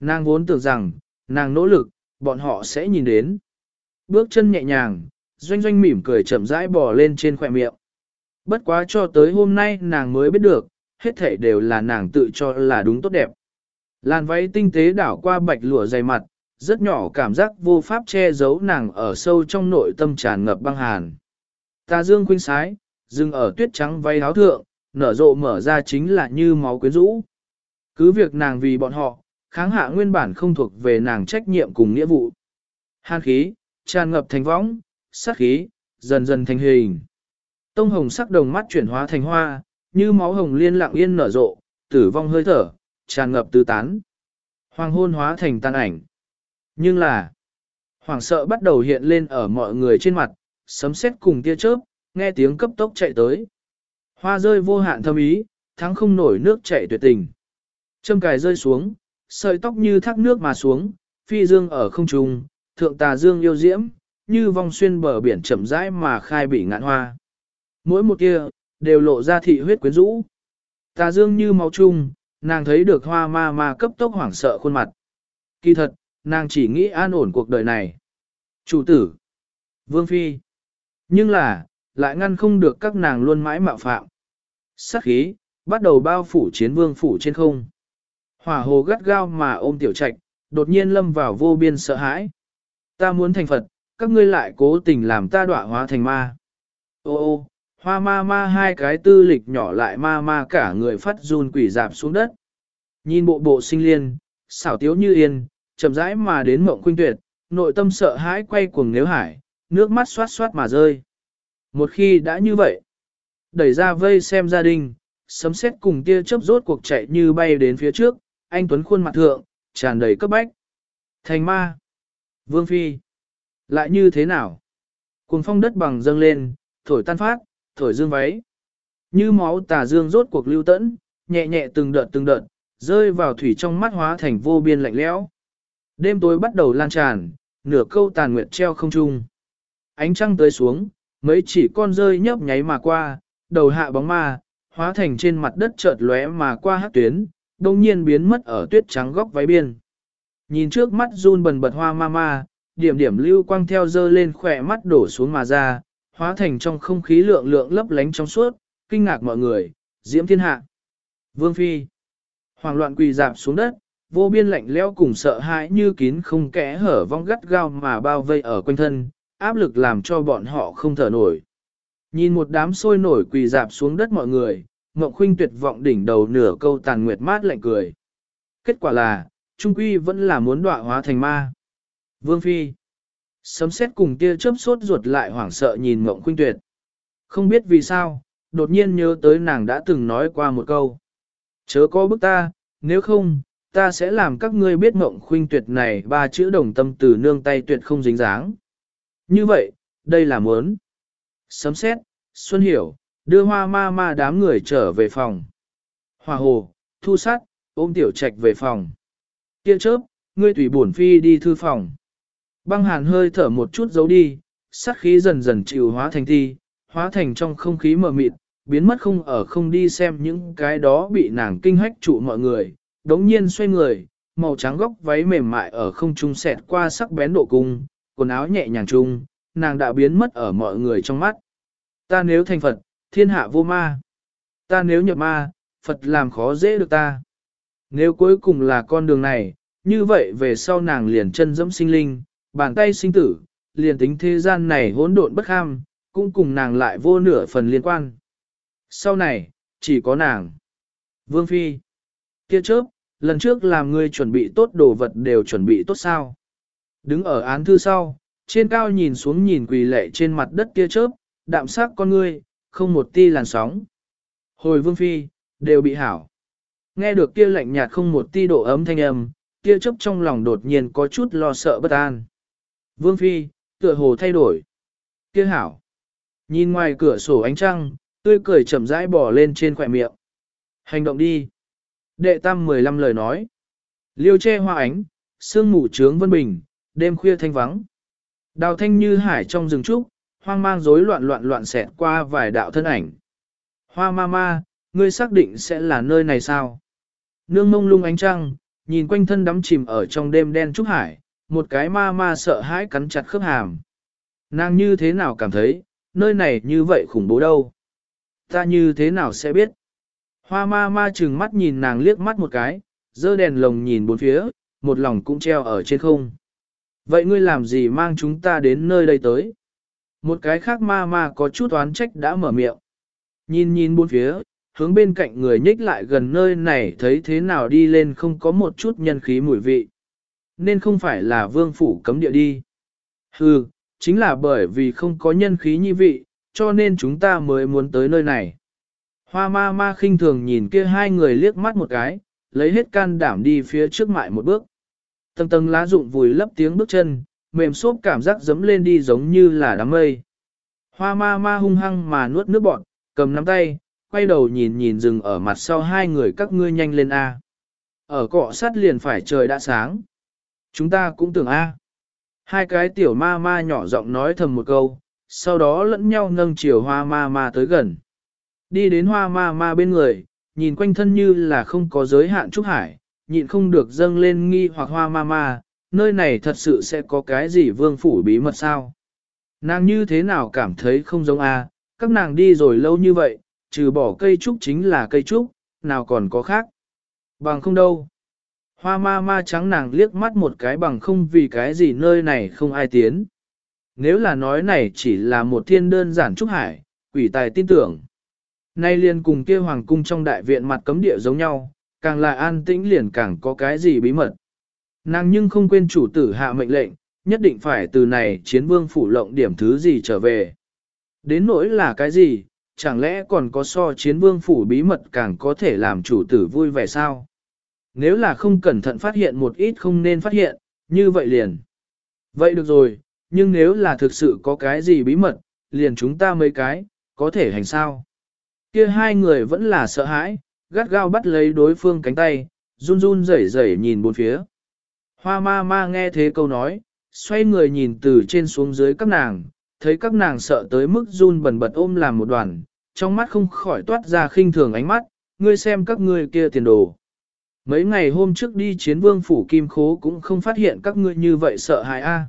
Nàng vốn tưởng rằng, nàng nỗ lực, bọn họ sẽ nhìn đến. Bước chân nhẹ nhàng, doanh doanh mỉm cười chậm rãi bò lên trên khỏe miệng. Bất quá cho tới hôm nay nàng mới biết được, hết thảy đều là nàng tự cho là đúng tốt đẹp. Làn váy tinh tế đảo qua bạch lụa dày mặt, rất nhỏ cảm giác vô pháp che giấu nàng ở sâu trong nội tâm tràn ngập băng hàn. Ta dương khuynh sái, dừng ở tuyết trắng váy áo thượng, nở rộ mở ra chính là như máu quyến rũ. Cứ việc nàng vì bọn họ, kháng hạ nguyên bản không thuộc về nàng trách nhiệm cùng nghĩa vụ. Hàn khí, tràn ngập thành võng, sát khí, dần dần thành hình. Tông hồng sắc đồng mắt chuyển hóa thành hoa, như máu hồng liên lặng yên nở rộ, tử vong hơi thở, tràn ngập tứ tán. Hoàng hôn hóa thành tan ảnh. Nhưng là, hoàng sợ bắt đầu hiện lên ở mọi người trên mặt, sấm sét cùng tia chớp, nghe tiếng cấp tốc chạy tới. Hoa rơi vô hạn thâm ý, thắng không nổi nước chảy tuyệt tình. Châm cài rơi xuống, sợi tóc như thác nước mà xuống, phi dương ở không trung, thượng tà dương yêu diễm, như vong xuyên bờ biển chậm rãi mà khai bị ngạn hoa. Mỗi một kia, đều lộ ra thị huyết quyến rũ. Tà dương như máu trung, nàng thấy được hoa ma ma cấp tốc hoảng sợ khuôn mặt. Kỳ thật, nàng chỉ nghĩ an ổn cuộc đời này. Chủ tử, vương phi. Nhưng là, lại ngăn không được các nàng luôn mãi mạo phạm. Sát khí, bắt đầu bao phủ chiến vương phủ trên không. Hỏa hồ gắt gao mà ôm tiểu trạch, đột nhiên lâm vào vô biên sợ hãi. Ta muốn thành Phật, các ngươi lại cố tình làm ta đọa hóa thành ma. Ô ô, hoa ma ma hai cái tư lịch nhỏ lại ma ma cả người phát run quỷ dạp xuống đất. Nhìn bộ bộ sinh liên, xảo tiếu như yên, chậm rãi mà đến mộng khuynh tuyệt, nội tâm sợ hãi quay cuồng nếu hải, nước mắt xoát xoát mà rơi. Một khi đã như vậy, đẩy ra vây xem gia đình, sấm sét cùng tia chớp rốt cuộc chạy như bay đến phía trước, anh Tuấn khuôn mặt thượng, tràn đầy cấp bách. Thành ma. Vương Phi. Lại như thế nào? Cùng phong đất bằng dâng lên, thổi tan phát, thổi dương váy. Như máu tà dương rốt cuộc lưu tẫn, nhẹ nhẹ từng đợt từng đợt, rơi vào thủy trong mắt hóa thành vô biên lạnh lẽo. Đêm tối bắt đầu lan tràn, nửa câu tàn nguyệt treo không trung. Ánh trăng tới xuống, mấy chỉ con rơi nhấp nháy mà qua, đầu hạ bóng ma, hóa thành trên mặt đất chợt lóe mà qua hát tuyến, đông nhiên biến mất ở tuyết trắng góc váy biên. Nhìn trước mắt run bần bật hoa ma ma, điểm điểm lưu quang theo dơ lên khỏe mắt đổ xuống mà ra, hóa thành trong không khí lượng lượng lấp lánh trong suốt, kinh ngạc mọi người, diễm thiên hạ. Vương Phi Hoàng loạn quỳ dạp xuống đất, vô biên lạnh lẽo cùng sợ hãi như kín không kẽ hở vong gắt gao mà bao vây ở quanh thân, áp lực làm cho bọn họ không thở nổi. Nhìn một đám sôi nổi quỳ dạp xuống đất mọi người, Mộng Khuynh tuyệt vọng đỉnh đầu nửa câu tàn nguyệt mát lạnh cười. Kết quả là, Trung Quy vẫn là muốn đọa hóa thành ma. Vương Phi Sấm xét cùng tia chớp sốt ruột lại hoảng sợ nhìn Mộng Khuynh tuyệt. Không biết vì sao, đột nhiên nhớ tới nàng đã từng nói qua một câu. Chớ có bức ta, nếu không, ta sẽ làm các ngươi biết Mộng Khuynh tuyệt này ba chữ đồng tâm từ nương tay tuyệt không dính dáng. Như vậy, đây là muốn. Sấm xét, Xuân Hiểu, đưa hoa ma ma đám người trở về phòng. Hòa hồ, thu sát, ôm tiểu trạch về phòng. Kia chớp, ngươi tùy bổn phi đi thư phòng. Băng hàn hơi thở một chút giấu đi, sát khí dần dần chịu hóa thành thi, hóa thành trong không khí mờ mịt, biến mất không ở không đi xem những cái đó bị nàng kinh hách trụ mọi người. Đống nhiên xoay người, màu trắng góc váy mềm mại ở không trung xẹt qua sắc bén độ cung, quần áo nhẹ nhàng trung, nàng đã biến mất ở mọi người trong mắt. Ta nếu thành Phật, thiên hạ vô ma. Ta nếu nhập ma, Phật làm khó dễ được ta. Nếu cuối cùng là con đường này, như vậy về sau nàng liền chân dẫm sinh linh, bàn tay sinh tử, liền tính thế gian này hỗn độn bất ham, cũng cùng nàng lại vô nửa phần liên quan. Sau này, chỉ có nàng. Vương Phi. Kia chớp, lần trước làm ngươi chuẩn bị tốt đồ vật đều chuẩn bị tốt sao. Đứng ở án thư sau, trên cao nhìn xuống nhìn quỳ lệ trên mặt đất kia chớp, đạm sắc con ngươi, không một ti làn sóng. Hồi vương phi, đều bị hảo. Nghe được kia lạnh nhạt không một ti độ ấm thanh âm, kia chớp trong lòng đột nhiên có chút lo sợ bất an. Vương phi, tựa hồ thay đổi. Kia hảo. Nhìn ngoài cửa sổ ánh trăng, tươi cười chậm rãi bỏ lên trên khỏe miệng. Hành động đi. Đệ tam 15 lời nói. Liêu che hoa ánh, sương mù trướng vân bình, đêm khuya thanh vắng. Đào thanh như hải trong rừng trúc, hoang mang rối loạn loạn loạn xẹt qua vài đạo thân ảnh. Hoa ma ma, ngươi xác định sẽ là nơi này sao? Nương mông lung ánh trăng, nhìn quanh thân đắm chìm ở trong đêm đen trúc hải, một cái ma ma sợ hãi cắn chặt khớp hàm. Nàng như thế nào cảm thấy, nơi này như vậy khủng bố đâu? Ta như thế nào sẽ biết? Hoa ma ma trừng mắt nhìn nàng liếc mắt một cái, dơ đèn lồng nhìn bốn phía, một lòng cũng treo ở trên không. Vậy ngươi làm gì mang chúng ta đến nơi đây tới? Một cái khác ma ma có chút oán trách đã mở miệng. Nhìn nhìn bốn phía, hướng bên cạnh người nhích lại gần nơi này thấy thế nào đi lên không có một chút nhân khí mùi vị. Nên không phải là vương phủ cấm địa đi. Hừ, chính là bởi vì không có nhân khí như vị, cho nên chúng ta mới muốn tới nơi này. Hoa ma ma khinh thường nhìn kia hai người liếc mắt một cái, lấy hết can đảm đi phía trước mại một bước. Tầng tầng lá rụng vùi lấp tiếng bước chân, mềm xốp cảm giác dấm lên đi giống như là đám mây. Hoa ma ma hung hăng mà nuốt nước bọt, cầm nắm tay, quay đầu nhìn nhìn dừng ở mặt sau hai người các ngươi nhanh lên A. Ở cọ sát liền phải trời đã sáng. Chúng ta cũng tưởng A. Hai cái tiểu ma ma nhỏ giọng nói thầm một câu, sau đó lẫn nhau nâng chiều hoa ma ma tới gần. Đi đến hoa ma ma bên người, nhìn quanh thân như là không có giới hạn trúc hải, nhịn không được dâng lên nghi hoặc hoa ma ma, nơi này thật sự sẽ có cái gì vương phủ bí mật sao? Nàng như thế nào cảm thấy không giống a? các nàng đi rồi lâu như vậy, trừ bỏ cây trúc chính là cây trúc, nào còn có khác. Bằng không đâu. Hoa ma ma trắng nàng liếc mắt một cái bằng không vì cái gì nơi này không ai tiến. Nếu là nói này chỉ là một thiên đơn giản trúc hải, quỷ tài tin tưởng. Nay liền cùng kia hoàng cung trong đại viện mặt cấm địa giống nhau, càng là an tĩnh liền càng có cái gì bí mật. Nàng nhưng không quên chủ tử hạ mệnh lệnh, nhất định phải từ này chiến vương phủ lộng điểm thứ gì trở về. Đến nỗi là cái gì, chẳng lẽ còn có so chiến vương phủ bí mật càng có thể làm chủ tử vui vẻ sao? Nếu là không cẩn thận phát hiện một ít không nên phát hiện, như vậy liền. Vậy được rồi, nhưng nếu là thực sự có cái gì bí mật, liền chúng ta mấy cái, có thể hành sao? Kia hai người vẫn là sợ hãi, gắt gao bắt lấy đối phương cánh tay, run run rẩy rẩy nhìn bốn phía. Hoa ma ma nghe thế câu nói, xoay người nhìn từ trên xuống dưới các nàng, thấy các nàng sợ tới mức run bần bật ôm làm một đoàn, trong mắt không khỏi toát ra khinh thường ánh mắt, ngươi xem các ngươi kia tiền đồ. Mấy ngày hôm trước đi chiến vương phủ kim khố cũng không phát hiện các ngươi như vậy sợ hãi a.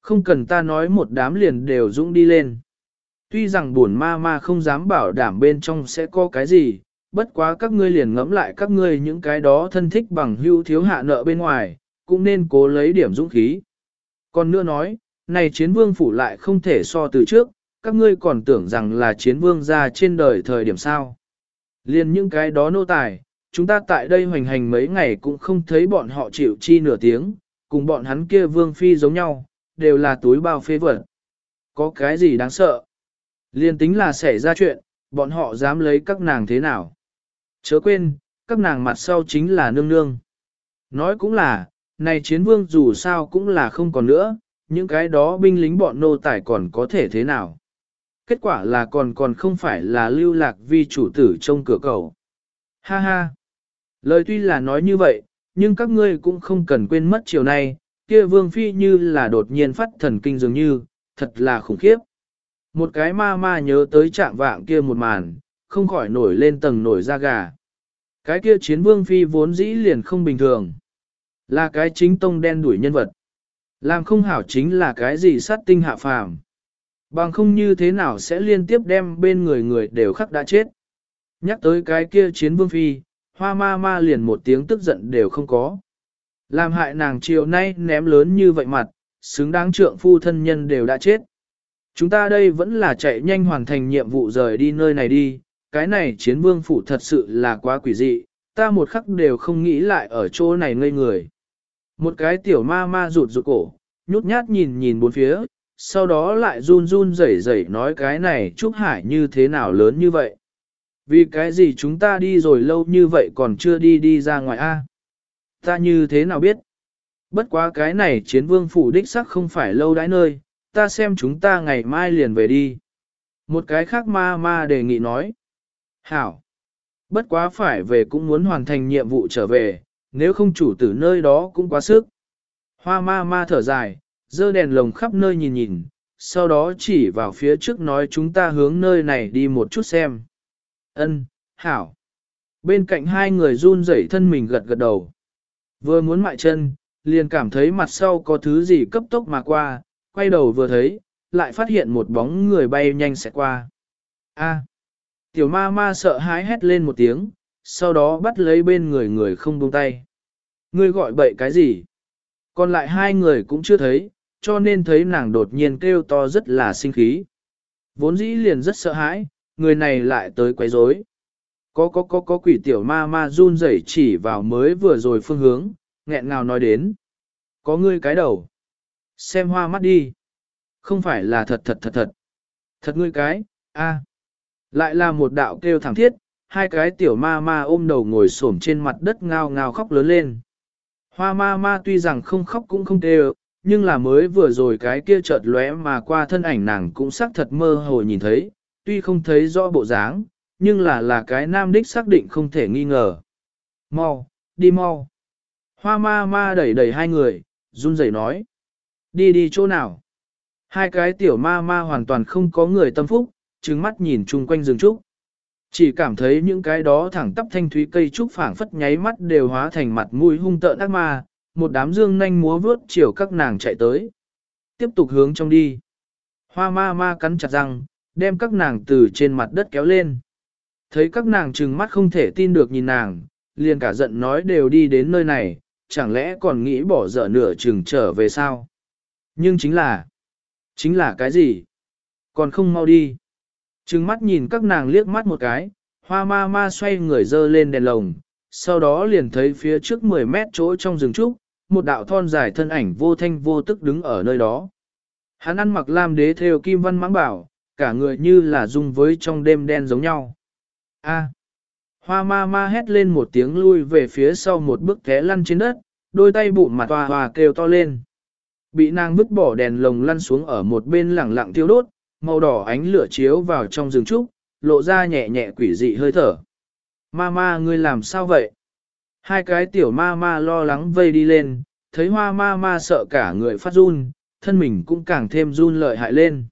Không cần ta nói một đám liền đều dũng đi lên. Tuy rằng buồn ma ma không dám bảo đảm bên trong sẽ có cái gì, bất quá các ngươi liền ngẫm lại các ngươi những cái đó thân thích bằng hưu thiếu hạ nợ bên ngoài, cũng nên cố lấy điểm dũng khí. Còn nữa nói, này chiến vương phủ lại không thể so từ trước, các ngươi còn tưởng rằng là chiến vương ra trên đời thời điểm sao. Liên những cái đó nô tài, chúng ta tại đây hoành hành mấy ngày cũng không thấy bọn họ chịu chi nửa tiếng, cùng bọn hắn kia vương phi giống nhau, đều là túi bao phê vật. Có cái gì đáng sợ? Liên tính là xảy ra chuyện, bọn họ dám lấy các nàng thế nào? Chớ quên, các nàng mặt sau chính là nương nương. Nói cũng là, này chiến vương dù sao cũng là không còn nữa, những cái đó binh lính bọn nô tài còn có thể thế nào. Kết quả là còn còn không phải là lưu lạc vi chủ tử trong cửa cầu. Ha ha! Lời tuy là nói như vậy, nhưng các ngươi cũng không cần quên mất chiều nay, kia vương phi như là đột nhiên phát thần kinh dường như, thật là khủng khiếp. Một cái ma ma nhớ tới trạng vạng kia một màn, không khỏi nổi lên tầng nổi da gà. Cái kia chiến vương phi vốn dĩ liền không bình thường. Là cái chính tông đen đuổi nhân vật. Làm không hảo chính là cái gì sát tinh hạ phàm. Bằng không như thế nào sẽ liên tiếp đem bên người người đều khắc đã chết. Nhắc tới cái kia chiến vương phi, hoa ma ma liền một tiếng tức giận đều không có. Làm hại nàng chiều nay ném lớn như vậy mặt, xứng đáng trượng phu thân nhân đều đã chết. Chúng ta đây vẫn là chạy nhanh hoàn thành nhiệm vụ rời đi nơi này đi, cái này chiến vương phủ thật sự là quá quỷ dị, ta một khắc đều không nghĩ lại ở chỗ này ngây người. Một cái tiểu ma ma rụt rụt cổ, nhút nhát nhìn nhìn bốn phía, sau đó lại run run rẩy rẩy nói cái này Trúc Hải như thế nào lớn như vậy. Vì cái gì chúng ta đi rồi lâu như vậy còn chưa đi đi ra ngoài a? Ta như thế nào biết? Bất quá cái này chiến vương phủ đích sắc không phải lâu đãi nơi, ta xem chúng ta ngày mai liền về đi. Một cái khác ma ma đề nghị nói. Hảo! Bất quá phải về cũng muốn hoàn thành nhiệm vụ trở về, nếu không chủ tử nơi đó cũng quá sức. Hoa ma ma thở dài, dơ đèn lồng khắp nơi nhìn nhìn, sau đó chỉ vào phía trước nói chúng ta hướng nơi này đi một chút xem. Ân, hảo. Bên cạnh hai người run rẩy thân mình gật gật đầu. Vừa muốn mại chân, liền cảm thấy mặt sau có thứ gì cấp tốc mà qua, quay đầu vừa thấy, lại phát hiện một bóng người bay nhanh sẽ qua. A. Tiểu ma ma sợ hãi hét lên một tiếng, sau đó bắt lấy bên người người không buông tay. Ngươi gọi bậy cái gì? Còn lại hai người cũng chưa thấy, cho nên thấy nàng đột nhiên kêu to rất là sinh khí. Vốn dĩ liền rất sợ hãi, người này lại tới quấy rối. Có có có có quỷ tiểu ma ma run rẩy chỉ vào mới vừa rồi phương hướng, nghẹn ngào nói đến. Có ngươi cái đầu. Xem hoa mắt đi. Không phải là thật thật thật thật. Thật ngươi cái, a. Lại là một đạo kêu thẳng thiết, hai cái tiểu ma ma ôm đầu ngồi xổm trên mặt đất ngao ngao khóc lớn lên. Hoa ma ma tuy rằng không khóc cũng không kêu, nhưng là mới vừa rồi cái kia chợt lóe mà qua thân ảnh nàng cũng xác thật mơ hồ nhìn thấy, tuy không thấy rõ bộ dáng, nhưng là là cái nam đích xác định không thể nghi ngờ. Mau, đi mau. Hoa ma ma đẩy đẩy hai người, run rẩy nói. Đi đi chỗ nào? Hai cái tiểu ma ma hoàn toàn không có người tâm phúc, trừng mắt nhìn chung quanh rừng trúc. Chỉ cảm thấy những cái đó thẳng tắp thanh thúy cây trúc phảng phất nháy mắt đều hóa thành mặt mũi hung tợn ác ma, một đám dương nhanh múa vướt chiều các nàng chạy tới. Tiếp tục hướng trong đi. Hoa ma ma cắn chặt răng, đem các nàng từ trên mặt đất kéo lên. Thấy các nàng trừng mắt không thể tin được nhìn nàng, liền cả giận nói đều đi đến nơi này, chẳng lẽ còn nghĩ bỏ dở nửa chừng trở về sao? Nhưng chính là, chính là cái gì? Còn không mau đi. Trừng mắt nhìn các nàng liếc mắt một cái, hoa ma ma xoay người dơ lên đèn lồng, sau đó liền thấy phía trước 10 mét chỗ trong rừng trúc, một đạo thon dài thân ảnh vô thanh vô tức đứng ở nơi đó. Hắn ăn mặc lam đế theo kim văn mãng bảo, cả người như là dung với trong đêm đen giống nhau. A. Hoa ma ma hét lên một tiếng lui về phía sau một bước té lăn trên đất, đôi tay bụng mặt hoa hoa kêu to lên. Bị nàng vứt bỏ đèn lồng lăn xuống ở một bên lẳng lặng tiêu đốt, màu đỏ ánh lửa chiếu vào trong rừng trúc, lộ ra nhẹ nhẹ quỷ dị hơi thở. Ma ma ngươi làm sao vậy? Hai cái tiểu ma ma lo lắng vây đi lên, thấy hoa ma ma sợ cả người phát run, thân mình cũng càng thêm run lợi hại lên.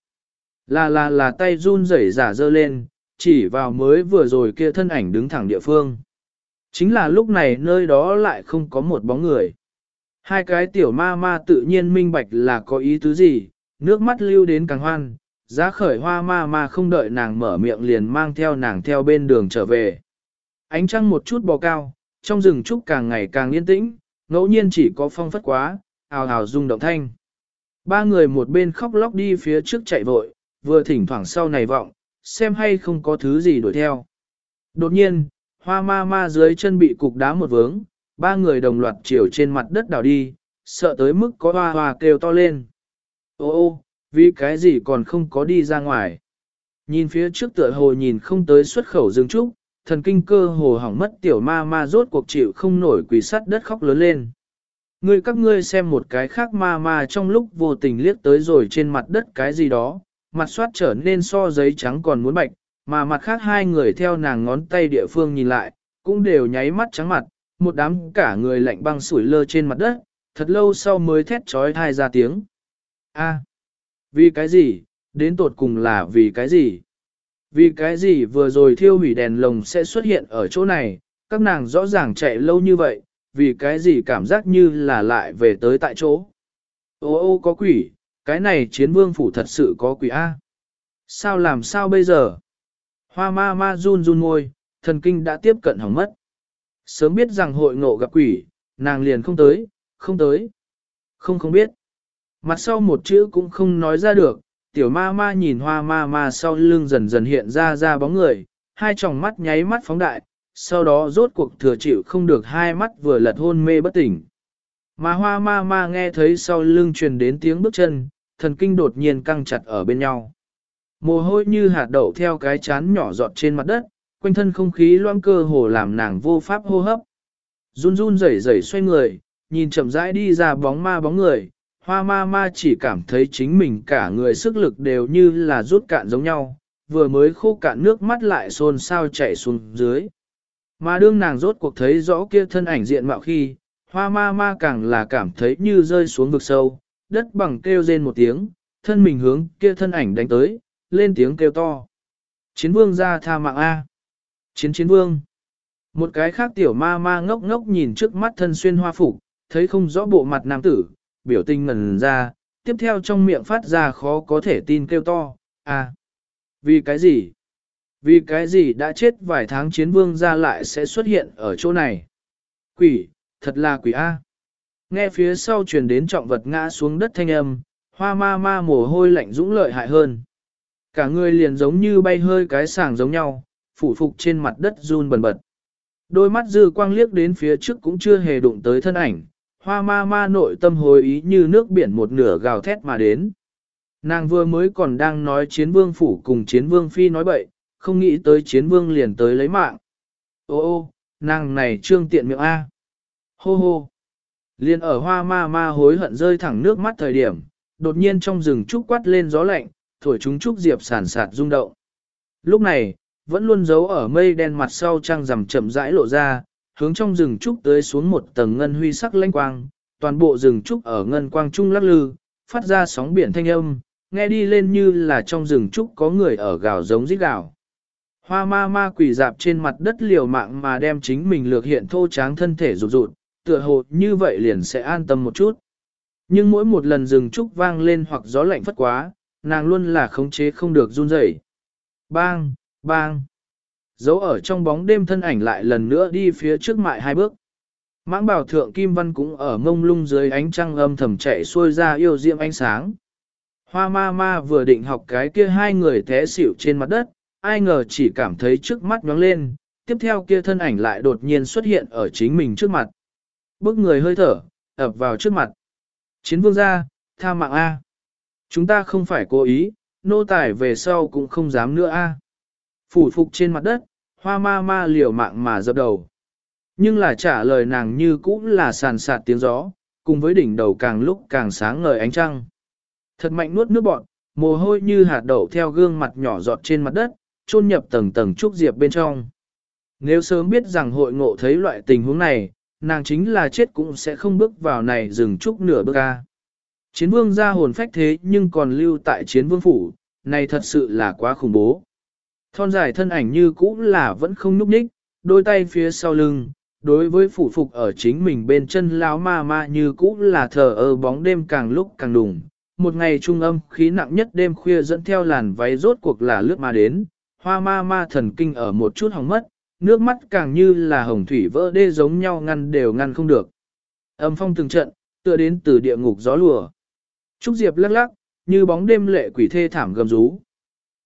Là là là tay run rẩy giả dơ lên, chỉ vào mới vừa rồi kia thân ảnh đứng thẳng địa phương. Chính là lúc này nơi đó lại không có một bóng người. Hai cái tiểu ma ma tự nhiên minh bạch là có ý tứ gì, nước mắt lưu đến càng hoan, giá khởi hoa ma ma không đợi nàng mở miệng liền mang theo nàng theo bên đường trở về. Ánh trăng một chút bò cao, trong rừng trúc càng ngày càng yên tĩnh, ngẫu nhiên chỉ có phong phất quá, ào ào rung động thanh. Ba người một bên khóc lóc đi phía trước chạy vội, vừa thỉnh thoảng sau này vọng, xem hay không có thứ gì đuổi theo. Đột nhiên, hoa ma ma dưới chân bị cục đá một vướng, ba người đồng loạt chiều trên mặt đất đảo đi, sợ tới mức có hoa hoa kêu to lên. Ô ô, vì cái gì còn không có đi ra ngoài. Nhìn phía trước tựa hồ nhìn không tới xuất khẩu dương trúc, thần kinh cơ hồ hỏng mất tiểu ma ma rốt cuộc chịu không nổi quỳ sắt đất khóc lớn lên. Ngươi các ngươi xem một cái khác ma ma trong lúc vô tình liếc tới rồi trên mặt đất cái gì đó, mặt soát trở nên so giấy trắng còn muốn bạch, mà mặt khác hai người theo nàng ngón tay địa phương nhìn lại, cũng đều nháy mắt trắng mặt, một đám cả người lạnh băng sủi lơ trên mặt đất, thật lâu sau mới thét trói thai ra tiếng. A, vì cái gì, đến tột cùng là vì cái gì? Vì cái gì vừa rồi thiêu hủy đèn lồng sẽ xuất hiện ở chỗ này, các nàng rõ ràng chạy lâu như vậy, vì cái gì cảm giác như là lại về tới tại chỗ. Ô ô có quỷ, cái này chiến vương phủ thật sự có quỷ A. Sao làm sao bây giờ? Hoa ma ma run run ngôi, thần kinh đã tiếp cận hỏng mất. Sớm biết rằng hội ngộ gặp quỷ, nàng liền không tới, không tới. Không không biết. Mặt sau một chữ cũng không nói ra được, tiểu ma ma nhìn hoa ma ma sau lưng dần dần hiện ra ra bóng người, hai tròng mắt nháy mắt phóng đại, sau đó rốt cuộc thừa chịu không được hai mắt vừa lật hôn mê bất tỉnh. Mà hoa ma ma nghe thấy sau lưng truyền đến tiếng bước chân, thần kinh đột nhiên căng chặt ở bên nhau. Mồ hôi như hạt đậu theo cái chán nhỏ giọt trên mặt đất, quanh thân không khí loang cơ hồ làm nàng vô pháp hô hấp. Run run rẩy rẩy xoay người, nhìn chậm rãi đi ra bóng ma bóng người, hoa ma ma chỉ cảm thấy chính mình cả người sức lực đều như là rút cạn giống nhau, vừa mới khô cạn nước mắt lại xôn xao chảy xuống dưới. Mà đương nàng rốt cuộc thấy rõ kia thân ảnh diện mạo khi, hoa ma ma càng là cảm thấy như rơi xuống vực sâu, đất bằng kêu rên một tiếng, thân mình hướng kia thân ảnh đánh tới, lên tiếng kêu to. Chiến vương ra tha mạng A. Chiến chiến vương. Một cái khác tiểu ma ma ngốc ngốc nhìn trước mắt thân xuyên hoa phục, thấy không rõ bộ mặt nam tử, biểu tình ngần ra, tiếp theo trong miệng phát ra khó có thể tin kêu to, à, vì cái gì? Vì cái gì đã chết vài tháng chiến vương ra lại sẽ xuất hiện ở chỗ này? Quỷ, thật là quỷ A. Nghe phía sau truyền đến trọng vật ngã xuống đất thanh âm, hoa ma ma mồ hôi lạnh dũng lợi hại hơn. Cả người liền giống như bay hơi cái sàng giống nhau, phủ phục trên mặt đất run bần bật. Đôi mắt dư quang liếc đến phía trước cũng chưa hề đụng tới thân ảnh, hoa ma ma nội tâm hồi ý như nước biển một nửa gào thét mà đến. Nàng vừa mới còn đang nói chiến vương phủ cùng chiến vương phi nói bậy, không nghĩ tới chiến vương liền tới lấy mạng. Ô ô, nàng này trương tiện miệng A. Hô hô. Liên ở hoa ma ma hối hận rơi thẳng nước mắt thời điểm, đột nhiên trong rừng trúc quát lên gió lạnh, thổi chúng trúc diệp sản sạt rung động. Lúc này, vẫn luôn giấu ở mây đen mặt sau trăng rằm chậm rãi lộ ra, hướng trong rừng trúc tới xuống một tầng ngân huy sắc lanh quang, toàn bộ rừng trúc ở ngân quang trung lắc lư, phát ra sóng biển thanh âm, nghe đi lên như là trong rừng trúc có người ở gào giống rít gào. Hoa ma ma quỷ dạp trên mặt đất liều mạng mà đem chính mình lược hiện thô tráng thân thể rụt rụt, tựa hồ như vậy liền sẽ an tâm một chút. Nhưng mỗi một lần rừng trúc vang lên hoặc gió lạnh phất quá, nàng luôn là khống chế không được run rẩy. Bang, bang. Giấu ở trong bóng đêm thân ảnh lại lần nữa đi phía trước mại hai bước. Mãng bảo thượng Kim Văn cũng ở mông lung dưới ánh trăng âm thầm chạy xuôi ra yêu diệm ánh sáng. Hoa ma ma vừa định học cái kia hai người té xỉu trên mặt đất, ai ngờ chỉ cảm thấy trước mắt nhóng lên, tiếp theo kia thân ảnh lại đột nhiên xuất hiện ở chính mình trước mặt. Bước người hơi thở, ập vào trước mặt. Chiến vương gia, tha mạng A. Chúng ta không phải cố ý, nô tài về sau cũng không dám nữa A. Phủ phục trên mặt đất, hoa ma ma liều mạng mà dập đầu. Nhưng là trả lời nàng như cũng là sàn sạt tiếng gió, cùng với đỉnh đầu càng lúc càng sáng ngời ánh trăng. Thật mạnh nuốt nước bọn, mồ hôi như hạt đậu theo gương mặt nhỏ giọt trên mặt đất, chôn nhập tầng tầng trúc diệp bên trong. Nếu sớm biết rằng hội ngộ thấy loại tình huống này, nàng chính là chết cũng sẽ không bước vào này dừng trúc nửa bước ca. Chiến vương ra hồn phách thế nhưng còn lưu tại chiến vương phủ, này thật sự là quá khủng bố. Thon dài thân ảnh như cũ là vẫn không nhúc nhích, đôi tay phía sau lưng, đối với phủ phục ở chính mình bên chân lão ma ma như cũ là thờ ơ bóng đêm càng lúc càng đùng. Một ngày trung âm khí nặng nhất đêm khuya dẫn theo làn váy rốt cuộc là lướt ma đến, hoa ma ma thần kinh ở một chút hỏng mất, nước mắt càng như là hồng thủy vỡ đê giống nhau ngăn đều ngăn không được. Âm phong từng trận, tựa đến từ địa ngục gió lùa. Trúc Diệp lắc lắc, như bóng đêm lệ quỷ thê thảm gầm rú.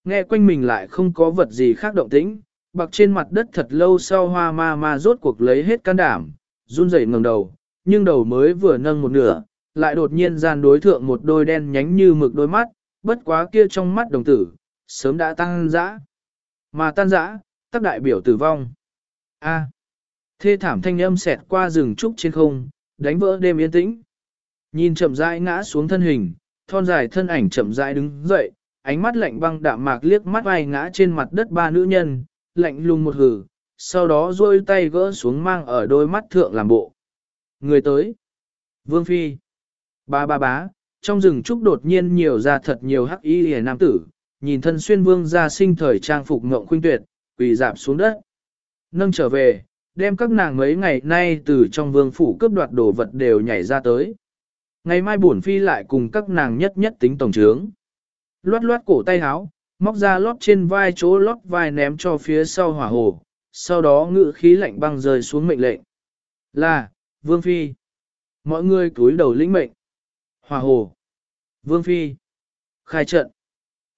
Nghe quanh mình lại không có vật gì khác động tĩnh, bạc trên mặt đất thật lâu sau hoa ma ma rốt cuộc lấy hết can đảm, run rẩy ngẩng đầu, nhưng đầu mới vừa nâng một nửa, lại đột nhiên gian đối thượng một đôi đen nhánh như mực đôi mắt, bất quá kia trong mắt đồng tử, sớm đã tan dã. Mà tan dã, tác đại biểu tử vong. A. Thê thảm thanh âm xẹt qua rừng trúc trên không, đánh vỡ đêm yên tĩnh. Nhìn chậm rãi ngã xuống thân hình, thon dài thân ảnh chậm rãi đứng dậy, ánh mắt lạnh băng đạm mạc liếc mắt ai ngã trên mặt đất ba nữ nhân, lạnh lùng một hử, sau đó duỗi tay gỡ xuống mang ở đôi mắt thượng làm bộ. Người tới. Vương Phi. Ba ba bá, trong rừng trúc đột nhiên nhiều ra thật nhiều hắc y hề nam tử, nhìn thân xuyên vương ra sinh thời trang phục ngộng khuynh tuyệt, quỳ dạp xuống đất. Nâng trở về, đem các nàng mấy ngày nay từ trong vương phủ cướp đoạt đồ vật đều nhảy ra tới. Ngày mai bổn phi lại cùng các nàng nhất nhất tính tổng trướng. Loát loát cổ tay háo, móc ra lót trên vai chỗ lót vai ném cho phía sau hỏa hồ, sau đó ngự khí lạnh băng rơi xuống mệnh lệnh. Là, Vương Phi. Mọi người cúi đầu lĩnh mệnh. Hỏa hồ. Vương Phi. Khai trận.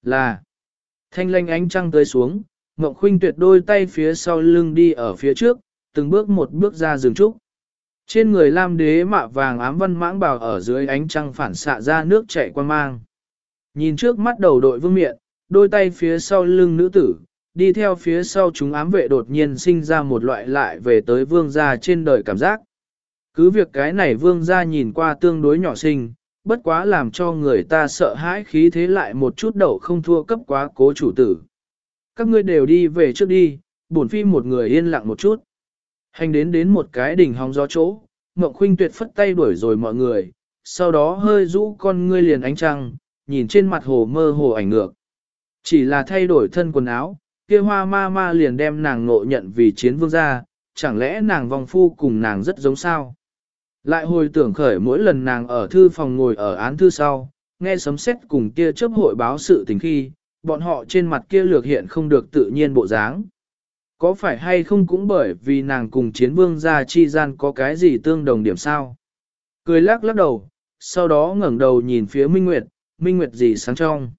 Là. Thanh lanh ánh trăng tới xuống, Ngộng Khuynh tuyệt đôi tay phía sau lưng đi ở phía trước, từng bước một bước ra rừng trúc. Trên người lam đế mạ vàng ám văn mãng bào ở dưới ánh trăng phản xạ ra nước chảy quan mang. Nhìn trước mắt đầu đội vương miện, đôi tay phía sau lưng nữ tử, đi theo phía sau chúng ám vệ đột nhiên sinh ra một loại lại về tới vương gia trên đời cảm giác. Cứ việc cái này vương gia nhìn qua tương đối nhỏ sinh, bất quá làm cho người ta sợ hãi khí thế lại một chút đậu không thua cấp quá cố chủ tử. Các ngươi đều đi về trước đi, bổn phi một người yên lặng một chút. Hành đến đến một cái đỉnh hóng gió chỗ, ngọc Khuynh tuyệt phất tay đuổi rồi mọi người, sau đó hơi rũ con ngươi liền ánh trăng, nhìn trên mặt hồ mơ hồ ảnh ngược. Chỉ là thay đổi thân quần áo, kia hoa ma ma liền đem nàng ngộ nhận vì chiến vương gia, chẳng lẽ nàng vong phu cùng nàng rất giống sao? Lại hồi tưởng khởi mỗi lần nàng ở thư phòng ngồi ở án thư sau, nghe sấm sét cùng kia chấp hội báo sự tình khi, bọn họ trên mặt kia lược hiện không được tự nhiên bộ dáng. Có phải hay không cũng bởi vì nàng cùng chiến vương gia chi gian có cái gì tương đồng điểm sao? Cười lắc lắc đầu, sau đó ngẩng đầu nhìn phía Minh Nguyệt, Minh Nguyệt gì sáng trong.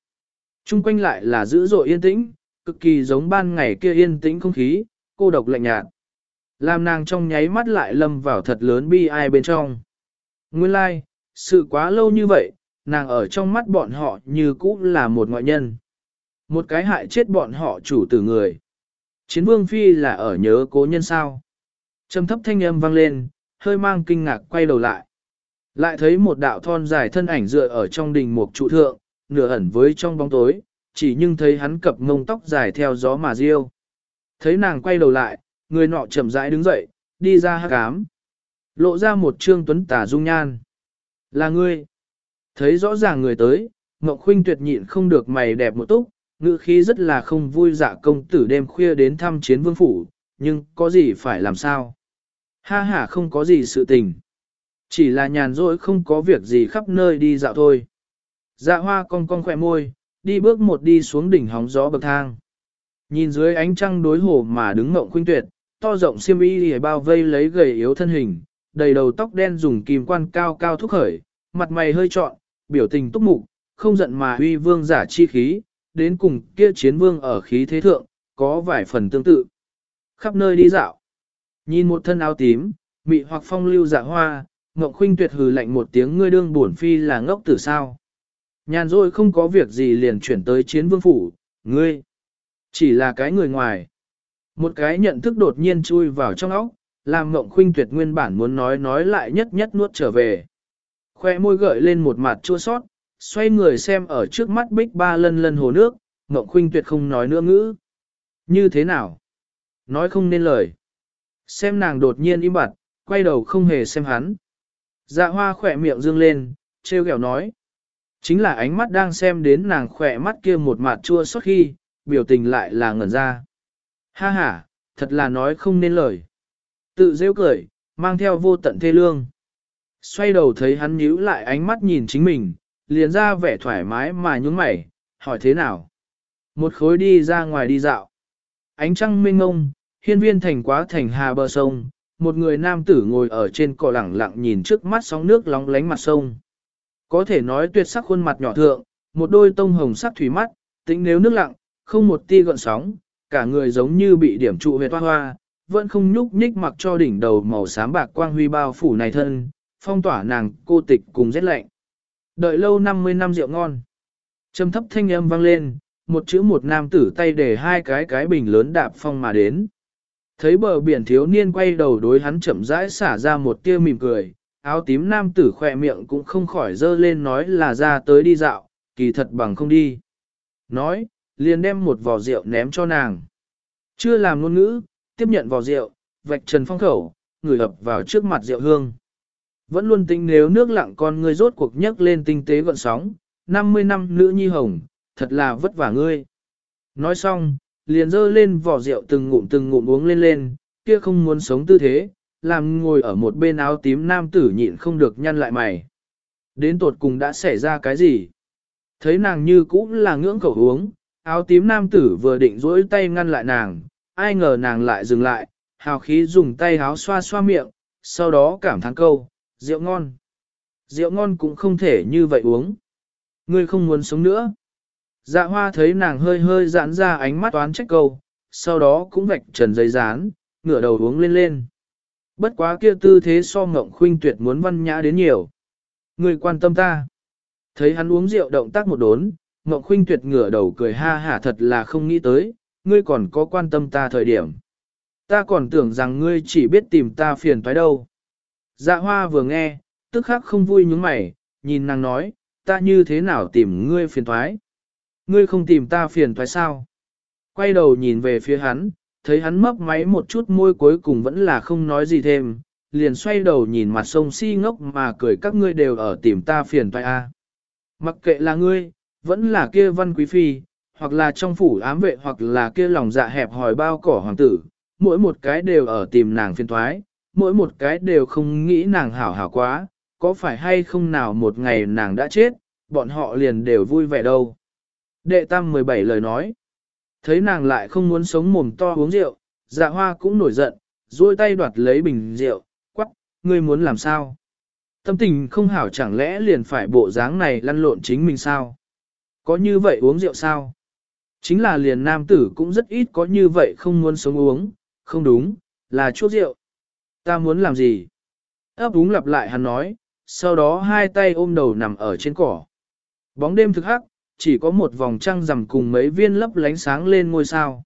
Trung quanh lại là dữ dội yên tĩnh, cực kỳ giống ban ngày kia yên tĩnh không khí, cô độc lạnh nhạt. Làm nàng trong nháy mắt lại lâm vào thật lớn bi ai bên trong. Nguyên lai, like, sự quá lâu như vậy, nàng ở trong mắt bọn họ như cũ là một ngoại nhân. Một cái hại chết bọn họ chủ tử người. Chiến vương phi là ở nhớ cố nhân sao. Trầm thấp thanh âm vang lên, hơi mang kinh ngạc quay đầu lại. Lại thấy một đạo thon dài thân ảnh dựa ở trong đình một trụ thượng, nửa ẩn với trong bóng tối, chỉ nhưng thấy hắn cập ngông tóc dài theo gió mà riêu. Thấy nàng quay đầu lại, người nọ chậm rãi đứng dậy, đi ra hát cám. Lộ ra một trương tuấn tả dung nhan. Là ngươi. Thấy rõ ràng người tới, Ngọc Khuynh tuyệt nhịn không được mày đẹp một túc, ngữ khí rất là không vui dạ công tử đêm khuya đến thăm chiến vương phủ, nhưng có gì phải làm sao? Ha ha không có gì sự tình. Chỉ là nhàn rỗi không có việc gì khắp nơi đi dạo thôi. Dạ hoa cong cong khỏe môi, đi bước một đi xuống đỉnh hóng gió bậc thang. Nhìn dưới ánh trăng đối hồ mà đứng ngộng khuynh tuyệt, to rộng xiêm y thì bao vây lấy gầy yếu thân hình, đầy đầu tóc đen dùng kim quan cao cao thúc khởi, mặt mày hơi trọn, biểu tình túc mục, không giận mà huy vương giả chi khí, đến cùng kia chiến vương ở khí thế thượng, có vài phần tương tự. Khắp nơi đi dạo, nhìn một thân áo tím, mị hoặc phong lưu dạ hoa, Ngộng Khuynh tuyệt hừ lạnh một tiếng ngươi đương bổn phi là ngốc tử sao. Nhàn rồi không có việc gì liền chuyển tới chiến vương phủ, ngươi, chỉ là cái người ngoài. Một cái nhận thức đột nhiên chui vào trong óc, làm Ngộng Khuynh tuyệt nguyên bản muốn nói nói lại nhất nhất nuốt trở về. Khoe môi gợi lên một mặt chua sót, xoay người xem ở trước mắt bích ba lân lân hồ nước, Ngộng Khuynh tuyệt không nói nữa ngữ. Như thế nào? Nói không nên lời. Xem nàng đột nhiên im bặt, quay đầu không hề xem hắn. Dạ hoa khỏe miệng dương lên, treo kẹo nói. Chính là ánh mắt đang xem đến nàng khỏe mắt kia một mặt chua xót khi, biểu tình lại là ngẩn ra. Ha ha, thật là nói không nên lời. Tự rêu cười, mang theo vô tận thê lương. Xoay đầu thấy hắn nhíu lại ánh mắt nhìn chính mình, liền ra vẻ thoải mái mà nhún mày, hỏi thế nào. Một khối đi ra ngoài đi dạo. Ánh trăng mênh ngông, hiên viên thành quá thành hà bờ sông, một người nam tử ngồi ở trên cỏ lẳng lặng nhìn trước mắt sóng nước lóng lánh mặt sông. Có thể nói tuyệt sắc khuôn mặt nhỏ thượng, một đôi tông hồng sắc thủy mắt, tính nếu nước lặng, không một ti gợn sóng, cả người giống như bị điểm trụ huyệt hoa hoa, vẫn không nhúc nhích mặc cho đỉnh đầu màu xám bạc quang huy bao phủ này thân, phong tỏa nàng cô tịch cùng rét lạnh. Đợi lâu 50 năm rượu ngon. Trầm thấp thanh âm vang lên, một chữ một nam tử tay để hai cái cái bình lớn đạp phong mà đến. Thấy bờ biển thiếu niên quay đầu đối hắn chậm rãi xả ra một tia mỉm cười, áo tím nam tử khỏe miệng cũng không khỏi dơ lên nói là ra tới đi dạo, kỳ thật bằng không đi. Nói, liền đem một vò rượu ném cho nàng. Chưa làm ngôn ngữ, tiếp nhận vò rượu, vạch trần phong khẩu, người ập vào trước mặt rượu hương. Vẫn luôn tính nếu nước lặng con ngươi rốt cuộc nhấc lên tinh tế gọn sóng, 50 năm nữ nhi hồng, thật là vất vả ngươi. Nói xong, liền dơ lên vỏ rượu từng ngụm từng ngụm uống lên lên, kia không muốn sống tư thế, làm ngồi ở một bên áo tím nam tử nhịn không được nhăn lại mày. Đến tột cùng đã xảy ra cái gì? Thấy nàng như cũ là ngưỡng khẩu uống, áo tím nam tử vừa định rỗi tay ngăn lại nàng, ai ngờ nàng lại dừng lại, hào khí dùng tay háo xoa xoa miệng, sau đó cảm thán câu, rượu ngon. Rượu ngon cũng không thể như vậy uống. Ngươi không muốn sống nữa. Dạ hoa thấy nàng hơi hơi giãn ra ánh mắt toán trách câu, sau đó cũng vạch trần giấy dán, ngửa đầu uống lên lên. Bất quá kia tư thế so ngộng khuynh tuyệt muốn văn nhã đến nhiều. Người quan tâm ta. Thấy hắn uống rượu động tác một đốn, ngộng khuynh tuyệt ngửa đầu cười ha hả thật là không nghĩ tới, ngươi còn có quan tâm ta thời điểm. Ta còn tưởng rằng ngươi chỉ biết tìm ta phiền toái đâu. Dạ hoa vừa nghe, tức khắc không vui nhướng mày, nhìn nàng nói, ta như thế nào tìm ngươi phiền toái. Ngươi không tìm ta phiền thoái sao? Quay đầu nhìn về phía hắn, thấy hắn mấp máy một chút môi cuối cùng vẫn là không nói gì thêm, liền xoay đầu nhìn mặt sông si ngốc mà cười các ngươi đều ở tìm ta phiền toái a. Mặc kệ là ngươi, vẫn là kia văn quý phi, hoặc là trong phủ ám vệ hoặc là kia lòng dạ hẹp hòi bao cỏ hoàng tử, mỗi một cái đều ở tìm nàng phiền thoái, mỗi một cái đều không nghĩ nàng hảo hảo quá, có phải hay không nào một ngày nàng đã chết, bọn họ liền đều vui vẻ đâu. Đệ tam 17 lời nói, thấy nàng lại không muốn sống mồm to uống rượu, dạ hoa cũng nổi giận, duỗi tay đoạt lấy bình rượu, quắc, ngươi muốn làm sao? Tâm tình không hảo chẳng lẽ liền phải bộ dáng này lăn lộn chính mình sao? Có như vậy uống rượu sao? Chính là liền nam tử cũng rất ít có như vậy không muốn sống uống, không đúng, là chuốc rượu. Ta muốn làm gì? Ấp úng lặp lại hắn nói, sau đó hai tay ôm đầu nằm ở trên cỏ. Bóng đêm thực hắc, chỉ có một vòng trăng rằm cùng mấy viên lấp lánh sáng lên ngôi sao.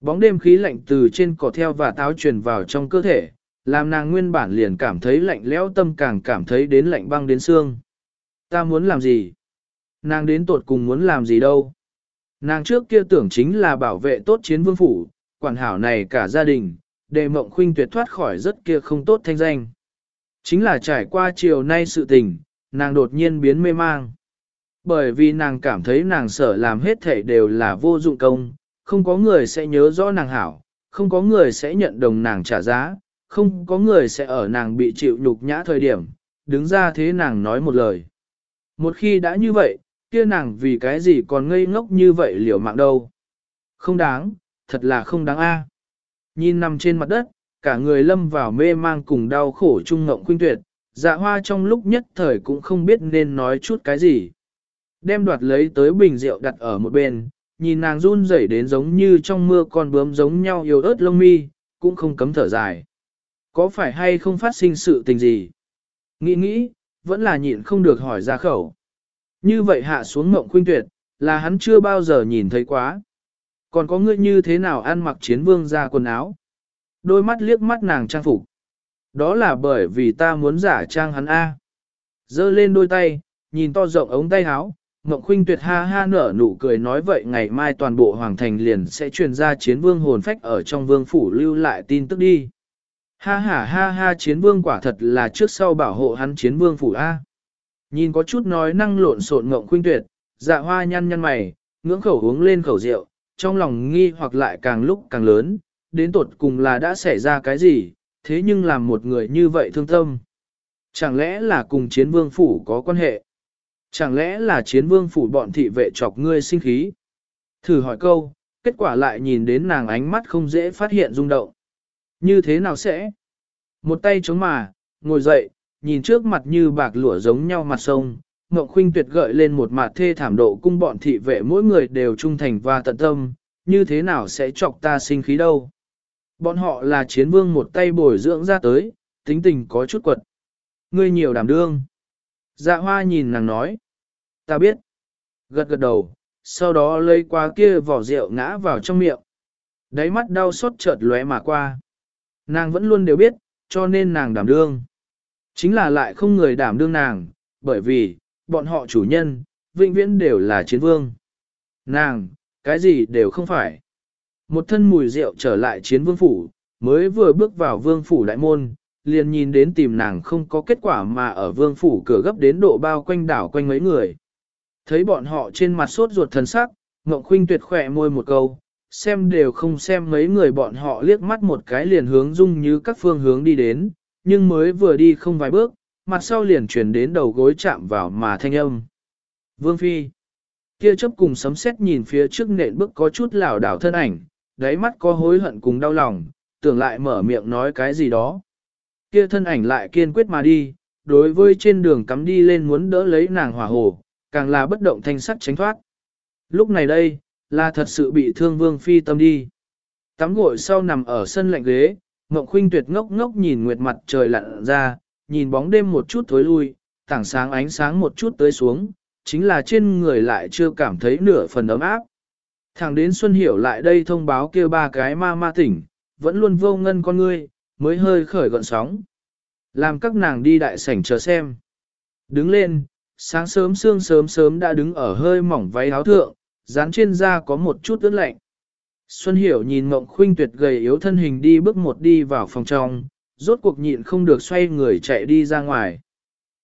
Bóng đêm khí lạnh từ trên cỏ theo và táo truyền vào trong cơ thể, làm nàng nguyên bản liền cảm thấy lạnh lẽo tâm càng cảm thấy đến lạnh băng đến xương. Ta muốn làm gì? Nàng đến tột cùng muốn làm gì đâu? Nàng trước kia tưởng chính là bảo vệ tốt chiến vương phủ, quản hảo này cả gia đình, để mộng khuynh tuyệt thoát khỏi rất kia không tốt thanh danh. Chính là trải qua chiều nay sự tình, nàng đột nhiên biến mê mang. Bởi vì nàng cảm thấy nàng sở làm hết thể đều là vô dụng công, không có người sẽ nhớ rõ nàng hảo, không có người sẽ nhận đồng nàng trả giá, không có người sẽ ở nàng bị chịu nhục nhã thời điểm, đứng ra thế nàng nói một lời. Một khi đã như vậy, kia nàng vì cái gì còn ngây ngốc như vậy liều mạng đâu. Không đáng, thật là không đáng a. Nhìn nằm trên mặt đất, cả người lâm vào mê mang cùng đau khổ trung ngộng khuynh tuyệt, dạ hoa trong lúc nhất thời cũng không biết nên nói chút cái gì. Đem đoạt lấy tới bình rượu đặt ở một bên, nhìn nàng run rẩy đến giống như trong mưa con bướm giống nhau yêu ớt lông mi, cũng không cấm thở dài. Có phải hay không phát sinh sự tình gì? Nghĩ nghĩ, vẫn là nhịn không được hỏi ra khẩu. Như vậy hạ xuống mộng khuynh tuyệt, là hắn chưa bao giờ nhìn thấy quá. Còn có ngươi như thế nào ăn mặc chiến vương ra quần áo? Đôi mắt liếc mắt nàng trang phục. Đó là bởi vì ta muốn giả trang hắn A. Dơ lên đôi tay, nhìn to rộng ống tay áo, Ngọc Khuynh tuyệt ha ha nở nụ cười nói vậy ngày mai toàn bộ hoàng thành liền sẽ truyền ra chiến vương hồn phách ở trong vương phủ lưu lại tin tức đi. Ha ha ha ha chiến vương quả thật là trước sau bảo hộ hắn chiến vương phủ A. Nhìn có chút nói năng lộn xộn Ngọc Khuynh tuyệt, dạ hoa nhăn nhăn mày, ngưỡng khẩu uống lên khẩu rượu, trong lòng nghi hoặc lại càng lúc càng lớn, đến tột cùng là đã xảy ra cái gì, thế nhưng làm một người như vậy thương tâm. Chẳng lẽ là cùng chiến vương phủ có quan hệ? Chẳng lẽ là chiến vương phủ bọn thị vệ chọc ngươi sinh khí? Thử hỏi câu, kết quả lại nhìn đến nàng ánh mắt không dễ phát hiện rung động. Như thế nào sẽ? Một tay chống mà, ngồi dậy, nhìn trước mặt như bạc lụa giống nhau mặt sông, Ngọc Khuynh tuyệt gợi lên một mặt thê thảm độ cung bọn thị vệ mỗi người đều trung thành và tận tâm, như thế nào sẽ chọc ta sinh khí đâu. Bọn họ là chiến vương một tay bồi dưỡng ra tới, tính tình có chút quật. Ngươi nhiều đảm đương. Dạ hoa nhìn nàng nói. Ta biết. Gật gật đầu, sau đó lấy qua kia vỏ rượu ngã vào trong miệng. Đáy mắt đau xót chợt lóe mà qua. Nàng vẫn luôn đều biết, cho nên nàng đảm đương. Chính là lại không người đảm đương nàng, bởi vì, bọn họ chủ nhân, vĩnh viễn đều là chiến vương. Nàng, cái gì đều không phải. Một thân mùi rượu trở lại chiến vương phủ, mới vừa bước vào vương phủ đại môn, liền nhìn đến tìm nàng không có kết quả mà ở vương phủ cửa gấp đến độ bao quanh đảo quanh mấy người. Thấy bọn họ trên mặt sốt ruột thần sắc, Ngộng Khuynh tuyệt khỏe môi một câu, xem đều không xem mấy người bọn họ liếc mắt một cái liền hướng dung như các phương hướng đi đến, nhưng mới vừa đi không vài bước, mặt sau liền chuyển đến đầu gối chạm vào mà thanh âm. Vương Phi Kia chấp cùng sấm sét nhìn phía trước nện bước có chút lảo đảo thân ảnh, đáy mắt có hối hận cùng đau lòng, tưởng lại mở miệng nói cái gì đó. Kia thân ảnh lại kiên quyết mà đi, đối với trên đường cắm đi lên muốn đỡ lấy nàng hỏa hồ, càng là bất động thanh sắc tránh thoát. Lúc này đây, là thật sự bị thương vương phi tâm đi. Tắm gội sau nằm ở sân lạnh ghế, Ngọc Khuynh tuyệt ngốc ngốc nhìn nguyệt mặt trời lặn ra, nhìn bóng đêm một chút thối lui, tảng sáng ánh sáng một chút tới xuống, chính là trên người lại chưa cảm thấy nửa phần ấm áp. Thẳng đến Xuân Hiểu lại đây thông báo kêu ba cái ma ma tỉnh, vẫn luôn vô ngân con ngươi, mới hơi khởi gọn sóng. Làm các nàng đi đại sảnh chờ xem. Đứng lên, sáng sớm sương sớm sớm đã đứng ở hơi mỏng váy áo thượng, dán trên da có một chút ướt lạnh. Xuân Hiểu nhìn Mộng Khuynh tuyệt gầy yếu thân hình đi bước một đi vào phòng trong, rốt cuộc nhịn không được xoay người chạy đi ra ngoài.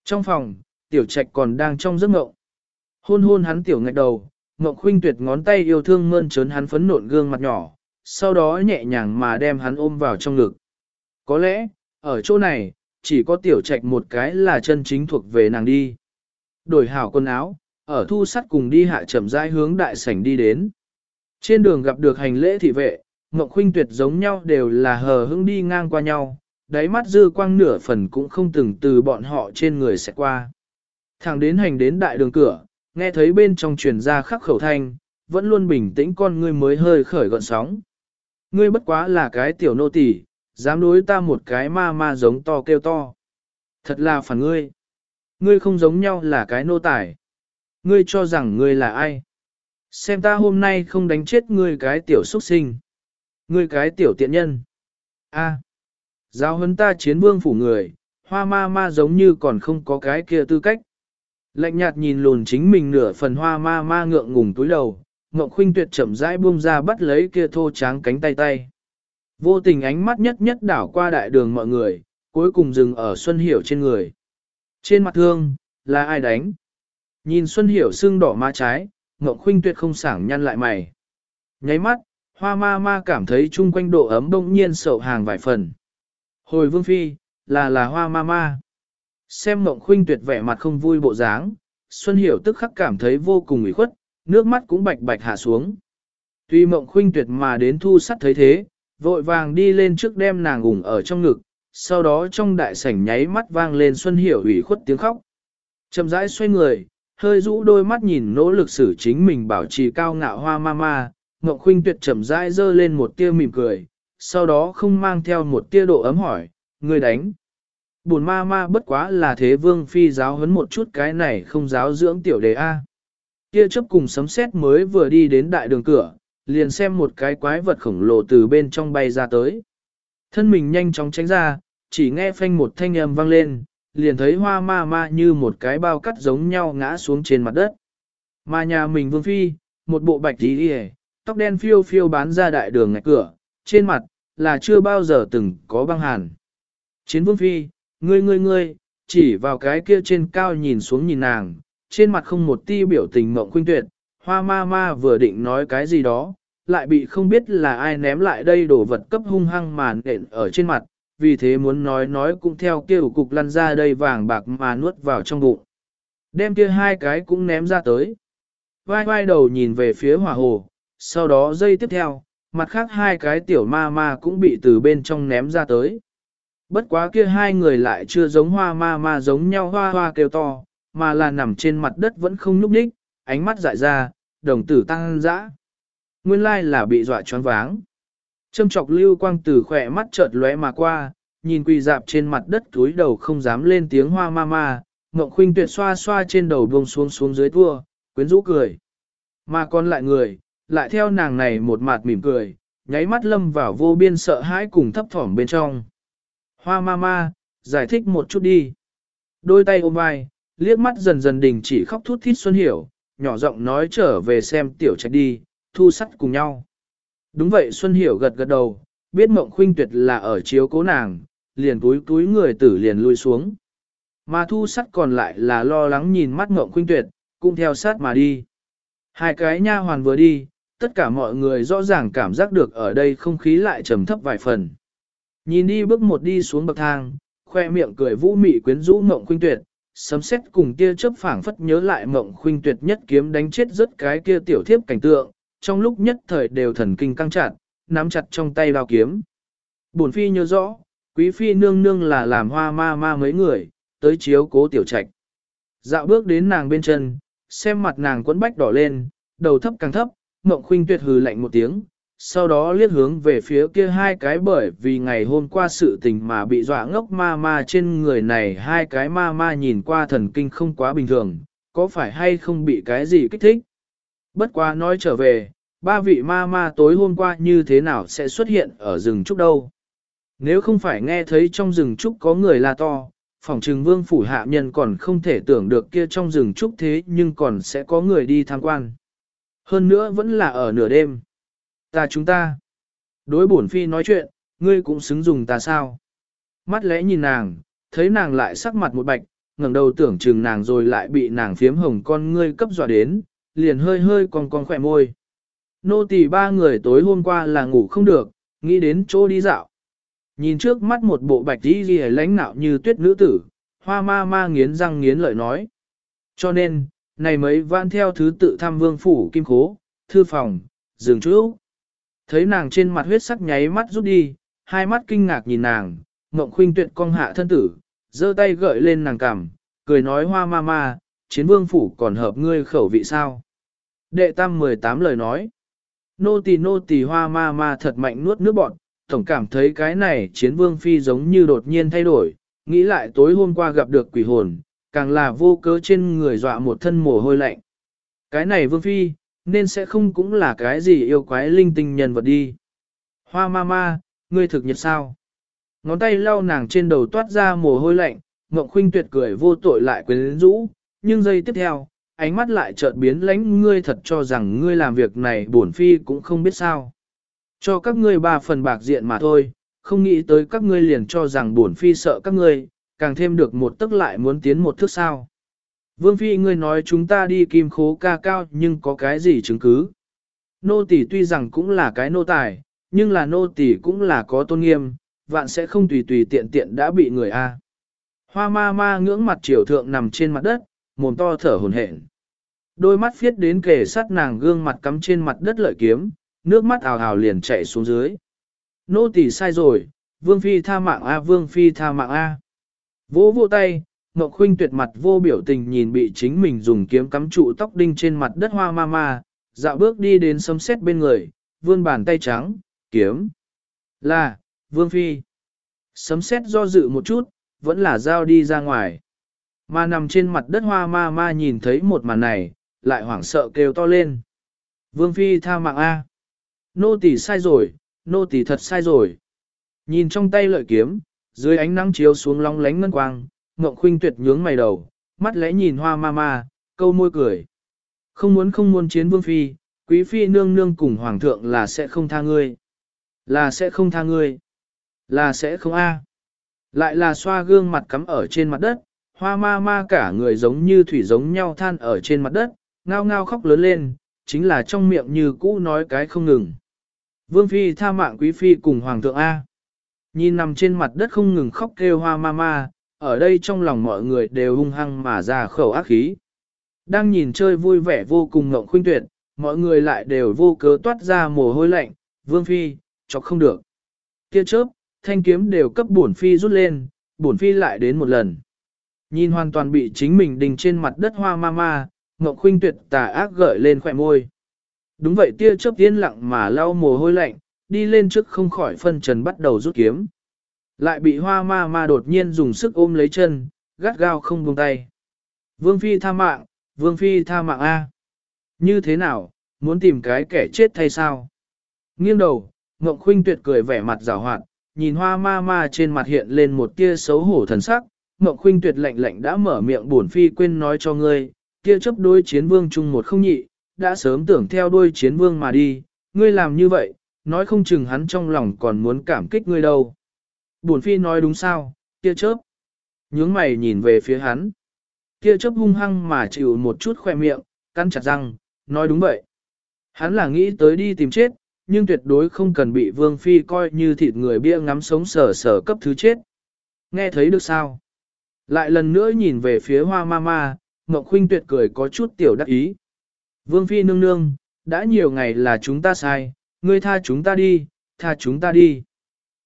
Trong phòng, tiểu trạch còn đang trong giấc mộng. Hôn hôn hắn tiểu ngạch đầu, Mộng Khuynh tuyệt ngón tay yêu thương mơn trớn hắn phấn nộn gương mặt nhỏ, sau đó nhẹ nhàng mà đem hắn ôm vào trong ngực. Có lẽ, ở chỗ này, chỉ có tiểu trạch một cái là chân chính thuộc về nàng đi. Đổi hảo quần áo, ở thu sắt cùng đi hạ chậm rãi hướng đại sảnh đi đến. Trên đường gặp được hành lễ thị vệ, Ngọc Khuynh Tuyệt giống nhau đều là hờ hững đi ngang qua nhau, đáy mắt dư quang nửa phần cũng không từng từ bọn họ trên người sẽ qua. Thẳng đến hành đến đại đường cửa, nghe thấy bên trong truyền ra khắc khẩu thanh, vẫn luôn bình tĩnh con ngươi mới hơi khởi gọn sóng. Ngươi bất quá là cái tiểu nô tỳ, dám đối ta một cái ma ma giống to kêu to. Thật là phản ngươi. Ngươi không giống nhau là cái nô tài. Ngươi cho rằng ngươi là ai? Xem ta hôm nay không đánh chết ngươi cái tiểu xuất sinh. Ngươi cái tiểu tiện nhân. A. Giáo huấn ta chiến vương phủ người, hoa ma ma giống như còn không có cái kia tư cách. Lạnh nhạt nhìn lùn chính mình nửa phần hoa ma ma ngượng ngùng túi đầu, Ngộng Khuynh Tuyệt chậm rãi buông ra bắt lấy kia thô tráng cánh tay tay. Vô tình ánh mắt nhất nhất đảo qua đại đường mọi người, cuối cùng dừng ở Xuân Hiểu trên người. Trên mặt thương, là ai đánh? Nhìn Xuân Hiểu sưng đỏ má trái, Ngộng Khuynh Tuyệt không sảng nhăn lại mày. Nháy mắt, hoa ma ma cảm thấy chung quanh độ ấm đông nhiên sậu hàng vài phần. Hồi vương phi, là là hoa ma ma. Xem Ngộng Khuynh Tuyệt vẻ mặt không vui bộ dáng, Xuân Hiểu tức khắc cảm thấy vô cùng ủy khuất, nước mắt cũng bạch bạch hạ xuống. Tuy Mộng Khuynh Tuyệt mà đến thu sắt thấy thế, vội vàng đi lên trước đem nàng ủng ở trong ngực, sau đó trong đại sảnh nháy mắt vang lên Xuân Hiểu ủy khuất tiếng khóc. Chậm rãi xoay người, hơi rũ đôi mắt nhìn nỗ lực xử chính mình bảo trì cao ngạo hoa ma ma, Ngọc Khuynh tuyệt chậm rãi dơ lên một tia mỉm cười, sau đó không mang theo một tia độ ấm hỏi, người đánh. Bùn ma ma bất quá là thế vương phi giáo huấn một chút cái này không giáo dưỡng tiểu đề A. Kia chấp cùng sấm sét mới vừa đi đến đại đường cửa, liền xem một cái quái vật khổng lồ từ bên trong bay ra tới. Thân mình nhanh chóng tránh ra, chỉ nghe phanh một thanh âm vang lên, liền thấy hoa ma ma như một cái bao cắt giống nhau ngã xuống trên mặt đất. Mà nhà mình vương phi, một bộ bạch tí đi tóc đen phiêu phiêu bán ra đại đường ngạch cửa, trên mặt, là chưa bao giờ từng có băng hàn. Chiến vương phi, ngươi ngươi ngươi, chỉ vào cái kia trên cao nhìn xuống nhìn nàng, trên mặt không một ti biểu tình mộng khuynh tuyệt, hoa ma ma vừa định nói cái gì đó, lại bị không biết là ai ném lại đây đổ vật cấp hung hăng màn nện ở trên mặt, vì thế muốn nói nói cũng theo kêu cục lăn ra đây vàng bạc mà nuốt vào trong bụng. Đem kia hai cái cũng ném ra tới. Vai vai đầu nhìn về phía hỏa hồ, sau đó dây tiếp theo, mặt khác hai cái tiểu ma ma cũng bị từ bên trong ném ra tới. Bất quá kia hai người lại chưa giống hoa ma ma giống nhau hoa hoa kêu to, mà là nằm trên mặt đất vẫn không nhúc nhích, ánh mắt dại ra, đồng tử tăng dã. Nguyên lai là bị dọa choáng váng. Châm chọc lưu quang từ khỏe mắt chợt lóe mà qua, nhìn quỳ dạp trên mặt đất túi đầu không dám lên tiếng hoa ma ma, Ngộng Khuynh tuyệt xoa xoa trên đầu buông xuống xuống dưới thua, quyến rũ cười. Mà còn lại người, lại theo nàng này một mặt mỉm cười, nháy mắt lâm vào vô biên sợ hãi cùng thấp thỏm bên trong. Hoa ma ma, giải thích một chút đi. Đôi tay ôm vai, liếc mắt dần dần đình chỉ khóc thút thít Xuân Hiểu, nhỏ giọng nói trở về xem tiểu trạch đi, thu sắt cùng nhau. Đúng vậy Xuân Hiểu gật gật đầu, biết mộng khuynh tuyệt là ở chiếu cố nàng, liền túi túi người tử liền lui xuống. Mà thu sắt còn lại là lo lắng nhìn mắt mộng khuynh tuyệt, cũng theo sát mà đi. Hai cái nha hoàn vừa đi, tất cả mọi người rõ ràng cảm giác được ở đây không khí lại trầm thấp vài phần. Nhìn đi bước một đi xuống bậc thang, khoe miệng cười vũ mị quyến rũ mộng khuynh tuyệt, sấm xét cùng kia chớp phảng phất nhớ lại mộng khuynh tuyệt nhất kiếm đánh chết rất cái kia tiểu thiếp cảnh tượng, trong lúc nhất thời đều thần kinh căng chặt, nắm chặt trong tay đao kiếm. Bổn phi nhớ rõ, quý phi nương nương là làm hoa ma ma mấy người, tới chiếu cố tiểu trạch. Dạo bước đến nàng bên chân, xem mặt nàng quấn bách đỏ lên, đầu thấp càng thấp, mộng khuynh tuyệt hừ lạnh một tiếng, sau đó liếc hướng về phía kia hai cái bởi vì ngày hôm qua sự tình mà bị dọa ngốc ma ma trên người này hai cái ma ma nhìn qua thần kinh không quá bình thường, có phải hay không bị cái gì kích thích. Bất quá nói trở về, ba vị ma ma tối hôm qua như thế nào sẽ xuất hiện ở rừng trúc đâu. Nếu không phải nghe thấy trong rừng trúc có người la to, phòng trừng vương phủ hạ nhân còn không thể tưởng được kia trong rừng trúc thế nhưng còn sẽ có người đi tham quan. Hơn nữa vẫn là ở nửa đêm. Ta chúng ta. Đối bổn phi nói chuyện, ngươi cũng xứng dùng ta sao. Mắt lẽ nhìn nàng, thấy nàng lại sắc mặt một bạch, ngẩng đầu tưởng chừng nàng rồi lại bị nàng phiếm hồng con ngươi cấp dọa đến, liền hơi hơi còn còn khỏe môi. nô tỳ ba người tối hôm qua là ngủ không được, nghĩ đến chỗ đi dạo. Nhìn trước mắt một bộ bạch đi ghi lãnh nạo như tuyết nữ tử, hoa ma ma nghiến răng nghiến lợi nói. Cho nên, này mấy van theo thứ tự thăm vương phủ kim khố, thư phòng, giường chú. Thấy nàng trên mặt huyết sắc nháy mắt rút đi, hai mắt kinh ngạc nhìn nàng, mộng khuynh tuyệt cong hạ thân tử, giơ tay gợi lên nàng cằm, cười nói hoa ma ma, chiến vương phủ còn hợp ngươi khẩu vị sao. Đệ tam 18 lời nói. Nô tỳ nô tỳ hoa ma ma thật mạnh nuốt nước bọn, tổng cảm thấy cái này chiến vương phi giống như đột nhiên thay đổi, nghĩ lại tối hôm qua gặp được quỷ hồn, càng là vô cớ trên người dọa một thân mồ hôi lạnh. Cái này vương phi, nên sẽ không cũng là cái gì yêu quái linh tinh nhân vật đi. Hoa ma ma, ngươi thực nhật sao? Ngón tay lau nàng trên đầu toát ra mồ hôi lạnh, Ngộng Khuynh tuyệt cười vô tội lại quyến rũ, nhưng giây tiếp theo, ánh mắt lại chợt biến lãnh ngươi thật cho rằng ngươi làm việc này bổn phi cũng không biết sao. Cho các ngươi ba phần bạc diện mà thôi, không nghĩ tới các ngươi liền cho rằng bổn phi sợ các ngươi, càng thêm được một tức lại muốn tiến một thước sao. Vương phi ngươi nói chúng ta đi kim khố ca cao nhưng có cái gì chứng cứ. Nô tỳ tuy rằng cũng là cái nô tài, nhưng là nô tỳ cũng là có tôn nghiêm, vạn sẽ không tùy tùy tiện tiện đã bị người a. Hoa ma ma ngưỡng mặt triều thượng nằm trên mặt đất, mồm to thở hồn hển. Đôi mắt phiết đến kề sát nàng gương mặt cắm trên mặt đất lợi kiếm, nước mắt ào ào liền chạy xuống dưới. Nô tỳ sai rồi, vương phi tha mạng a vương phi tha mạng a. Vỗ vỗ tay, Ngọc Khuynh tuyệt mặt vô biểu tình nhìn bị chính mình dùng kiếm cắm trụ tóc đinh trên mặt đất hoa ma ma, dạo bước đi đến sấm xét bên người, vươn bàn tay trắng, kiếm. Là, vương phi. Sấm xét do dự một chút, vẫn là giao đi ra ngoài. Mà nằm trên mặt đất hoa ma ma nhìn thấy một màn này, lại hoảng sợ kêu to lên. Vương Phi tha mạng A. Nô tỳ sai rồi, nô tỳ thật sai rồi. Nhìn trong tay lợi kiếm, dưới ánh nắng chiếu xuống long lánh ngân quang, Ngộng Khuynh tuyệt nhướng mày đầu, mắt lẽ nhìn hoa ma ma, câu môi cười. Không muốn không muốn chiến Vương Phi, Quý Phi nương nương cùng Hoàng thượng là sẽ không tha ngươi. Là sẽ không tha ngươi. Là sẽ không A. Lại là xoa gương mặt cắm ở trên mặt đất, hoa ma ma cả người giống như thủy giống nhau than ở trên mặt đất, ngao ngao khóc lớn lên, chính là trong miệng như cũ nói cái không ngừng. Vương Phi tha mạng quý Phi cùng Hoàng thượng A. Nhìn nằm trên mặt đất không ngừng khóc kêu hoa ma ma, ở đây trong lòng mọi người đều hung hăng mà ra khẩu ác khí. Đang nhìn chơi vui vẻ vô cùng ngộng khuynh tuyệt, mọi người lại đều vô cớ toát ra mồ hôi lạnh, Vương Phi, chọc không được. Kia chớp, thanh kiếm đều cấp bổn Phi rút lên, bổn Phi lại đến một lần. Nhìn hoàn toàn bị chính mình đình trên mặt đất hoa ma ma, Ngọc Khuynh tuyệt tà ác gợi lên khỏe môi. Đúng vậy tia chớp tiên lặng mà lau mồ hôi lạnh, đi lên trước không khỏi phân trần bắt đầu rút kiếm. Lại bị hoa ma ma đột nhiên dùng sức ôm lấy chân, gắt gao không buông tay. Vương Phi tha mạng, Vương Phi tha mạng A. Như thế nào, muốn tìm cái kẻ chết thay sao? Nghiêng đầu, Ngọc Khuynh tuyệt cười vẻ mặt rào hoạt, nhìn hoa ma ma trên mặt hiện lên một tia xấu hổ thần sắc, Ngọc Khuynh tuyệt lạnh lạnh đã mở miệng buồn phi quên nói cho ngươi, kia chấp đôi chiến vương chung một không nhị, đã sớm tưởng theo đôi chiến vương mà đi, ngươi làm như vậy, nói không chừng hắn trong lòng còn muốn cảm kích ngươi đâu. Buồn phi nói đúng sao, kia chớp. Nhướng mày nhìn về phía hắn. Kia chớp hung hăng mà chịu một chút khoe miệng, căn chặt răng, nói đúng vậy. Hắn là nghĩ tới đi tìm chết, nhưng tuyệt đối không cần bị vương phi coi như thịt người bia ngắm sống sở sở cấp thứ chết. Nghe thấy được sao? Lại lần nữa nhìn về phía hoa ma ma, Ngọc Khuynh tuyệt cười có chút tiểu đắc ý. Vương Phi nương nương, đã nhiều ngày là chúng ta sai, ngươi tha chúng ta đi, tha chúng ta đi.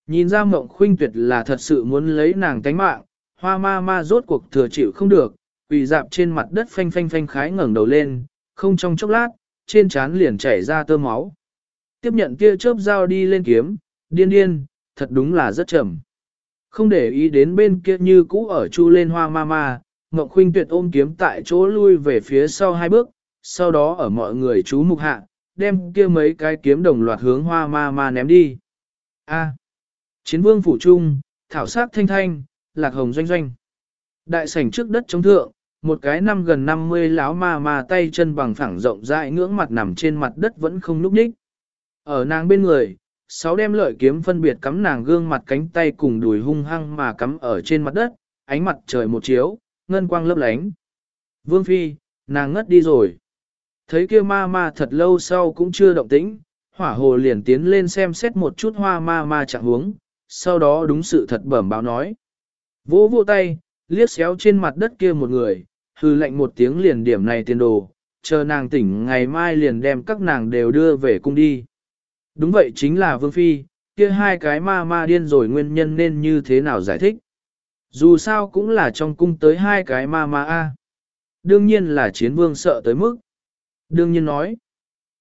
Nhìn ra Ngọc Khuynh tuyệt là thật sự muốn lấy nàng tánh mạng, hoa ma ma rốt cuộc thừa chịu không được, quỳ dạp trên mặt đất phanh phanh phanh khái ngẩng đầu lên, không trong chốc lát, trên trán liền chảy ra tơ máu. Tiếp nhận kia chớp dao đi lên kiếm, điên điên, thật đúng là rất chậm. Không để ý đến bên kia như cũ ở chu lên hoa ma ma, Ngọc Khuynh tuyệt ôm kiếm tại chỗ lui về phía sau hai bước, sau đó ở mọi người chú mục hạ, đem kia mấy cái kiếm đồng loạt hướng hoa ma ma ném đi. A. Chiến vương phủ trung, thảo sát thanh thanh, lạc hồng doanh doanh. Đại sảnh trước đất chống thượng, một cái năm gần 50 láo ma ma tay chân bằng phẳng rộng rãi ngưỡng mặt nằm trên mặt đất vẫn không núp đích. Ở nàng bên người, sáu đem lợi kiếm phân biệt cắm nàng gương mặt cánh tay cùng đùi hung hăng mà cắm ở trên mặt đất, ánh mặt trời một chiếu, ngân quang lấp lánh. Vương Phi, nàng ngất đi rồi. Thấy kia ma ma thật lâu sau cũng chưa động tĩnh, hỏa hồ liền tiến lên xem xét một chút hoa ma ma trạng huống, sau đó đúng sự thật bẩm báo nói. Vỗ vỗ tay, liếc xéo trên mặt đất kia một người, hư lệnh một tiếng liền điểm này tiền đồ, chờ nàng tỉnh ngày mai liền đem các nàng đều đưa về cung đi. Đúng vậy chính là Vương Phi, kia hai cái ma ma điên rồi nguyên nhân nên như thế nào giải thích. Dù sao cũng là trong cung tới hai cái ma ma a. Đương nhiên là chiến vương sợ tới mức. Đương nhiên nói.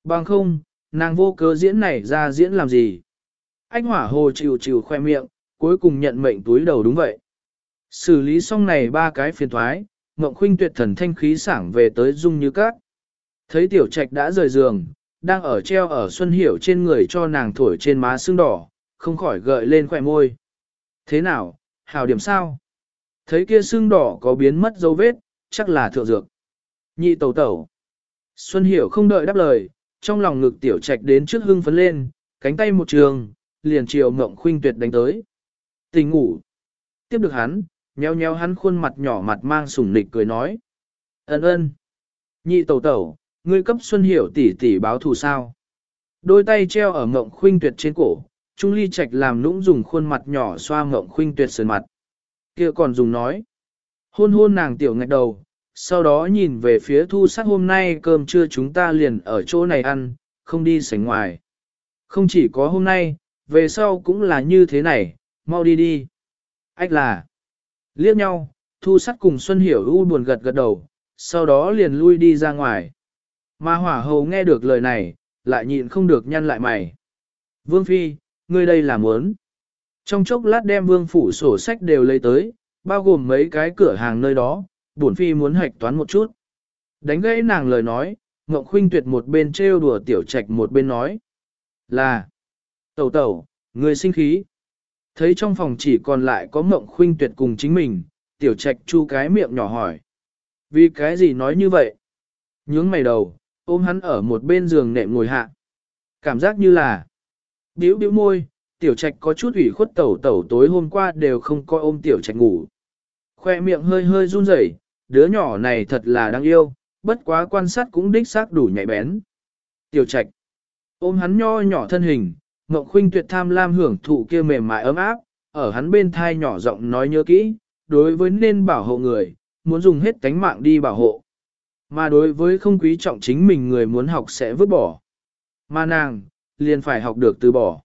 Bằng không, nàng vô cớ diễn này ra diễn làm gì. Anh hỏa hồ chịu chịu khoe miệng, cuối cùng nhận mệnh túi đầu đúng vậy. Xử lý xong này ba cái phiền thoái, mộng Khuynh tuyệt thần thanh khí sảng về tới dung như cát. Thấy tiểu trạch đã rời giường, đang ở treo ở Xuân Hiểu trên người cho nàng thổi trên má sưng đỏ, không khỏi gợi lên khỏe môi. Thế nào, hào điểm sao? Thấy kia sưng đỏ có biến mất dấu vết, chắc là thượng dược. Nhị tẩu tẩu. Xuân Hiểu không đợi đáp lời, trong lòng ngực tiểu trạch đến trước hưng phấn lên, cánh tay một trường, liền chiều mộng Khuynh tuyệt đánh tới. Tình ngủ. Tiếp được hắn, nheo nheo hắn khuôn mặt nhỏ mặt mang sủng nịch cười nói. Ấn ơn. Nhị tẩu tẩu, ngươi cấp Xuân Hiểu tỷ tỷ báo thù sao. Đôi tay treo ở mộng khuynh tuyệt trên cổ, Trung Ly Trạch làm nũng dùng khuôn mặt nhỏ xoa mộng khuynh tuyệt sườn mặt. kia còn dùng nói. Hôn hôn nàng tiểu ngạch đầu, sau đó nhìn về phía thu sắc hôm nay cơm trưa chúng ta liền ở chỗ này ăn, không đi sánh ngoài. Không chỉ có hôm nay, về sau cũng là như thế này, mau đi đi. Ách là. Liếc nhau, thu sắt cùng Xuân Hiểu u buồn gật gật đầu, sau đó liền lui đi ra ngoài. Mà hỏa hầu nghe được lời này, lại nhịn không được nhăn lại mày. Vương Phi, ngươi đây là muốn. Trong chốc lát đem vương phủ sổ sách đều lấy tới, bao gồm mấy cái cửa hàng nơi đó, bổn Phi muốn hạch toán một chút. Đánh gãy nàng lời nói, Ngọc Khuynh tuyệt một bên trêu đùa tiểu trạch một bên nói. Là, tẩu tẩu, người sinh khí. Thấy trong phòng chỉ còn lại có Ngộng Khuynh tuyệt cùng chính mình, tiểu trạch chu cái miệng nhỏ hỏi. Vì cái gì nói như vậy? Nhướng mày đầu, ôm hắn ở một bên giường nệm ngồi hạ. Cảm giác như là biểu biểu môi, tiểu trạch có chút ủy khuất tẩu tẩu tối hôm qua đều không coi ôm tiểu trạch ngủ. Khoe miệng hơi hơi run rẩy, đứa nhỏ này thật là đáng yêu, bất quá quan sát cũng đích xác đủ nhạy bén. Tiểu trạch ôm hắn nho nhỏ thân hình, Ngọc Khuynh tuyệt tham lam hưởng thụ kia mềm mại ấm áp, ở hắn bên thai nhỏ giọng nói nhớ kỹ, đối với nên bảo hộ người, muốn dùng hết cánh mạng đi bảo hộ. Mà đối với không quý trọng chính mình người muốn học sẽ vứt bỏ. Mà nàng, liền phải học được từ bỏ.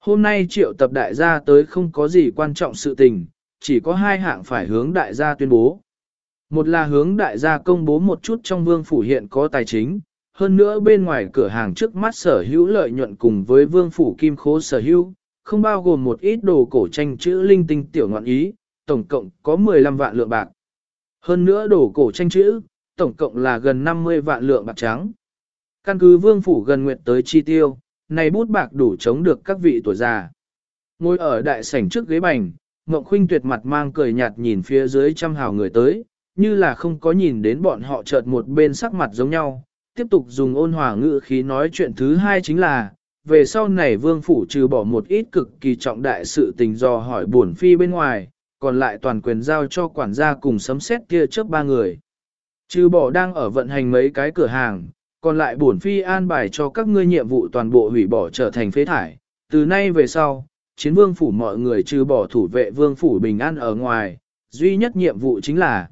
Hôm nay triệu tập đại gia tới không có gì quan trọng sự tình, chỉ có hai hạng phải hướng đại gia tuyên bố. Một là hướng đại gia công bố một chút trong vương phủ hiện có tài chính, hơn nữa bên ngoài cửa hàng trước mắt sở hữu lợi nhuận cùng với vương phủ kim khố sở hữu, không bao gồm một ít đồ cổ tranh chữ linh tinh tiểu ngọn ý, tổng cộng có 15 vạn lượng bạc. Hơn nữa đồ cổ tranh chữ, tổng cộng là gần 50 vạn lượng bạc trắng. Căn cứ vương phủ gần nguyện tới chi tiêu, này bút bạc đủ chống được các vị tuổi già. Ngồi ở đại sảnh trước ghế bành, Ngọc Khuynh tuyệt mặt mang cười nhạt nhìn phía dưới trăm hào người tới, như là không có nhìn đến bọn họ chợt một bên sắc mặt giống nhau, tiếp tục dùng ôn hòa ngữ khí nói chuyện thứ hai chính là, về sau này vương phủ trừ bỏ một ít cực kỳ trọng đại sự tình do hỏi buồn phi bên ngoài, còn lại toàn quyền giao cho quản gia cùng sấm xét kia trước ba người. Trừ bỏ đang ở vận hành mấy cái cửa hàng, còn lại bổn phi an bài cho các ngươi nhiệm vụ toàn bộ hủy bỏ trở thành phế thải. Từ nay về sau, chiến vương phủ mọi người trừ bỏ thủ vệ vương phủ bình an ở ngoài, duy nhất nhiệm vụ chính là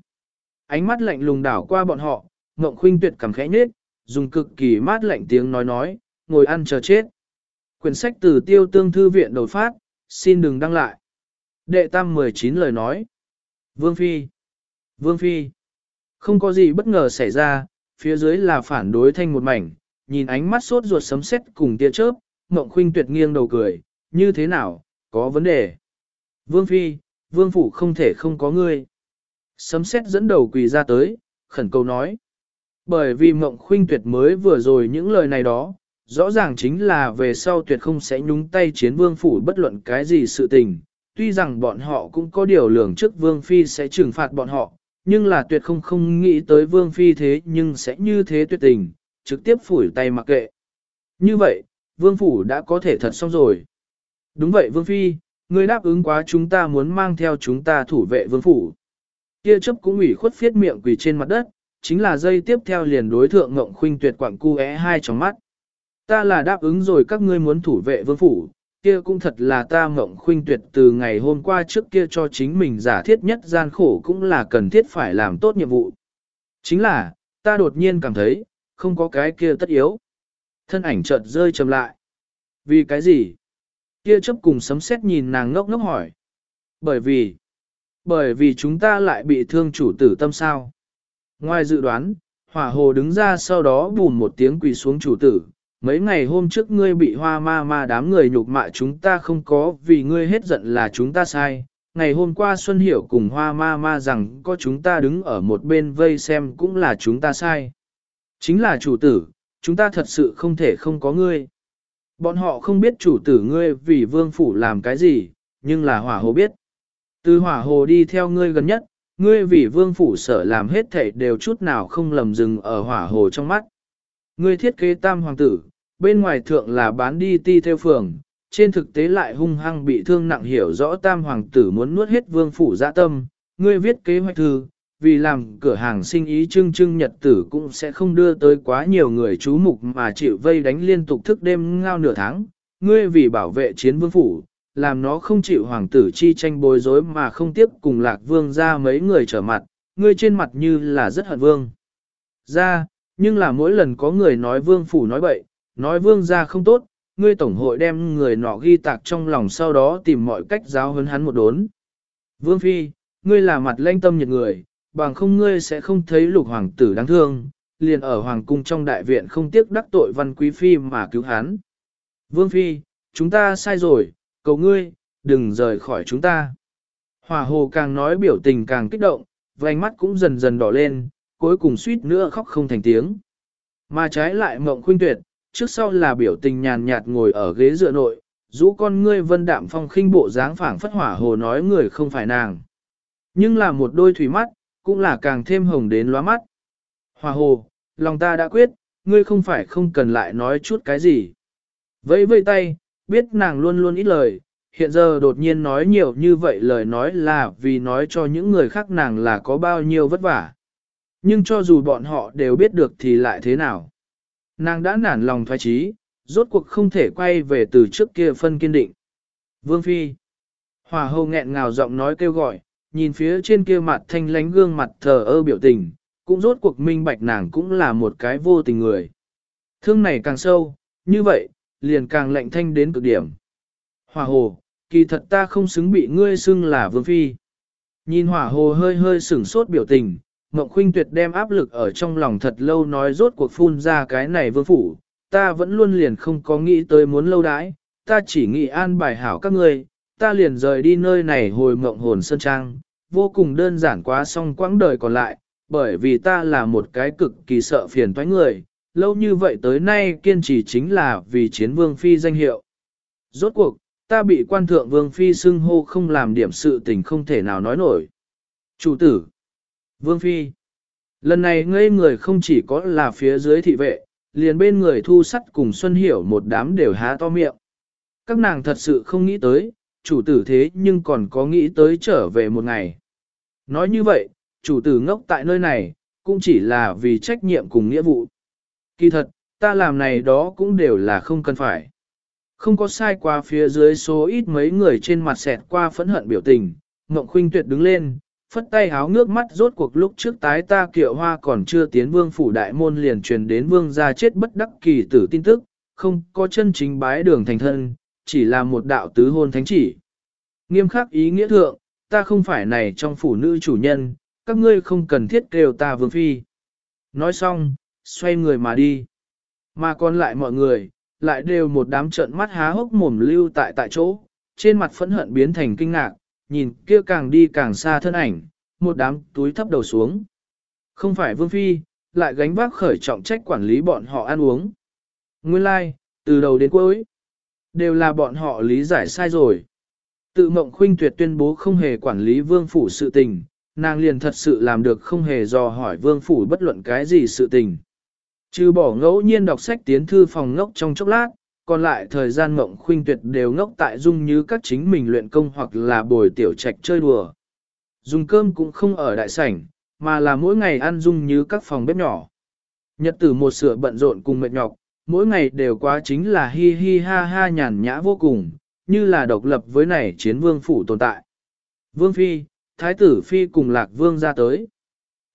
ánh mắt lạnh lùng đảo qua bọn họ, ngộng khuynh tuyệt cầm khẽ nhết, dùng cực kỳ mát lạnh tiếng nói nói, ngồi ăn chờ chết. Quyển sách từ tiêu tương thư viện đột phát, xin đừng đăng lại. Đệ tam 19 lời nói. Vương Phi. Vương Phi. Không có gì bất ngờ xảy ra, phía dưới là phản đối thanh một mảnh, nhìn ánh mắt sốt ruột sấm sét cùng tia chớp, Mộng Khuynh tuyệt nghiêng đầu cười, như thế nào, có vấn đề. Vương Phi, Vương Phủ không thể không có ngươi. Sấm sét dẫn đầu quỳ ra tới, khẩn cầu nói. Bởi vì Mộng Khuynh tuyệt mới vừa rồi những lời này đó, rõ ràng chính là về sau tuyệt không sẽ nhúng tay chiến Vương Phủ bất luận cái gì sự tình. Tuy rằng bọn họ cũng có điều lường trước Vương Phi sẽ trừng phạt bọn họ, nhưng là tuyệt không không nghĩ tới vương phi thế nhưng sẽ như thế tuyệt tình, trực tiếp phủi tay mặc kệ. Như vậy, vương phủ đã có thể thật xong rồi. Đúng vậy vương phi, người đáp ứng quá chúng ta muốn mang theo chúng ta thủ vệ vương phủ. Kia chấp cũng ủy khuất phiết miệng quỳ trên mặt đất, chính là dây tiếp theo liền đối thượng Ngộng Khuynh Tuyệt quảng cu é hai trong mắt. Ta là đáp ứng rồi các ngươi muốn thủ vệ vương phủ, kia cũng thật là ta mộng Khuynh Tuyệt từ ngày hôm qua trước kia cho chính mình giả thiết nhất gian khổ cũng là cần thiết phải làm tốt nhiệm vụ. Chính là, ta đột nhiên cảm thấy, không có cái kia tất yếu. Thân ảnh chợt rơi chầm lại. Vì cái gì? Kia chấp cùng sấm xét nhìn nàng ngốc ngốc hỏi. Bởi vì, bởi vì chúng ta lại bị thương chủ tử tâm sao. Ngoài dự đoán, hỏa hồ đứng ra sau đó bùn một tiếng quỳ xuống chủ tử. Mấy ngày hôm trước ngươi bị hoa ma ma đám người nhục mạ chúng ta không có vì ngươi hết giận là chúng ta sai. Ngày hôm qua Xuân Hiểu cùng hoa ma ma rằng có chúng ta đứng ở một bên vây xem cũng là chúng ta sai. Chính là chủ tử, chúng ta thật sự không thể không có ngươi. Bọn họ không biết chủ tử ngươi vì vương phủ làm cái gì, nhưng là hỏa hồ biết. Từ hỏa hồ đi theo ngươi gần nhất, ngươi vì vương phủ sở làm hết thảy đều chút nào không lầm dừng ở hỏa hồ trong mắt. Ngươi thiết kế tam hoàng tử, bên ngoài thượng là bán đi ti theo phường, trên thực tế lại hung hăng bị thương nặng hiểu rõ tam hoàng tử muốn nuốt hết vương phủ dạ tâm, ngươi viết kế hoạch thư, vì làm cửa hàng sinh ý trưng trưng nhật tử cũng sẽ không đưa tới quá nhiều người chú mục mà chịu vây đánh liên tục thức đêm ngao nửa tháng. Ngươi vì bảo vệ chiến vương phủ, làm nó không chịu hoàng tử chi tranh bối rối mà không tiếp cùng lạc vương ra mấy người trở mặt, ngươi trên mặt như là rất hận vương. Ra, nhưng là mỗi lần có người nói vương phủ nói bậy, nói vương gia không tốt, ngươi tổng hội đem người nọ ghi tạc trong lòng sau đó tìm mọi cách giáo huấn hắn một đốn. Vương Phi, ngươi là mặt lanh tâm nhiệt người, bằng không ngươi sẽ không thấy lục hoàng tử đáng thương, liền ở hoàng cung trong đại viện không tiếc đắc tội văn quý phi mà cứu hắn. Vương phi, chúng ta sai rồi, cầu ngươi, đừng rời khỏi chúng ta. Hòa hồ càng nói biểu tình càng kích động, vành mắt cũng dần dần đỏ lên, cuối cùng suýt nữa khóc không thành tiếng. Mà trái lại mộng khuynh tuyệt, trước sau là biểu tình nhàn nhạt ngồi ở ghế dựa nội, rũ con ngươi vân đạm phong khinh bộ dáng phảng phất hỏa hồ nói người không phải nàng. Nhưng là một đôi thủy mắt, cũng là càng thêm hồng đến lóa mắt. Hòa hồ, lòng ta đã quyết, ngươi không phải không cần lại nói chút cái gì. Vẫy vây tay, biết nàng luôn luôn ít lời, hiện giờ đột nhiên nói nhiều như vậy lời nói là vì nói cho những người khác nàng là có bao nhiêu vất vả. Nhưng cho dù bọn họ đều biết được thì lại thế nào. Nàng đã nản lòng thoái trí, rốt cuộc không thể quay về từ trước kia phân kiên định. Vương Phi Hòa hầu nghẹn ngào giọng nói kêu gọi, nhìn phía trên kia mặt thanh lánh gương mặt thờ ơ biểu tình, cũng rốt cuộc minh bạch nàng cũng là một cái vô tình người. Thương này càng sâu, như vậy, liền càng lạnh thanh đến cực điểm. Hỏa hồ, kỳ thật ta không xứng bị ngươi xưng là vương phi. Nhìn hỏa hồ hơi hơi sửng sốt biểu tình, Mộng Khuynh Tuyệt đem áp lực ở trong lòng thật lâu nói rốt cuộc phun ra cái này vương phủ, ta vẫn luôn liền không có nghĩ tới muốn lâu đãi, ta chỉ nghĩ an bài hảo các ngươi, ta liền rời đi nơi này hồi mộng hồn sơn trang, vô cùng đơn giản quá xong quãng đời còn lại, bởi vì ta là một cái cực kỳ sợ phiền toái người, lâu như vậy tới nay kiên trì chính là vì chiến vương phi danh hiệu. Rốt cuộc, ta bị quan thượng vương phi xưng hô không làm điểm sự tình không thể nào nói nổi. Chủ tử, vương phi, lần này ngây người không chỉ có là phía dưới thị vệ, liền bên người thu sắt cùng Xuân Hiểu một đám đều há to miệng. Các nàng thật sự không nghĩ tới, chủ tử thế nhưng còn có nghĩ tới trở về một ngày. Nói như vậy, chủ tử ngốc tại nơi này, cũng chỉ là vì trách nhiệm cùng nghĩa vụ. Kỳ thật, ta làm này đó cũng đều là không cần phải. Không có sai qua phía dưới số ít mấy người trên mặt xẹt qua phẫn hận biểu tình, Ngộng Khuynh Tuyệt đứng lên, phất tay háo ngước mắt rốt cuộc lúc trước tái ta kiệu hoa còn chưa tiến vương phủ đại môn liền truyền đến vương gia chết bất đắc kỳ tử tin tức, không có chân chính bái đường thành thân, chỉ là một đạo tứ hôn thánh chỉ. Nghiêm khắc ý nghĩa thượng, ta không phải này trong phủ nữ chủ nhân, các ngươi không cần thiết kêu ta vương phi. Nói xong, xoay người mà đi. Mà còn lại mọi người, lại đều một đám trợn mắt há hốc mồm lưu tại tại chỗ, trên mặt phẫn hận biến thành kinh ngạc, nhìn kia càng đi càng xa thân ảnh, một đám túi thấp đầu xuống. Không phải vương phi, lại gánh vác khởi trọng trách quản lý bọn họ ăn uống. Nguyên lai, like, từ đầu đến cuối, đều là bọn họ lý giải sai rồi. Tự mộng khuynh tuyệt tuyên bố không hề quản lý vương phủ sự tình, nàng liền thật sự làm được không hề dò hỏi vương phủ bất luận cái gì sự tình. Trừ bỏ ngẫu nhiên đọc sách tiến thư phòng ngốc trong chốc lát, còn lại thời gian mộng khuynh tuyệt đều ngốc tại dung như các chính mình luyện công hoặc là bồi tiểu trạch chơi đùa. Dùng cơm cũng không ở đại sảnh, mà là mỗi ngày ăn dung như các phòng bếp nhỏ. Nhật tử một sửa bận rộn cùng mệt nhọc, mỗi ngày đều quá chính là hi hi ha ha nhàn nhã vô cùng, như là độc lập với này chiến vương phủ tồn tại. Vương Phi, Thái tử Phi cùng Lạc Vương ra tới.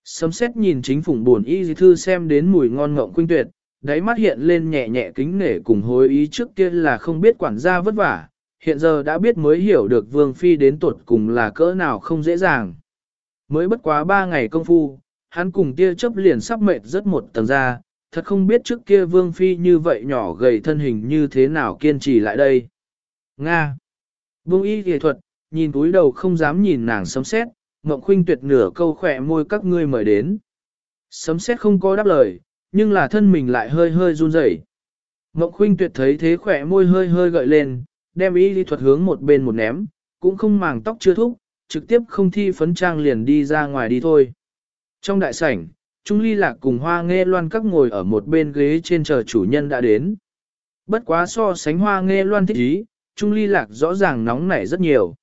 Sấm xét nhìn chính phủng buồn y dì thư xem đến mùi ngon ngộng khuynh tuyệt, đáy mắt hiện lên nhẹ nhẹ kính nể cùng hối ý trước kia là không biết quản gia vất vả, hiện giờ đã biết mới hiểu được Vương Phi đến tuột cùng là cỡ nào không dễ dàng. Mới bất quá ba ngày công phu, hắn cùng tia chấp liền sắp mệt rất một tầng ra, thật không biết trước kia Vương Phi như vậy nhỏ gầy thân hình như thế nào kiên trì lại đây. Nga Vương y kỳ thuật, nhìn túi đầu không dám nhìn nàng sấm xét, Mộng Khuynh tuyệt nửa câu khỏe môi các ngươi mời đến. Sấm xét không có đáp lời, nhưng là thân mình lại hơi hơi run rẩy. ngọc Khuynh tuyệt thấy thế khỏe môi hơi hơi gợi lên, đem ý lý thuật hướng một bên một ném, cũng không màng tóc chưa thúc, trực tiếp không thi phấn trang liền đi ra ngoài đi thôi. Trong đại sảnh, Trung Ly Lạc cùng Hoa Nghe Loan các ngồi ở một bên ghế trên chờ chủ nhân đã đến. Bất quá so sánh Hoa Nghe Loan thích ý, Trung Ly Lạc rõ ràng nóng nảy rất nhiều.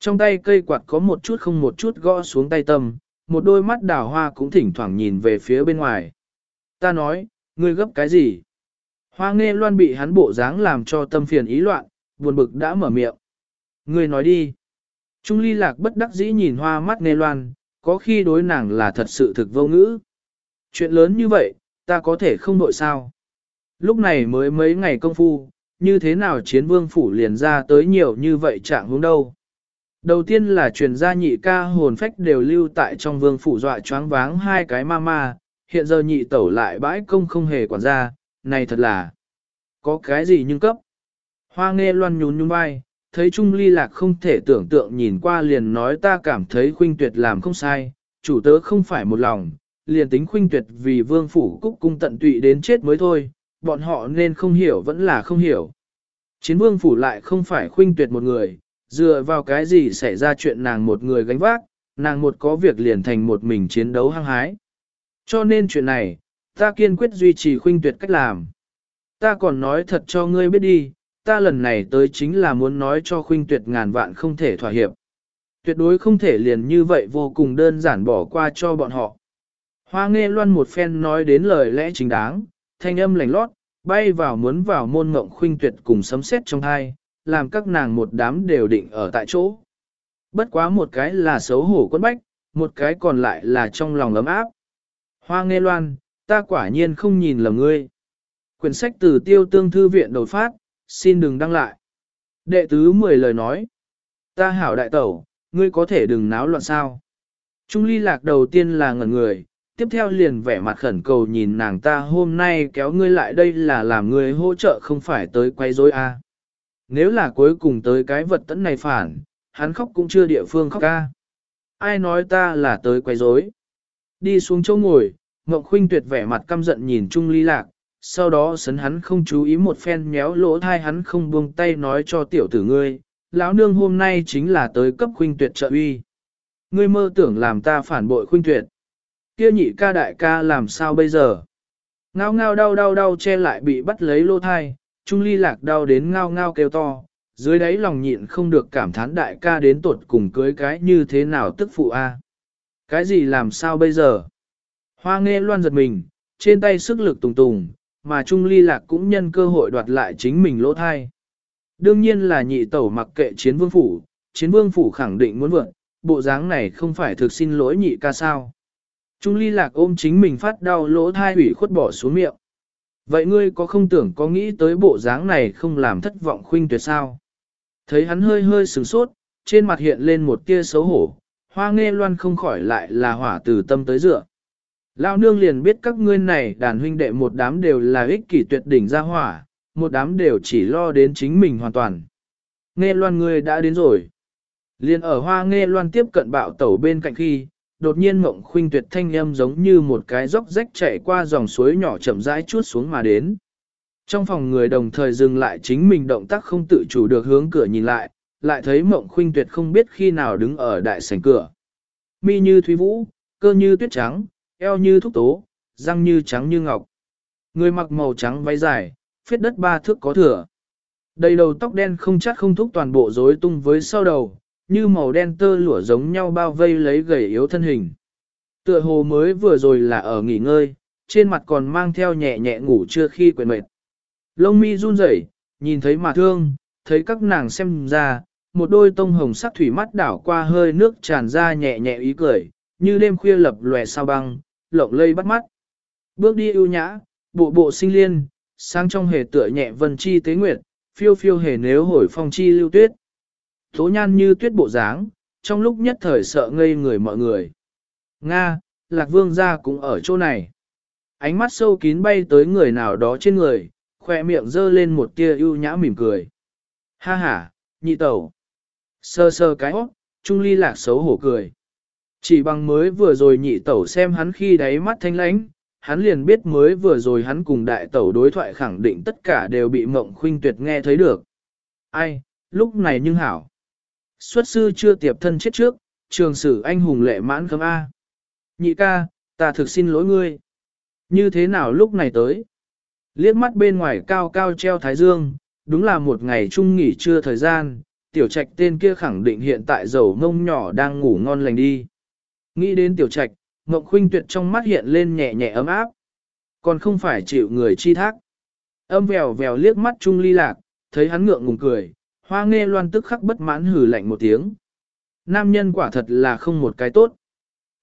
Trong tay cây quạt có một chút không một chút gõ xuống tay tâm, một đôi mắt đào hoa cũng thỉnh thoảng nhìn về phía bên ngoài. Ta nói, ngươi gấp cái gì? Hoa nghe loan bị hắn bộ dáng làm cho tâm phiền ý loạn, buồn bực đã mở miệng. Ngươi nói đi. Trung ly lạc bất đắc dĩ nhìn hoa mắt nghe loan, có khi đối nàng là thật sự thực vô ngữ. Chuyện lớn như vậy, ta có thể không đội sao. Lúc này mới mấy ngày công phu, như thế nào chiến vương phủ liền ra tới nhiều như vậy chẳng hướng đâu. Đầu tiên là truyền gia nhị ca hồn phách đều lưu tại trong vương phủ dọa choáng váng hai cái ma ma, hiện giờ nhị tẩu lại bãi công không hề quản gia, này thật là có cái gì nhưng cấp. Hoa nghe loan nhún nhún vai, thấy Trung Ly Lạc không thể tưởng tượng nhìn qua liền nói ta cảm thấy khuynh tuyệt làm không sai, chủ tớ không phải một lòng, liền tính khuynh tuyệt vì vương phủ cúc cung tận tụy đến chết mới thôi, bọn họ nên không hiểu vẫn là không hiểu. Chiến vương phủ lại không phải khuynh tuyệt một người, dựa vào cái gì xảy ra chuyện nàng một người gánh vác, nàng một có việc liền thành một mình chiến đấu hăng hái. Cho nên chuyện này, ta kiên quyết duy trì khuynh tuyệt cách làm. Ta còn nói thật cho ngươi biết đi, ta lần này tới chính là muốn nói cho khuynh tuyệt ngàn vạn không thể thỏa hiệp. Tuyệt đối không thể liền như vậy vô cùng đơn giản bỏ qua cho bọn họ. Hoa nghe loan một phen nói đến lời lẽ chính đáng, thanh âm lành lót, bay vào muốn vào môn ngộng khuynh tuyệt cùng sấm sét trong hai, làm các nàng một đám đều định ở tại chỗ. Bất quá một cái là xấu hổ quân bách, một cái còn lại là trong lòng ấm áp. Hoa nghe loan, ta quả nhiên không nhìn lầm ngươi. Quyển sách từ tiêu tương thư viện đột phát, xin đừng đăng lại. Đệ tứ mười lời nói. Ta hảo đại tẩu, ngươi có thể đừng náo loạn sao. Trung ly lạc đầu tiên là ngẩn người, tiếp theo liền vẻ mặt khẩn cầu nhìn nàng ta hôm nay kéo ngươi lại đây là làm ngươi hỗ trợ không phải tới quay rối a. À. Nếu là cuối cùng tới cái vật tẫn này phản, hắn khóc cũng chưa địa phương khóc ca. Ai nói ta là tới quay rối? Đi xuống chỗ ngồi, Ngọc Khuynh tuyệt vẻ mặt căm giận nhìn Trung Ly Lạc, sau đó sấn hắn không chú ý một phen méo lỗ thai hắn không buông tay nói cho tiểu tử ngươi, lão nương hôm nay chính là tới cấp Khuynh tuyệt trợ uy. Ngươi mơ tưởng làm ta phản bội Khuynh tuyệt. Kia nhị ca đại ca làm sao bây giờ? Ngao ngao đau đau đau che lại bị bắt lấy lỗ thai, Trung Ly Lạc đau đến ngao ngao kêu to, dưới đáy lòng nhịn không được cảm thán đại ca đến tuột cùng cưới cái như thế nào tức phụ a. Cái gì làm sao bây giờ? Hoa nghe loan giật mình, trên tay sức lực tùng tùng, mà Trung Ly Lạc cũng nhân cơ hội đoạt lại chính mình lỗ thai. Đương nhiên là nhị tẩu mặc kệ chiến vương phủ, chiến vương phủ khẳng định muốn vượt, bộ dáng này không phải thực xin lỗi nhị ca sao. Trung Ly Lạc ôm chính mình phát đau lỗ thai ủy khuất bỏ xuống miệng. Vậy ngươi có không tưởng có nghĩ tới bộ dáng này không làm thất vọng khuynh tuyệt sao? Thấy hắn hơi hơi sửng sốt, trên mặt hiện lên một tia xấu hổ, hoa nghe loan không khỏi lại là hỏa từ tâm tới dựa. Lão nương liền biết các ngươi này đàn huynh đệ một đám đều là ích kỷ tuyệt đỉnh ra hỏa, một đám đều chỉ lo đến chính mình hoàn toàn. Nghe loan ngươi đã đến rồi. Liền ở hoa nghe loan tiếp cận bạo tẩu bên cạnh khi, đột nhiên mộng khuynh tuyệt thanh âm giống như một cái dốc rách chạy qua dòng suối nhỏ chậm rãi chút xuống mà đến. Trong phòng người đồng thời dừng lại chính mình động tác không tự chủ được hướng cửa nhìn lại, lại thấy mộng khuynh tuyệt không biết khi nào đứng ở đại sảnh cửa. Mi như thúy vũ, cơ như tuyết trắng, eo như thúc tố, răng như trắng như ngọc. Người mặc màu trắng váy dài, phết đất ba thước có thừa. Đầy đầu tóc đen không chắc không thúc toàn bộ rối tung với sau đầu, như màu đen tơ lụa giống nhau bao vây lấy gầy yếu thân hình. Tựa hồ mới vừa rồi là ở nghỉ ngơi, trên mặt còn mang theo nhẹ nhẹ ngủ chưa khi quên mệt. Lông mi run rẩy, nhìn thấy mà thương, thấy các nàng xem ra, một đôi tông hồng sắc thủy mắt đảo qua hơi nước tràn ra nhẹ nhẹ ý cười, như đêm khuya lập lòe sao băng, lộng lây bắt mắt. Bước đi ưu nhã, bộ bộ sinh liên, sang trong hề tựa nhẹ vân chi tế nguyệt, phiêu phiêu hề nếu hồi phong chi lưu tuyết. Tố nhan như tuyết bộ dáng, trong lúc nhất thời sợ ngây người mọi người. Nga, Lạc Vương gia cũng ở chỗ này. Ánh mắt sâu kín bay tới người nào đó trên người, khỏe miệng dơ lên một tia ưu nhã mỉm cười. Ha ha, nhị tẩu. Sơ sơ cái hót, Trung Ly Lạc xấu hổ cười. Chỉ bằng mới vừa rồi nhị tẩu xem hắn khi đáy mắt thanh lãnh, hắn liền biết mới vừa rồi hắn cùng đại tẩu đối thoại khẳng định tất cả đều bị mộng khuynh tuyệt nghe thấy được. Ai, lúc này nhưng hảo. Xuất sư chưa tiệp thân chết trước, trường sử anh hùng lệ mãn cấm A. Nhị ca, ta thực xin lỗi ngươi. Như thế nào lúc này tới? Liếc mắt bên ngoài cao cao treo thái dương, đúng là một ngày chung nghỉ trưa thời gian, tiểu trạch tên kia khẳng định hiện tại dầu ngông nhỏ đang ngủ ngon lành đi. Nghĩ đến tiểu trạch, Ngọc Khuynh Tuyệt trong mắt hiện lên nhẹ nhẹ ấm áp, còn không phải chịu người chi thác. Âm vèo vèo liếc mắt Trung Ly Lạc, thấy hắn ngượng ngùng cười, hoa nghe loan tức khắc bất mãn hử lạnh một tiếng. Nam nhân quả thật là không một cái tốt.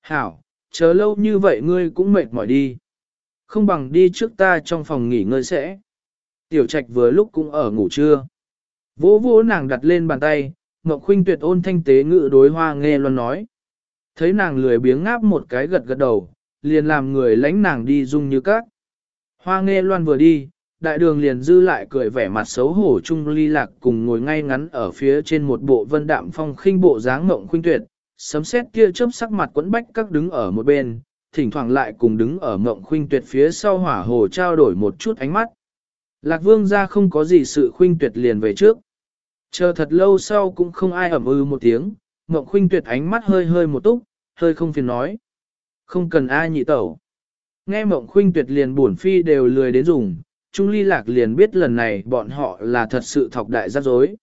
Hảo, chờ lâu như vậy ngươi cũng mệt mỏi đi. Không bằng đi trước ta trong phòng nghỉ ngơi sẽ. Tiểu trạch vừa lúc cũng ở ngủ trưa. Vỗ vỗ nàng đặt lên bàn tay, Ngọc Khuynh tuyệt ôn thanh tế ngự đối hoa nghe loan nói. Thấy nàng lười biếng ngáp một cái gật gật đầu, liền làm người lánh nàng đi dung như các. Hoa nghe loan vừa đi, đại đường liền dư lại cười vẻ mặt xấu hổ chung ly lạc cùng ngồi ngay ngắn ở phía trên một bộ vân đạm phong khinh bộ dáng ngộng khuynh tuyệt, sấm sét kia chớp sắc mặt quẫn bách các đứng ở một bên, thỉnh thoảng lại cùng đứng ở ngộng khuynh tuyệt phía sau hỏa hồ trao đổi một chút ánh mắt. Lạc vương ra không có gì sự khuynh tuyệt liền về trước. Chờ thật lâu sau cũng không ai ẩm ư một tiếng, ngộng khuynh tuyệt ánh mắt hơi hơi một túc, hơi không phiền nói. Không cần ai nhị tẩu. Nghe mộng khuynh tuyệt liền buồn phi đều lười đến dùng, Trung Ly Lạc liền biết lần này bọn họ là thật sự thọc đại rắc rối.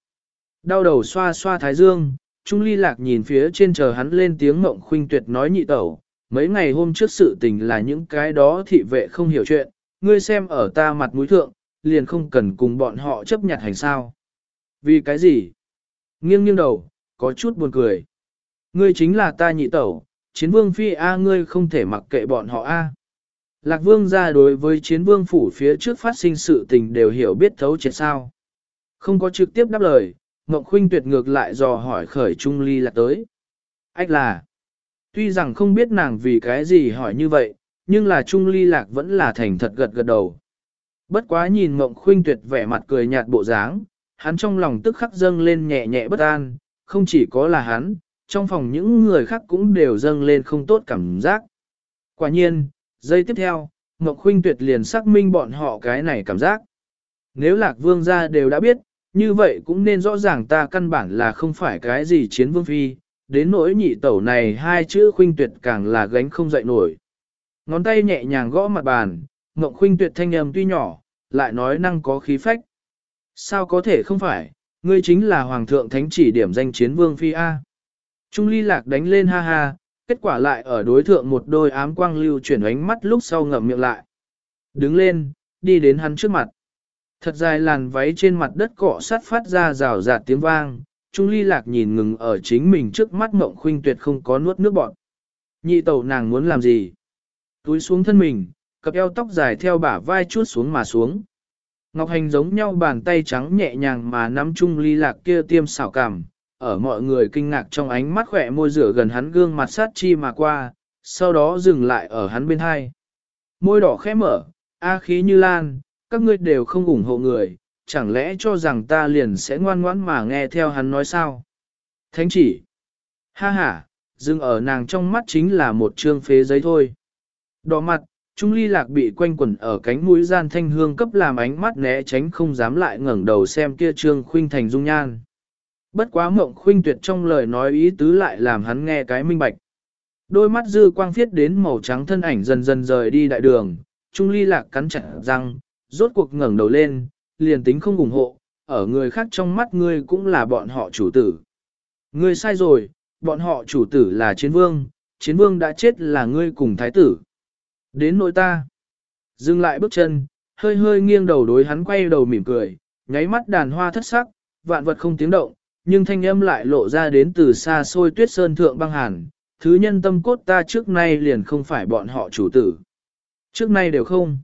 Đau đầu xoa xoa thái dương, Trung Ly Lạc nhìn phía trên chờ hắn lên tiếng mộng khuynh tuyệt nói nhị tẩu. Mấy ngày hôm trước sự tình là những cái đó thị vệ không hiểu chuyện, ngươi xem ở ta mặt mũi thượng, liền không cần cùng bọn họ chấp nhận hành sao. Vì cái gì? Nghiêng nghiêng đầu, có chút buồn cười. Ngươi chính là ta nhị tẩu, chiến vương phi A ngươi không thể mặc kệ bọn họ A. Lạc vương ra đối với chiến vương phủ phía trước phát sinh sự tình đều hiểu biết thấu triệt sao. Không có trực tiếp đáp lời, Ngọc Khuynh tuyệt ngược lại dò hỏi khởi Trung Ly là tới. Ách là, tuy rằng không biết nàng vì cái gì hỏi như vậy, nhưng là Trung Ly Lạc vẫn là thành thật gật gật đầu. Bất quá nhìn Ngọc Khuynh tuyệt vẻ mặt cười nhạt bộ dáng, hắn trong lòng tức khắc dâng lên nhẹ nhẹ bất an, không chỉ có là hắn, trong phòng những người khác cũng đều dâng lên không tốt cảm giác. Quả nhiên, giây tiếp theo, Ngọc Khuynh Tuyệt liền xác minh bọn họ cái này cảm giác. Nếu Lạc Vương gia đều đã biết, như vậy cũng nên rõ ràng ta căn bản là không phải cái gì chiến vương phi, đến nỗi nhị tẩu này hai chữ Khuynh Tuyệt càng là gánh không dậy nổi. Ngón tay nhẹ nhàng gõ mặt bàn, Ngọc Khuynh Tuyệt thanh âm tuy nhỏ, lại nói năng có khí phách. Sao có thể không phải, ngươi chính là Hoàng thượng Thánh chỉ điểm danh chiến vương phi A. Trung ly lạc đánh lên ha ha, kết quả lại ở đối thượng một đôi ám quang lưu chuyển ánh mắt lúc sau ngậm miệng lại. Đứng lên, đi đến hắn trước mặt. Thật dài làn váy trên mặt đất cọ sát phát ra rào rạt tiếng vang, Trung ly lạc nhìn ngừng ở chính mình trước mắt mộng khuynh tuyệt không có nuốt nước bọt. Nhị tẩu nàng muốn làm gì? Túi xuống thân mình, cặp eo tóc dài theo bả vai chuốt xuống mà xuống. Ngọc Hành giống nhau bàn tay trắng nhẹ nhàng mà nắm chung ly lạc kia tiêm xảo cảm, ở mọi người kinh ngạc trong ánh mắt khỏe môi rửa gần hắn gương mặt sát chi mà qua, sau đó dừng lại ở hắn bên hai. Môi đỏ khẽ mở, a khí như lan, các ngươi đều không ủng hộ người, chẳng lẽ cho rằng ta liền sẽ ngoan ngoãn mà nghe theo hắn nói sao? Thánh chỉ. Ha ha, dừng ở nàng trong mắt chính là một trương phế giấy thôi. Đỏ mặt, Trung ly lạc bị quanh quẩn ở cánh mũi gian thanh hương cấp làm ánh mắt né tránh không dám lại ngẩng đầu xem kia trương khuynh thành dung nhan. Bất quá mộng khuynh tuyệt trong lời nói ý tứ lại làm hắn nghe cái minh bạch. Đôi mắt dư quang phiết đến màu trắng thân ảnh dần dần rời đi đại đường, Trung ly lạc cắn chặt răng, rốt cuộc ngẩng đầu lên, liền tính không ủng hộ, ở người khác trong mắt ngươi cũng là bọn họ chủ tử. Ngươi sai rồi, bọn họ chủ tử là chiến vương, chiến vương đã chết là ngươi cùng thái tử. Đến nỗi ta. Dừng lại bước chân, hơi hơi nghiêng đầu đối hắn quay đầu mỉm cười, nháy mắt đàn hoa thất sắc, vạn vật không tiếng động, nhưng thanh âm lại lộ ra đến từ xa xôi tuyết sơn thượng băng hàn. Thứ nhân tâm cốt ta trước nay liền không phải bọn họ chủ tử. Trước nay đều không.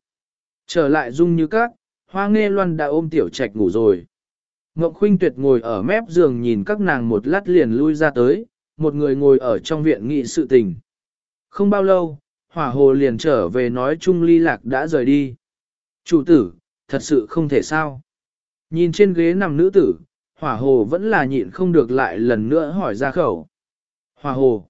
Trở lại dung như các, hoa nghe loan đã ôm tiểu trạch ngủ rồi. Ngọc Khuynh Tuyệt ngồi ở mép giường nhìn các nàng một lát liền lui ra tới, một người ngồi ở trong viện nghị sự tình. Không bao lâu, hỏa hồ liền trở về nói chung ly lạc đã rời đi. Chủ tử, thật sự không thể sao. Nhìn trên ghế nằm nữ tử, hỏa hồ vẫn là nhịn không được lại lần nữa hỏi ra khẩu. Hỏa hồ,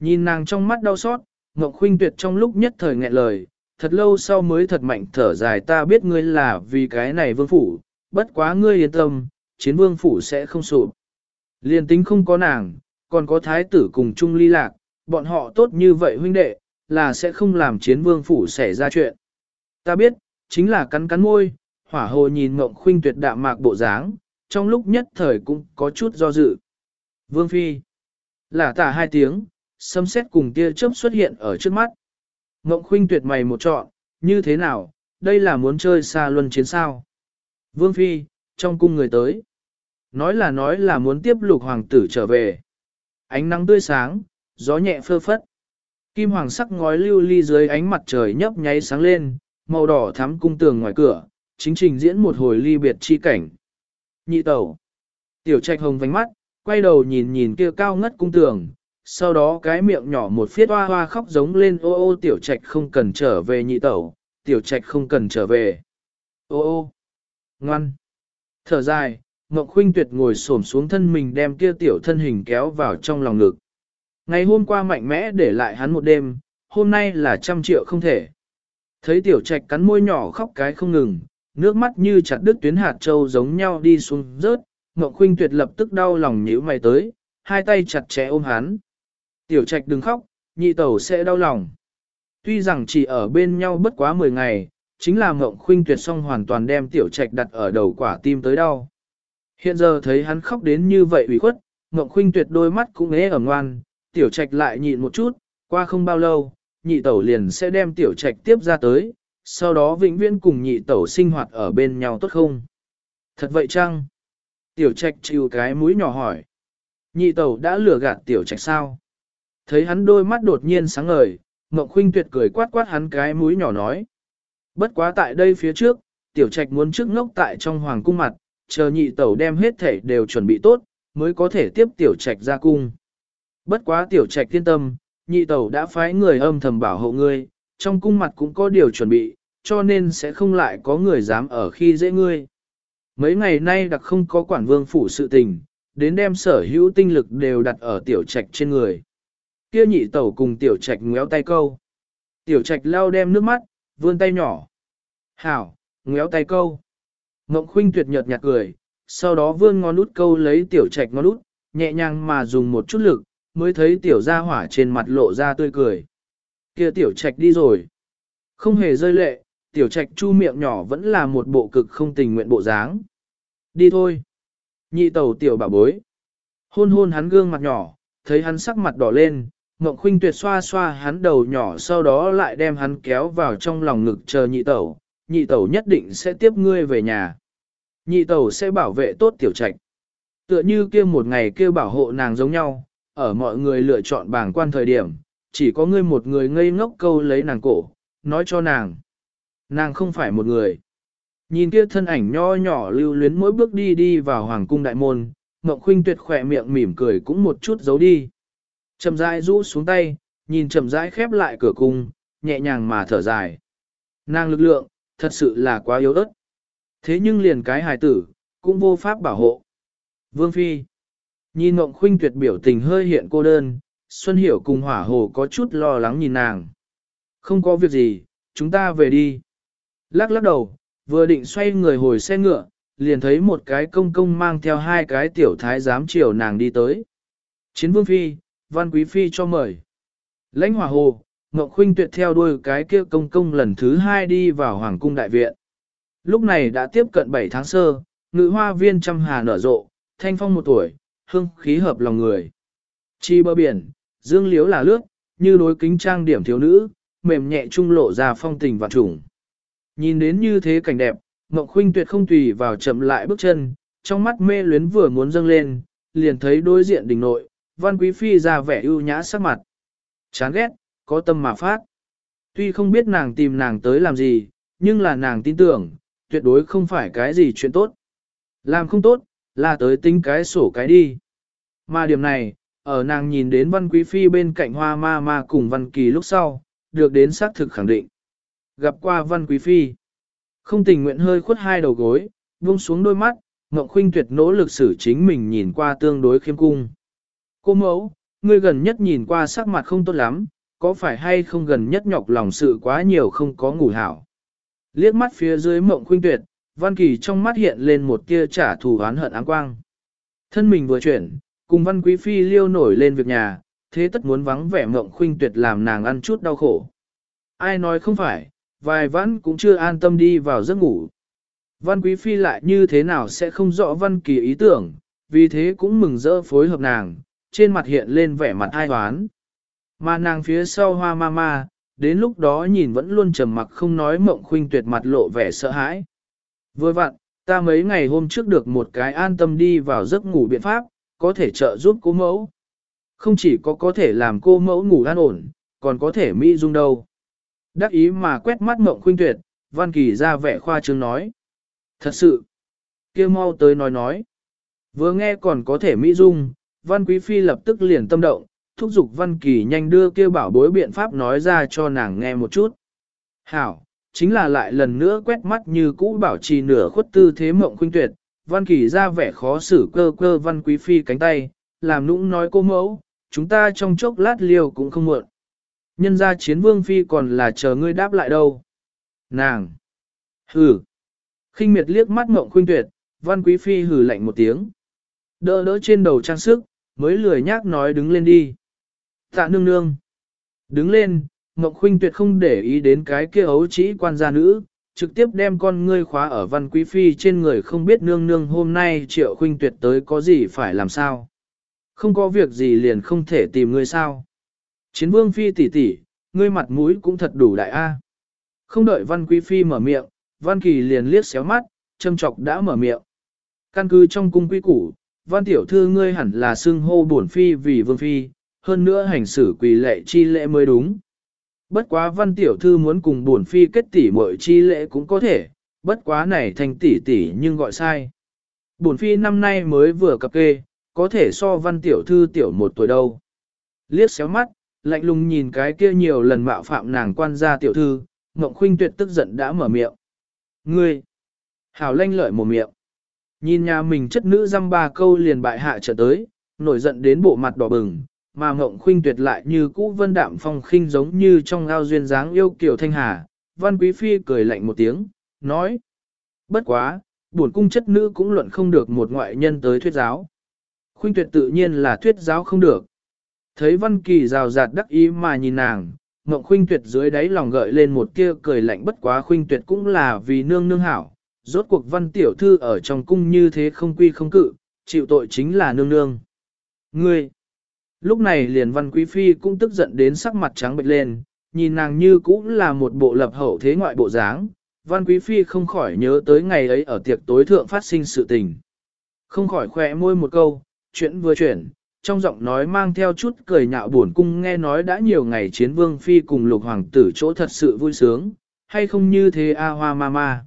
nhìn nàng trong mắt đau xót, Ngọc Khuynh Tuyệt trong lúc nhất thời nghẹn lời, thật lâu sau mới thật mạnh thở dài ta biết ngươi là vì cái này vương phủ, bất quá ngươi yên tâm, chiến vương phủ sẽ không sụp. Liên tính không có nàng, còn có thái tử cùng chung ly lạc, bọn họ tốt như vậy huynh đệ, là sẽ không làm chiến vương phủ xảy ra chuyện. Ta biết, chính là cắn cắn môi, hỏa hồ nhìn mộng khuynh tuyệt đạm mạc bộ dáng, trong lúc nhất thời cũng có chút do dự. Vương Phi là tả hai tiếng, sấm sét cùng tia chớp xuất hiện ở trước mắt. Mộng khuynh tuyệt mày một trọn, như thế nào, đây là muốn chơi xa luân chiến sao. Vương Phi, trong cung người tới. Nói là nói là muốn tiếp lục hoàng tử trở về. Ánh nắng tươi sáng, gió nhẹ phơ phất. Kim hoàng sắc ngói lưu ly dưới ánh mặt trời nhấp nháy sáng lên, màu đỏ thắm cung tường ngoài cửa, chính trình diễn một hồi ly biệt chi cảnh. Nhị tẩu. Tiểu trạch hồng vánh mắt, quay đầu nhìn nhìn kia cao ngất cung tường, sau đó cái miệng nhỏ một phiết hoa hoa khóc giống lên ô ô tiểu trạch không cần trở về nhị tẩu, tiểu trạch không cần trở về. Ô ô. Ngoan. Thở dài, Ngọc Khuynh Tuyệt ngồi xổm xuống thân mình đem kia tiểu thân hình kéo vào trong lòng ngực. Ngày hôm qua mạnh mẽ để lại hắn một đêm, hôm nay là trăm triệu không thể. Thấy tiểu trạch cắn môi nhỏ khóc cái không ngừng, nước mắt như chặt đứt tuyến hạt châu giống nhau đi xuống rớt, Ngọc Khuynh Tuyệt lập tức đau lòng nhíu mày tới, hai tay chặt chẽ ôm hắn. Tiểu trạch đừng khóc, nhị tẩu sẽ đau lòng. Tuy rằng chỉ ở bên nhau bất quá 10 ngày, chính là Ngọc Khuynh Tuyệt xong hoàn toàn đem tiểu trạch đặt ở đầu quả tim tới đau. Hiện giờ thấy hắn khóc đến như vậy ủy khuất, Ngọc Khuynh tuyệt đôi mắt cũng ế ở ngoan, tiểu trạch lại nhịn một chút, qua không bao lâu, nhị tẩu liền sẽ đem tiểu trạch tiếp ra tới, sau đó vĩnh viễn cùng nhị tẩu sinh hoạt ở bên nhau tốt không? Thật vậy chăng? Tiểu trạch chịu cái mũi nhỏ hỏi. Nhị tẩu đã lừa gạt tiểu trạch sao? Thấy hắn đôi mắt đột nhiên sáng ngời, Ngọc Khuynh tuyệt cười quát quát hắn cái mũi nhỏ nói. Bất quá tại đây phía trước, tiểu trạch muốn trước ngốc tại trong hoàng cung mặt, chờ nhị tẩu đem hết thể đều chuẩn bị tốt, mới có thể tiếp tiểu trạch ra cung. Bất quá tiểu trạch yên tâm, nhị tẩu đã phái người âm thầm bảo hộ ngươi, trong cung mặt cũng có điều chuẩn bị, cho nên sẽ không lại có người dám ở khi dễ ngươi. Mấy ngày nay đặc không có quản vương phủ sự tình, đến đem sở hữu tinh lực đều đặt ở tiểu trạch trên người. Kia nhị tẩu cùng tiểu trạch ngéo tay câu. Tiểu trạch lao đem nước mắt, vươn tay nhỏ. Hảo, ngéo tay câu. Ngộng khuynh tuyệt nhợt nhạt cười, sau đó vươn ngón út câu lấy tiểu trạch ngón út, nhẹ nhàng mà dùng một chút lực, mới thấy tiểu gia hỏa trên mặt lộ ra tươi cười. Kia tiểu trạch đi rồi. Không hề rơi lệ, tiểu trạch chu miệng nhỏ vẫn là một bộ cực không tình nguyện bộ dáng. Đi thôi. Nhị tẩu tiểu bà bối. Hôn hôn hắn gương mặt nhỏ, thấy hắn sắc mặt đỏ lên, Ngộng Khuynh Tuyệt xoa xoa hắn đầu nhỏ sau đó lại đem hắn kéo vào trong lòng ngực chờ nhị tẩu, nhị tẩu nhất định sẽ tiếp ngươi về nhà. Nhị tẩu sẽ bảo vệ tốt tiểu trạch. Tựa như kia một ngày kia bảo hộ nàng giống nhau, ở mọi người lựa chọn bảng quan thời điểm, chỉ có ngươi một người ngây ngốc câu lấy nàng cổ, nói cho nàng. Nàng không phải một người. Nhìn kia thân ảnh nho nhỏ lưu luyến mỗi bước đi đi vào hoàng cung đại môn, Ngọc Khuynh tuyệt khỏe miệng mỉm cười cũng một chút giấu đi. Chậm rãi rũ xuống tay, nhìn chậm rãi khép lại cửa cung, nhẹ nhàng mà thở dài. Nàng lực lượng, thật sự là quá yếu ớt. Thế nhưng liền cái hài tử, cũng vô pháp bảo hộ. Vương Phi Nhìn Ngộng Khuynh tuyệt biểu tình hơi hiện cô đơn, Xuân Hiểu cùng hỏa hồ có chút lo lắng nhìn nàng. Không có việc gì, chúng ta về đi. Lắc lắc đầu, vừa định xoay người hồi xe ngựa, liền thấy một cái công công mang theo hai cái tiểu thái giám chiều nàng đi tới. Chiến Vương Phi, Văn Quý Phi cho mời. Lãnh hỏa hồ, Ngọc Khuynh tuyệt theo đuôi cái kia công công lần thứ hai đi vào Hoàng cung đại viện. Lúc này đã tiếp cận 7 tháng sơ, ngự hoa viên trăm hà nở rộ, thanh phong một tuổi, hương khí hợp lòng người. Chi bờ biển, dương liếu là lướt, như đối kính trang điểm thiếu nữ, mềm nhẹ trung lộ ra phong tình và trùng. Nhìn đến như thế cảnh đẹp, Ngọc Khuynh tuyệt không tùy vào chậm lại bước chân, trong mắt mê luyến vừa muốn dâng lên, liền thấy đối diện đỉnh nội, Văn Quý Phi ra vẻ ưu nhã sắc mặt. Chán ghét, có tâm mà phát. Tuy không biết nàng tìm nàng tới làm gì, nhưng là nàng tin tưởng, tuyệt đối không phải cái gì chuyện tốt. Làm không tốt, là tới tính cái sổ cái đi. Mà điểm này, ở nàng nhìn đến Văn Quý Phi bên cạnh hoa ma ma cùng Văn Kỳ lúc sau, được đến xác thực khẳng định. Gặp qua Văn Quý Phi, không tình nguyện hơi khuất hai đầu gối, buông xuống đôi mắt, Ngọc Khuynh tuyệt nỗ lực xử chính mình nhìn qua tương đối khiêm cung. Cô mẫu, ngươi gần nhất nhìn qua sắc mặt không tốt lắm, có phải hay không gần nhất nhọc lòng sự quá nhiều không có ngủ hảo. Liếc mắt phía dưới mộng khuynh tuyệt, Văn Kỳ trong mắt hiện lên một tia trả thù oán hận áng quang. Thân mình vừa chuyển, cùng Văn Quý Phi liêu nổi lên việc nhà, thế tất muốn vắng vẻ mộng khuynh tuyệt làm nàng ăn chút đau khổ. Ai nói không phải, vài vãn cũng chưa an tâm đi vào giấc ngủ. Văn Quý Phi lại như thế nào sẽ không rõ Văn Kỳ ý tưởng, vì thế cũng mừng rỡ phối hợp nàng, trên mặt hiện lên vẻ mặt ai hoán. Mà nàng phía sau hoa ma ma, đến lúc đó nhìn vẫn luôn trầm mặc không nói mộng khuynh tuyệt mặt lộ vẻ sợ hãi. Vừa vặn, ta mấy ngày hôm trước được một cái an tâm đi vào giấc ngủ biện pháp, có thể trợ giúp cô mẫu. Không chỉ có có thể làm cô mẫu ngủ an ổn, còn có thể mỹ dung đâu. Đắc ý mà quét mắt mộng khuynh tuyệt, Văn Kỳ ra vẻ khoa trương nói. Thật sự, kia mau tới nói nói. Vừa nghe còn có thể mỹ dung, Văn Quý Phi lập tức liền tâm động, thúc giục Văn Kỳ nhanh đưa kia bảo bối biện pháp nói ra cho nàng nghe một chút. Hảo, chính là lại lần nữa quét mắt như cũ bảo trì nửa khuất tư thế mộng khuynh tuyệt, Văn Kỳ ra vẻ khó xử cơ cơ Văn Quý Phi cánh tay, làm nũng nói cô mẫu, chúng ta trong chốc lát liều cũng không muộn. Nhân ra chiến vương Phi còn là chờ ngươi đáp lại đâu. Nàng! Hừ! khinh miệt liếc mắt mộng khuynh tuyệt, Văn Quý Phi hừ lạnh một tiếng. Đỡ đỡ trên đầu trang sức, mới lười nhác nói đứng lên đi. Tạ nương nương. Đứng lên, Ngọc Khuynh tuyệt không để ý đến cái kia ấu trĩ quan gia nữ, trực tiếp đem con ngươi khóa ở văn quý phi trên người không biết nương nương hôm nay triệu Khuynh tuyệt tới có gì phải làm sao. Không có việc gì liền không thể tìm ngươi sao. Chiến vương phi tỷ tỷ, ngươi mặt mũi cũng thật đủ đại a. Không đợi văn quý phi mở miệng, văn kỳ liền liếc xéo mắt, châm chọc đã mở miệng. Căn cứ trong cung quý củ, văn tiểu thư ngươi hẳn là xưng hô bổn phi vì vương phi, hơn nữa hành xử quỳ lệ chi lễ mới đúng. Bất quá văn tiểu thư muốn cùng bổn phi kết tỷ muội chi lễ cũng có thể, bất quá này thành tỷ tỷ nhưng gọi sai. Bổn phi năm nay mới vừa cập kê, có thể so văn tiểu thư tiểu một tuổi đâu. Liếc xéo mắt, lạnh lùng nhìn cái kia nhiều lần mạo phạm nàng quan gia tiểu thư, Ngộng Khuynh tuyệt tức giận đã mở miệng. Ngươi! Hảo lanh lợi một miệng. Nhìn nhà mình chất nữ dăm ba câu liền bại hạ trở tới, nổi giận đến bộ mặt đỏ bừng, mà ngộng khuynh tuyệt lại như cũ vân đạm phong khinh giống như trong ao duyên dáng yêu kiểu thanh hà. Văn Quý Phi cười lạnh một tiếng, nói. Bất quá, buồn cung chất nữ cũng luận không được một ngoại nhân tới thuyết giáo. Khuynh tuyệt tự nhiên là thuyết giáo không được. Thấy Văn Kỳ rào rạt đắc ý mà nhìn nàng, Ngộng Khuynh Tuyệt dưới đáy lòng gợi lên một tia cười lạnh bất quá Khuynh Tuyệt cũng là vì nương nương hảo, rốt cuộc Văn tiểu thư ở trong cung như thế không quy không cự, chịu tội chính là nương nương. Ngươi, Lúc này liền văn quý phi cũng tức giận đến sắc mặt trắng bệch lên, nhìn nàng như cũng là một bộ lập hậu thế ngoại bộ dáng, văn quý phi không khỏi nhớ tới ngày ấy ở tiệc tối thượng phát sinh sự tình. Không khỏi khỏe môi một câu, chuyện vừa chuyển, trong giọng nói mang theo chút cười nhạo buồn cung nghe nói đã nhiều ngày chiến vương phi cùng lục hoàng tử chỗ thật sự vui sướng, hay không như thế a à, hoa ma ma.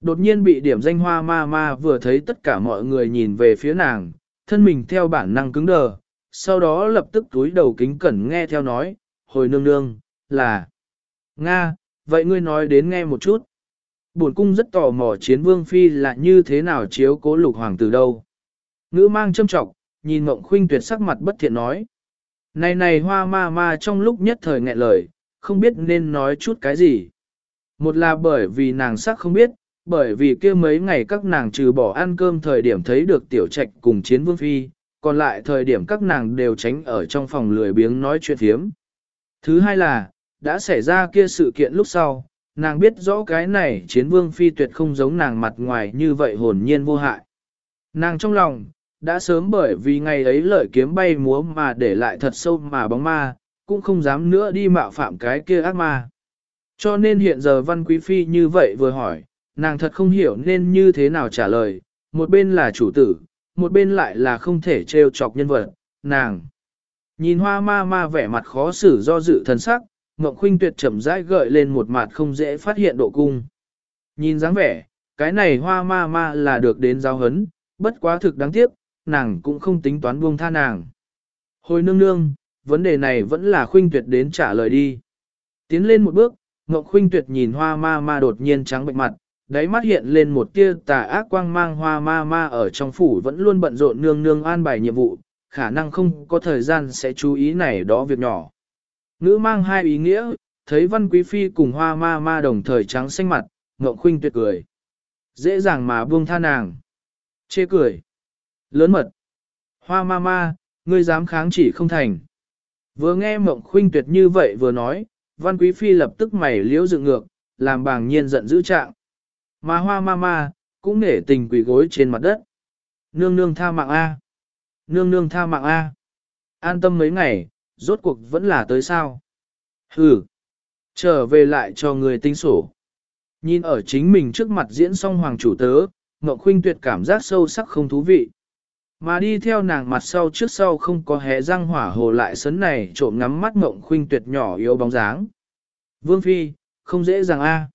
Đột nhiên bị điểm danh hoa ma ma vừa thấy tất cả mọi người nhìn về phía nàng, thân mình theo bản năng cứng đờ, sau đó lập tức túi đầu kính cẩn nghe theo nói, hồi nương nương, là Nga, vậy ngươi nói đến nghe một chút. Bổn cung rất tò mò chiến vương phi là như thế nào chiếu cố lục hoàng tử đâu. Ngữ mang châm trọng, nhìn mộng khuynh tuyệt sắc mặt bất thiện nói. Này này hoa ma ma trong lúc nhất thời nghẹn lời, không biết nên nói chút cái gì. Một là bởi vì nàng sắc không biết, bởi vì kia mấy ngày các nàng trừ bỏ ăn cơm thời điểm thấy được tiểu trạch cùng chiến vương phi, còn lại thời điểm các nàng đều tránh ở trong phòng lười biếng nói chuyện thiếm. Thứ hai là, đã xảy ra kia sự kiện lúc sau, nàng biết rõ cái này chiến vương phi tuyệt không giống nàng mặt ngoài như vậy hồn nhiên vô hại. Nàng trong lòng, đã sớm bởi vì ngày ấy lợi kiếm bay múa mà để lại thật sâu mà bóng ma, cũng không dám nữa đi mạo phạm cái kia ác ma. Cho nên hiện giờ Văn Quý Phi như vậy vừa hỏi, nàng thật không hiểu nên như thế nào trả lời, một bên là chủ tử, một bên lại là không thể trêu chọc nhân vật, nàng. Nhìn hoa ma ma vẻ mặt khó xử do dự thần sắc, Ngọc Khuynh tuyệt chậm rãi gợi lên một mặt không dễ phát hiện độ cung. Nhìn dáng vẻ, cái này hoa ma ma là được đến giáo hấn, bất quá thực đáng tiếc, nàng cũng không tính toán buông tha nàng. Hồi nương nương, vấn đề này vẫn là Khuynh tuyệt đến trả lời đi. Tiến lên một bước, Ngọc Khuynh tuyệt nhìn hoa ma ma đột nhiên trắng bệnh mặt, đáy mắt hiện lên một tia tà ác quang mang hoa ma ma ở trong phủ vẫn luôn bận rộn nương nương an bài nhiệm vụ, khả năng không có thời gian sẽ chú ý này đó việc nhỏ. Ngữ mang hai ý nghĩa, thấy văn quý phi cùng hoa ma ma đồng thời trắng xanh mặt, ngộng khuynh tuyệt cười. Dễ dàng mà buông tha nàng. Chê cười. Lớn mật. Hoa ma ma, ngươi dám kháng chỉ không thành. Vừa nghe mộng khuynh tuyệt như vậy vừa nói, văn quý phi lập tức mày liễu dựng ngược, làm bàng nhiên giận dữ trạng. Mà hoa ma ma, cũng nể tình quỷ gối trên mặt đất. Nương nương tha mạng A. Nương nương tha mạng A. An tâm mấy ngày, rốt cuộc vẫn là tới sao. Hừ. Trở về lại cho người tính sổ. Nhìn ở chính mình trước mặt diễn xong hoàng chủ tớ, Ngọc Khuynh tuyệt cảm giác sâu sắc không thú vị. Mà đi theo nàng mặt sau trước sau không có hé răng hỏa hồ lại sấn này trộm ngắm mắt Ngọc Khuynh tuyệt nhỏ yếu bóng dáng. Vương Phi, không dễ dàng a.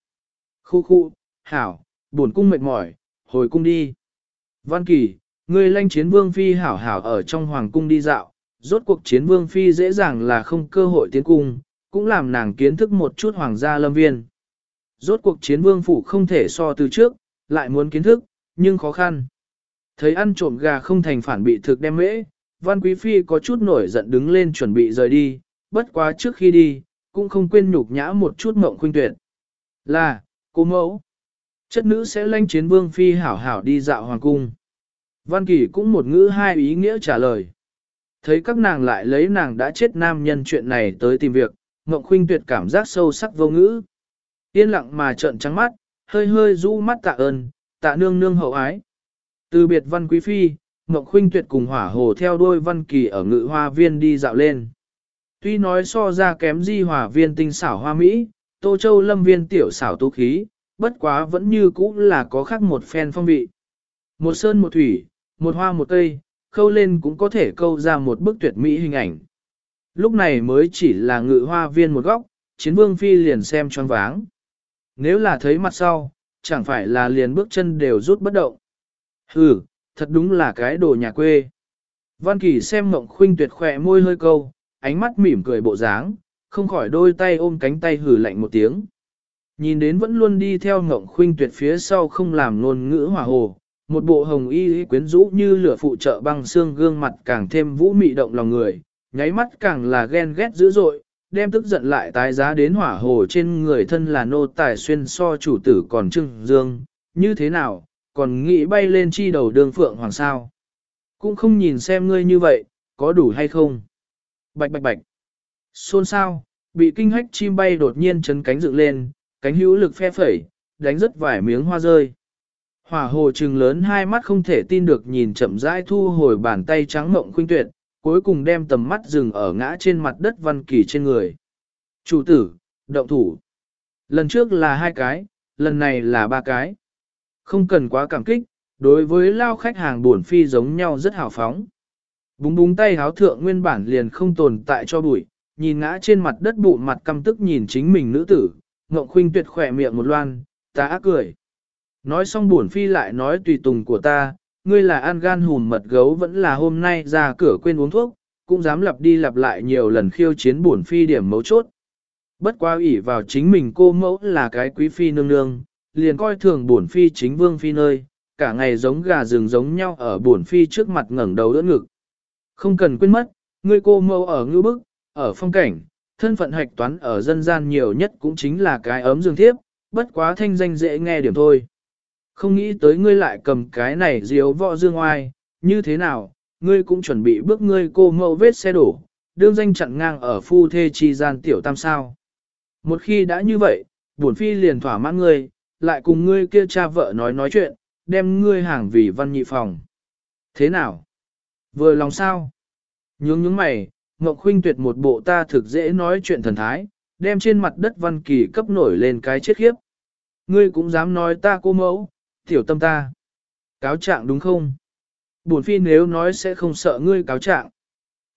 Khu khu, hảo, buồn cung mệt mỏi, hồi cung đi. Văn Kỳ, ngươi lanh chiến vương phi hảo hảo ở trong hoàng cung đi dạo, rốt cuộc chiến vương phi dễ dàng là không cơ hội tiến cung, cũng làm nàng kiến thức một chút hoàng gia lâm viên. Rốt cuộc chiến vương phủ không thể so từ trước, lại muốn kiến thức, nhưng khó khăn. Thấy ăn trộm gà không thành phản bị thực đem mễ, văn quý phi có chút nổi giận đứng lên chuẩn bị rời đi, bất quá trước khi đi, cũng không quên nhục nhã một chút mộng khuynh tuyệt. Là, cô mẫu. Chất nữ sẽ lanh chiến vương phi hảo hảo đi dạo hoàng cung. Văn Kỳ cũng một ngữ hai ý nghĩa trả lời. Thấy các nàng lại lấy nàng đã chết nam nhân chuyện này tới tìm việc, Ngọc Khuynh tuyệt cảm giác sâu sắc vô ngữ. Yên lặng mà trợn trắng mắt, hơi hơi rũ mắt tạ ơn, tạ nương nương hậu ái. Từ biệt văn quý phi, Ngọc Khuynh tuyệt cùng hỏa hồ theo đôi văn kỳ ở ngự hoa viên đi dạo lên. Tuy nói so ra kém di hòa viên tinh xảo hoa Mỹ, Tô Châu lâm viên tiểu xảo tú khí, bất quá vẫn như cũ là có khác một phen phong vị. Một sơn một thủy, một hoa một cây, khâu lên cũng có thể câu ra một bức tuyệt mỹ hình ảnh. Lúc này mới chỉ là ngự hoa viên một góc, chiến vương phi liền xem choáng váng. Nếu là thấy mặt sau, chẳng phải là liền bước chân đều rút bất động. Hừ, thật đúng là cái đồ nhà quê. Văn Kỳ xem mộng khuynh tuyệt khỏe môi hơi câu, ánh mắt mỉm cười bộ dáng, không khỏi đôi tay ôm cánh tay hử lạnh một tiếng. Nhìn đến vẫn luôn đi theo ngộng khuynh tuyệt phía sau không làm ngôn ngữ hòa hồ, một bộ hồng y quyến rũ như lửa phụ trợ băng xương gương mặt càng thêm vũ mị động lòng người, nháy mắt càng là ghen ghét dữ dội, đem tức giận lại tái giá đến hỏa hồ trên người thân là nô tài xuyên so chủ tử còn trưng dương, như thế nào, còn nghĩ bay lên chi đầu đường phượng hoàng sao. Cũng không nhìn xem ngươi như vậy, có đủ hay không. Bạch bạch bạch. Xôn sao, bị kinh hách chim bay đột nhiên chấn cánh dựng lên, cánh hữu lực phe phẩy, đánh rất vài miếng hoa rơi. Hỏa hồ trừng lớn hai mắt không thể tin được nhìn chậm rãi thu hồi bàn tay trắng mộng khuynh tuyệt, cuối cùng đem tầm mắt dừng ở ngã trên mặt đất văn kỳ trên người. Chủ tử, động thủ. Lần trước là hai cái, lần này là ba cái. Không cần quá cảm kích, đối với lao khách hàng buồn phi giống nhau rất hào phóng. Búng búng tay háo thượng nguyên bản liền không tồn tại cho bụi, nhìn ngã trên mặt đất bụng mặt căm tức nhìn chính mình nữ tử, ngộng khuynh tuyệt khỏe miệng một loan, ta ác cười. Nói xong buồn phi lại nói tùy tùng của ta, ngươi là ăn gan hùn mật gấu vẫn là hôm nay ra cửa quên uống thuốc, cũng dám lặp đi lặp lại nhiều lần khiêu chiến buồn phi điểm mấu chốt. Bất qua ủy vào chính mình cô mẫu là cái quý phi nương nương, liền coi thường buồn phi chính vương phi nơi, cả ngày giống gà rừng giống nhau ở buồn phi trước mặt ngẩng đầu đỡ ngực. Không cần quên mất, ngươi cô mẫu ở ngư bức, ở phong cảnh, thân phận hạch toán ở dân gian nhiều nhất cũng chính là cái ấm dương thiếp, bất quá thanh danh dễ nghe điểm thôi. Không nghĩ tới ngươi lại cầm cái này diếu võ dương oai, như thế nào, ngươi cũng chuẩn bị bước ngươi cô mẫu vết xe đổ, đương danh chặn ngang ở phu thê chi gian tiểu tam sao. Một khi đã như vậy, buồn phi liền thỏa mãn ngươi, lại cùng ngươi kia cha vợ nói nói chuyện, đem ngươi hàng vì văn nhị phòng. Thế nào? Vừa lòng sao? Nhướng nhướng mày, Ngọc Khuynh tuyệt một bộ ta thực dễ nói chuyện thần thái, đem trên mặt đất văn kỳ cấp nổi lên cái chết khiếp. Ngươi cũng dám nói ta cô mẫu, tiểu tâm ta. Cáo trạng đúng không? Bổn phi nếu nói sẽ không sợ ngươi cáo trạng.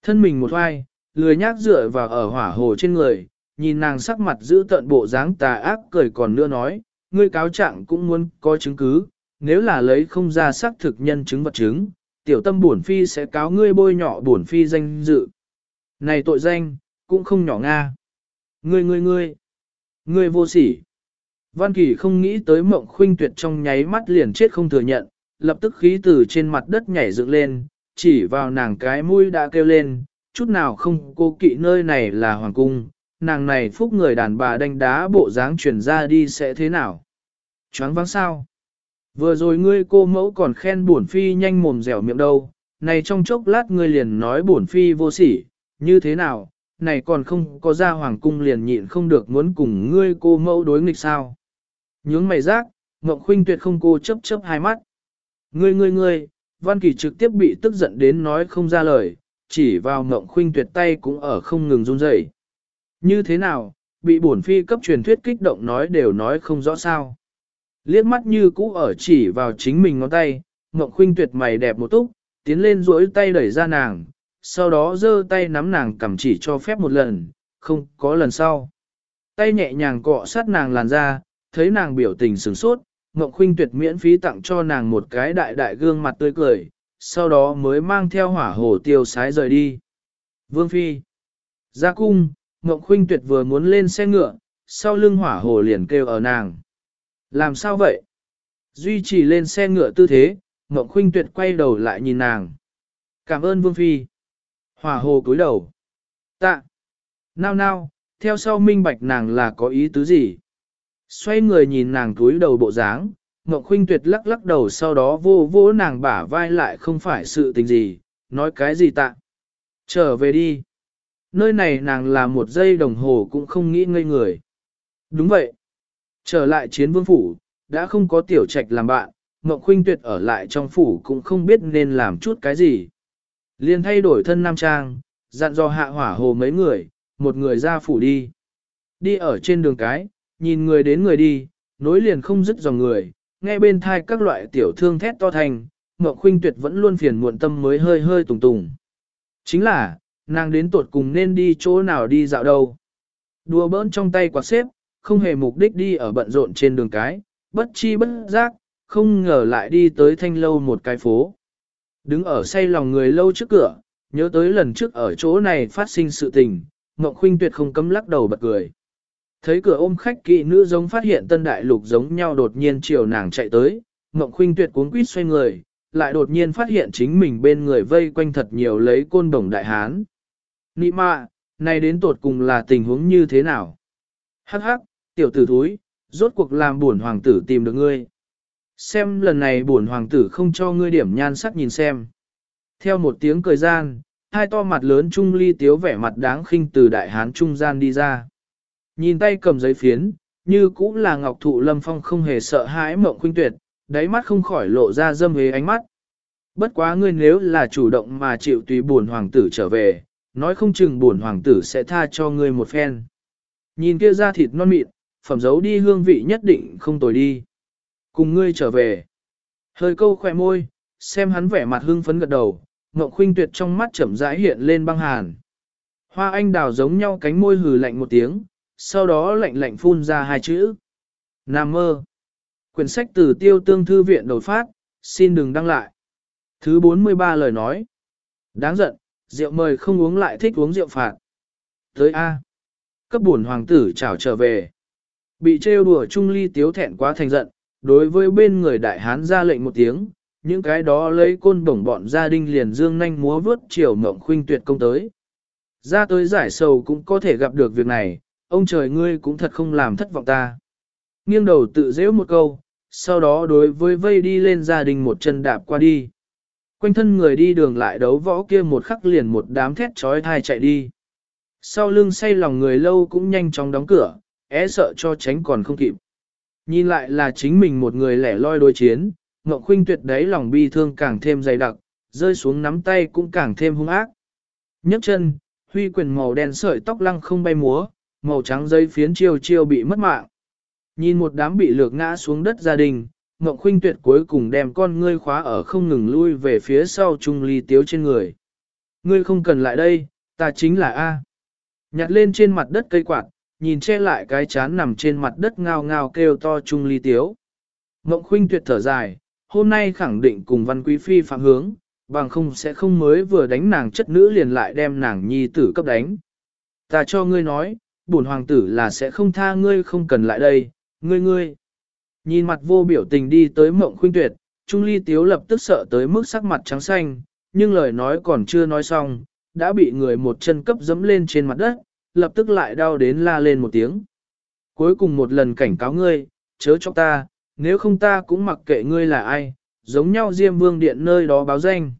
Thân mình một oai, lười nhác dựa vào ở hỏa hồ trên người, nhìn nàng sắc mặt giữ tận bộ dáng tà ác cười còn nữa nói, ngươi cáo trạng cũng muốn có chứng cứ, nếu là lấy không ra xác thực nhân chứng vật chứng, tiểu tâm bổn phi sẽ cáo ngươi bôi nhọ bổn phi danh dự. Này tội danh, cũng không nhỏ nga. Ngươi ngươi ngươi, ngươi vô sỉ. Văn Kỳ không nghĩ tới mộng khuynh tuyệt trong nháy mắt liền chết không thừa nhận, lập tức khí từ trên mặt đất nhảy dựng lên, chỉ vào nàng cái mũi đã kêu lên, chút nào không cô kỵ nơi này là hoàng cung, nàng này phúc người đàn bà đánh đá bộ dáng chuyển ra đi sẽ thế nào? Choáng vắng sao? Vừa rồi ngươi cô mẫu còn khen bổn phi nhanh mồm dẻo miệng đâu, này trong chốc lát ngươi liền nói bổn phi vô sỉ, như thế nào, này còn không có ra hoàng cung liền nhịn không được muốn cùng ngươi cô mẫu đối nghịch sao. Nhướng mày rác, Ngọc Khuynh tuyệt không cô chấp chấp hai mắt. Ngươi ngươi ngươi, Văn Kỳ trực tiếp bị tức giận đến nói không ra lời, chỉ vào Ngọc Khuynh tuyệt tay cũng ở không ngừng run rẩy. Như thế nào, bị bổn phi cấp truyền thuyết kích động nói đều nói không rõ sao. Liếc mắt như cũ ở chỉ vào chính mình ngón tay, Ngọc Khuynh tuyệt mày đẹp một túc, tiến lên duỗi tay đẩy ra nàng, sau đó giơ tay nắm nàng cầm chỉ cho phép một lần, không có lần sau. Tay nhẹ nhàng cọ sát nàng làn ra, thấy nàng biểu tình sửng sốt, Ngọc Khuynh tuyệt miễn phí tặng cho nàng một cái đại đại gương mặt tươi cười, sau đó mới mang theo hỏa hồ tiêu sái rời đi. Vương Phi Ra cung, Ngọc Khuynh tuyệt vừa muốn lên xe ngựa, sau lưng hỏa hồ liền kêu ở nàng. Làm sao vậy? Duy trì lên xe ngựa tư thế, Ngọc Khuynh tuyệt quay đầu lại nhìn nàng. Cảm ơn Vương Phi. Hòa hồ cúi đầu. Tạ. Nao nao, theo sau minh bạch nàng là có ý tứ gì. Xoay người nhìn nàng cúi đầu bộ dáng, Ngọc Khuynh tuyệt lắc lắc đầu sau đó vô vô nàng bả vai lại không phải sự tình gì, nói cái gì tạ. Trở về đi. Nơi này nàng là một giây đồng hồ cũng không nghĩ ngây người. Đúng vậy. Trở lại chiến vương phủ, đã không có tiểu trạch làm bạn, Ngọc Khuynh tuyệt ở lại trong phủ cũng không biết nên làm chút cái gì. Liên thay đổi thân nam trang, dặn dò hạ hỏa hồ mấy người, một người ra phủ đi. Đi ở trên đường cái, nhìn người đến người đi, nối liền không dứt dòng người, nghe bên thai các loại tiểu thương thét to thành, Ngọc Khuynh Tuyệt vẫn luôn phiền muộn tâm mới hơi hơi tùng tùng. Chính là, nàng đến tuột cùng nên đi chỗ nào đi dạo đâu. Đùa bỡn trong tay quạt xếp, không hề mục đích đi ở bận rộn trên đường cái, bất chi bất giác, không ngờ lại đi tới thanh lâu một cái phố. Đứng ở say lòng người lâu trước cửa, nhớ tới lần trước ở chỗ này phát sinh sự tình, Ngọc Khuynh Tuyệt không cấm lắc đầu bật cười. Thấy cửa ôm khách kỵ nữ giống phát hiện tân đại lục giống nhau đột nhiên chiều nàng chạy tới, Ngọc Khuynh Tuyệt cuống quýt xoay người, lại đột nhiên phát hiện chính mình bên người vây quanh thật nhiều lấy côn đồng đại hán. Nị mạ, này đến tột cùng là tình huống như thế nào? Hắc hắc, tiểu tử thúi, rốt cuộc làm buồn hoàng tử tìm được ngươi. Xem lần này buồn hoàng tử không cho ngươi điểm nhan sắc nhìn xem. Theo một tiếng cười gian, hai to mặt lớn trung ly tiếu vẻ mặt đáng khinh từ đại hán trung gian đi ra. Nhìn tay cầm giấy phiến, như cũng là ngọc thụ lâm phong không hề sợ hãi mộng khuynh tuyệt, đáy mắt không khỏi lộ ra dâm hế ánh mắt. Bất quá ngươi nếu là chủ động mà chịu tùy buồn hoàng tử trở về, nói không chừng buồn hoàng tử sẽ tha cho ngươi một phen. Nhìn kia ra thịt non mịn, phẩm giấu đi hương vị nhất định không tồi đi. Cùng ngươi trở về. Hơi câu khỏe môi, xem hắn vẻ mặt hưng phấn gật đầu, Ngộng Khuynh Tuyệt trong mắt chậm rãi hiện lên băng hàn. Hoa anh đào giống nhau cánh môi hừ lạnh một tiếng, sau đó lạnh lạnh phun ra hai chữ. Nam mơ. Quyển sách từ tiêu tương thư viện đột phát, xin đừng đăng lại. Thứ 43 lời nói. Đáng giận, rượu mời không uống lại thích uống rượu phạt. Tới A. Cấp buồn hoàng tử chào trở về. Bị trêu đùa trung ly tiếu thẹn quá thành giận, đối với bên người đại hán ra lệnh một tiếng, những cái đó lấy côn bổng bọn gia đình liền dương nhanh múa vớt chiều mộng khuynh tuyệt công tới. Ra tới giải sầu cũng có thể gặp được việc này, ông trời ngươi cũng thật không làm thất vọng ta. Nghiêng đầu tự dễ một câu, sau đó đối với vây đi lên gia đình một chân đạp qua đi. Quanh thân người đi đường lại đấu võ kia một khắc liền một đám thét trói thai chạy đi. Sau lưng say lòng người lâu cũng nhanh chóng đóng cửa, é sợ cho tránh còn không kịp. Nhìn lại là chính mình một người lẻ loi đối chiến, Ngọc Khuynh tuyệt đấy lòng bi thương càng thêm dày đặc, rơi xuống nắm tay cũng càng thêm hung ác. nhấc chân, huy quyền màu đen sợi tóc lăng không bay múa, màu trắng dây phiến chiêu chiêu bị mất mạng. Nhìn một đám bị lược ngã xuống đất gia đình, Ngọc Khuynh Tuyệt cuối cùng đem con ngươi khóa ở không ngừng lui về phía sau Trung Ly Tiếu trên người. Ngươi không cần lại đây, ta chính là A. Nhặt lên trên mặt đất cây quạt, nhìn che lại cái chán nằm trên mặt đất ngao ngao kêu to Trung Ly Tiếu. Mộng Khuynh Tuyệt thở dài, hôm nay khẳng định cùng Văn Quý Phi phạm hướng, bằng không sẽ không mới vừa đánh nàng chất nữ liền lại đem nàng nhi tử cấp đánh. Ta cho ngươi nói, bổn hoàng tử là sẽ không tha ngươi không cần lại đây, ngươi ngươi. Nhìn mặt vô biểu tình đi tới mộng khuynh tuyệt, Trung Ly Tiếu lập tức sợ tới mức sắc mặt trắng xanh, nhưng lời nói còn chưa nói xong, đã bị người một chân cấp dẫm lên trên mặt đất, lập tức lại đau đến la lên một tiếng. Cuối cùng một lần cảnh cáo ngươi, chớ cho ta, nếu không ta cũng mặc kệ ngươi là ai, giống nhau Diêm Vương Điện nơi đó báo danh.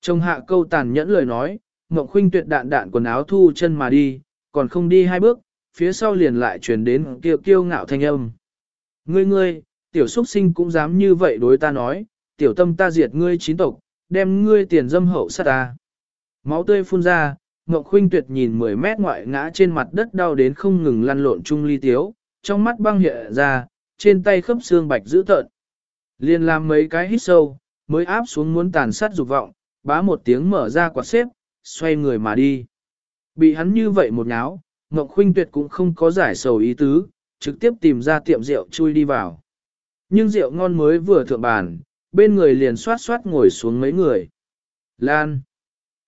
Trong hạ câu tàn nhẫn lời nói, Ngọc Khuynh tuyệt đạn đạn quần áo thu chân mà đi, còn không đi hai bước, phía sau liền lại truyền đến kiệu kiêu ngạo thanh âm. Ngươi ngươi, tiểu xuất sinh cũng dám như vậy đối ta nói, tiểu tâm ta diệt ngươi chín tộc, đem ngươi tiền dâm hậu sát ta. Máu tươi phun ra, Ngọc Khuynh tuyệt nhìn 10 mét ngoại ngã trên mặt đất đau đến không ngừng lăn lộn chung ly tiếu, trong mắt băng hiện ra, trên tay khớp xương bạch giữ tợn. Liên làm mấy cái hít sâu, mới áp xuống muốn tàn sát dục vọng, bá một tiếng mở ra quạt xếp, xoay người mà đi. Bị hắn như vậy một nháo, Ngọc Khuynh Tuyệt cũng không có giải sầu ý tứ, trực tiếp tìm ra tiệm rượu chui đi vào. Nhưng rượu ngon mới vừa thượng bàn, bên người liền xoát xoát ngồi xuống mấy người. Lan.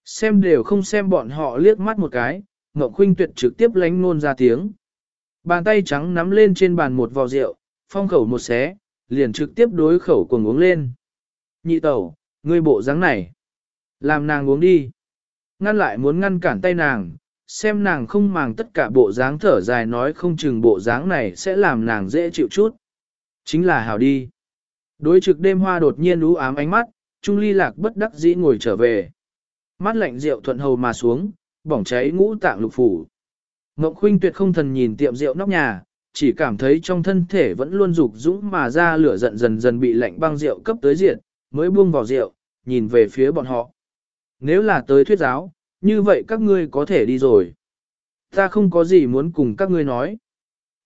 Xem đều không xem bọn họ liếc mắt một cái, Ngọc Khuynh Tuyệt trực tiếp lánh nôn ra tiếng. Bàn tay trắng nắm lên trên bàn một vò rượu, phong khẩu một xé, liền trực tiếp đối khẩu cùng uống lên. Nhị tẩu, ngươi bộ dáng này. Làm nàng uống đi. Ngăn lại muốn ngăn cản tay nàng, xem nàng không màng tất cả bộ dáng thở dài nói không chừng bộ dáng này sẽ làm nàng dễ chịu chút. Chính là hào đi. Đối trực đêm hoa đột nhiên ú ám ánh mắt, Trung Ly Lạc bất đắc dĩ ngồi trở về. Mắt lạnh rượu thuận hầu mà xuống, bỏng cháy ngũ tạng lục phủ. Ngộng Khuynh tuyệt không thần nhìn tiệm rượu nóc nhà, chỉ cảm thấy trong thân thể vẫn luôn dục dũng mà ra lửa giận dần dần bị lạnh băng rượu cấp tới diện, mới buông vào rượu, nhìn về phía bọn họ. Nếu là tới thuyết giáo, như vậy các ngươi có thể đi rồi. Ta không có gì muốn cùng các ngươi nói.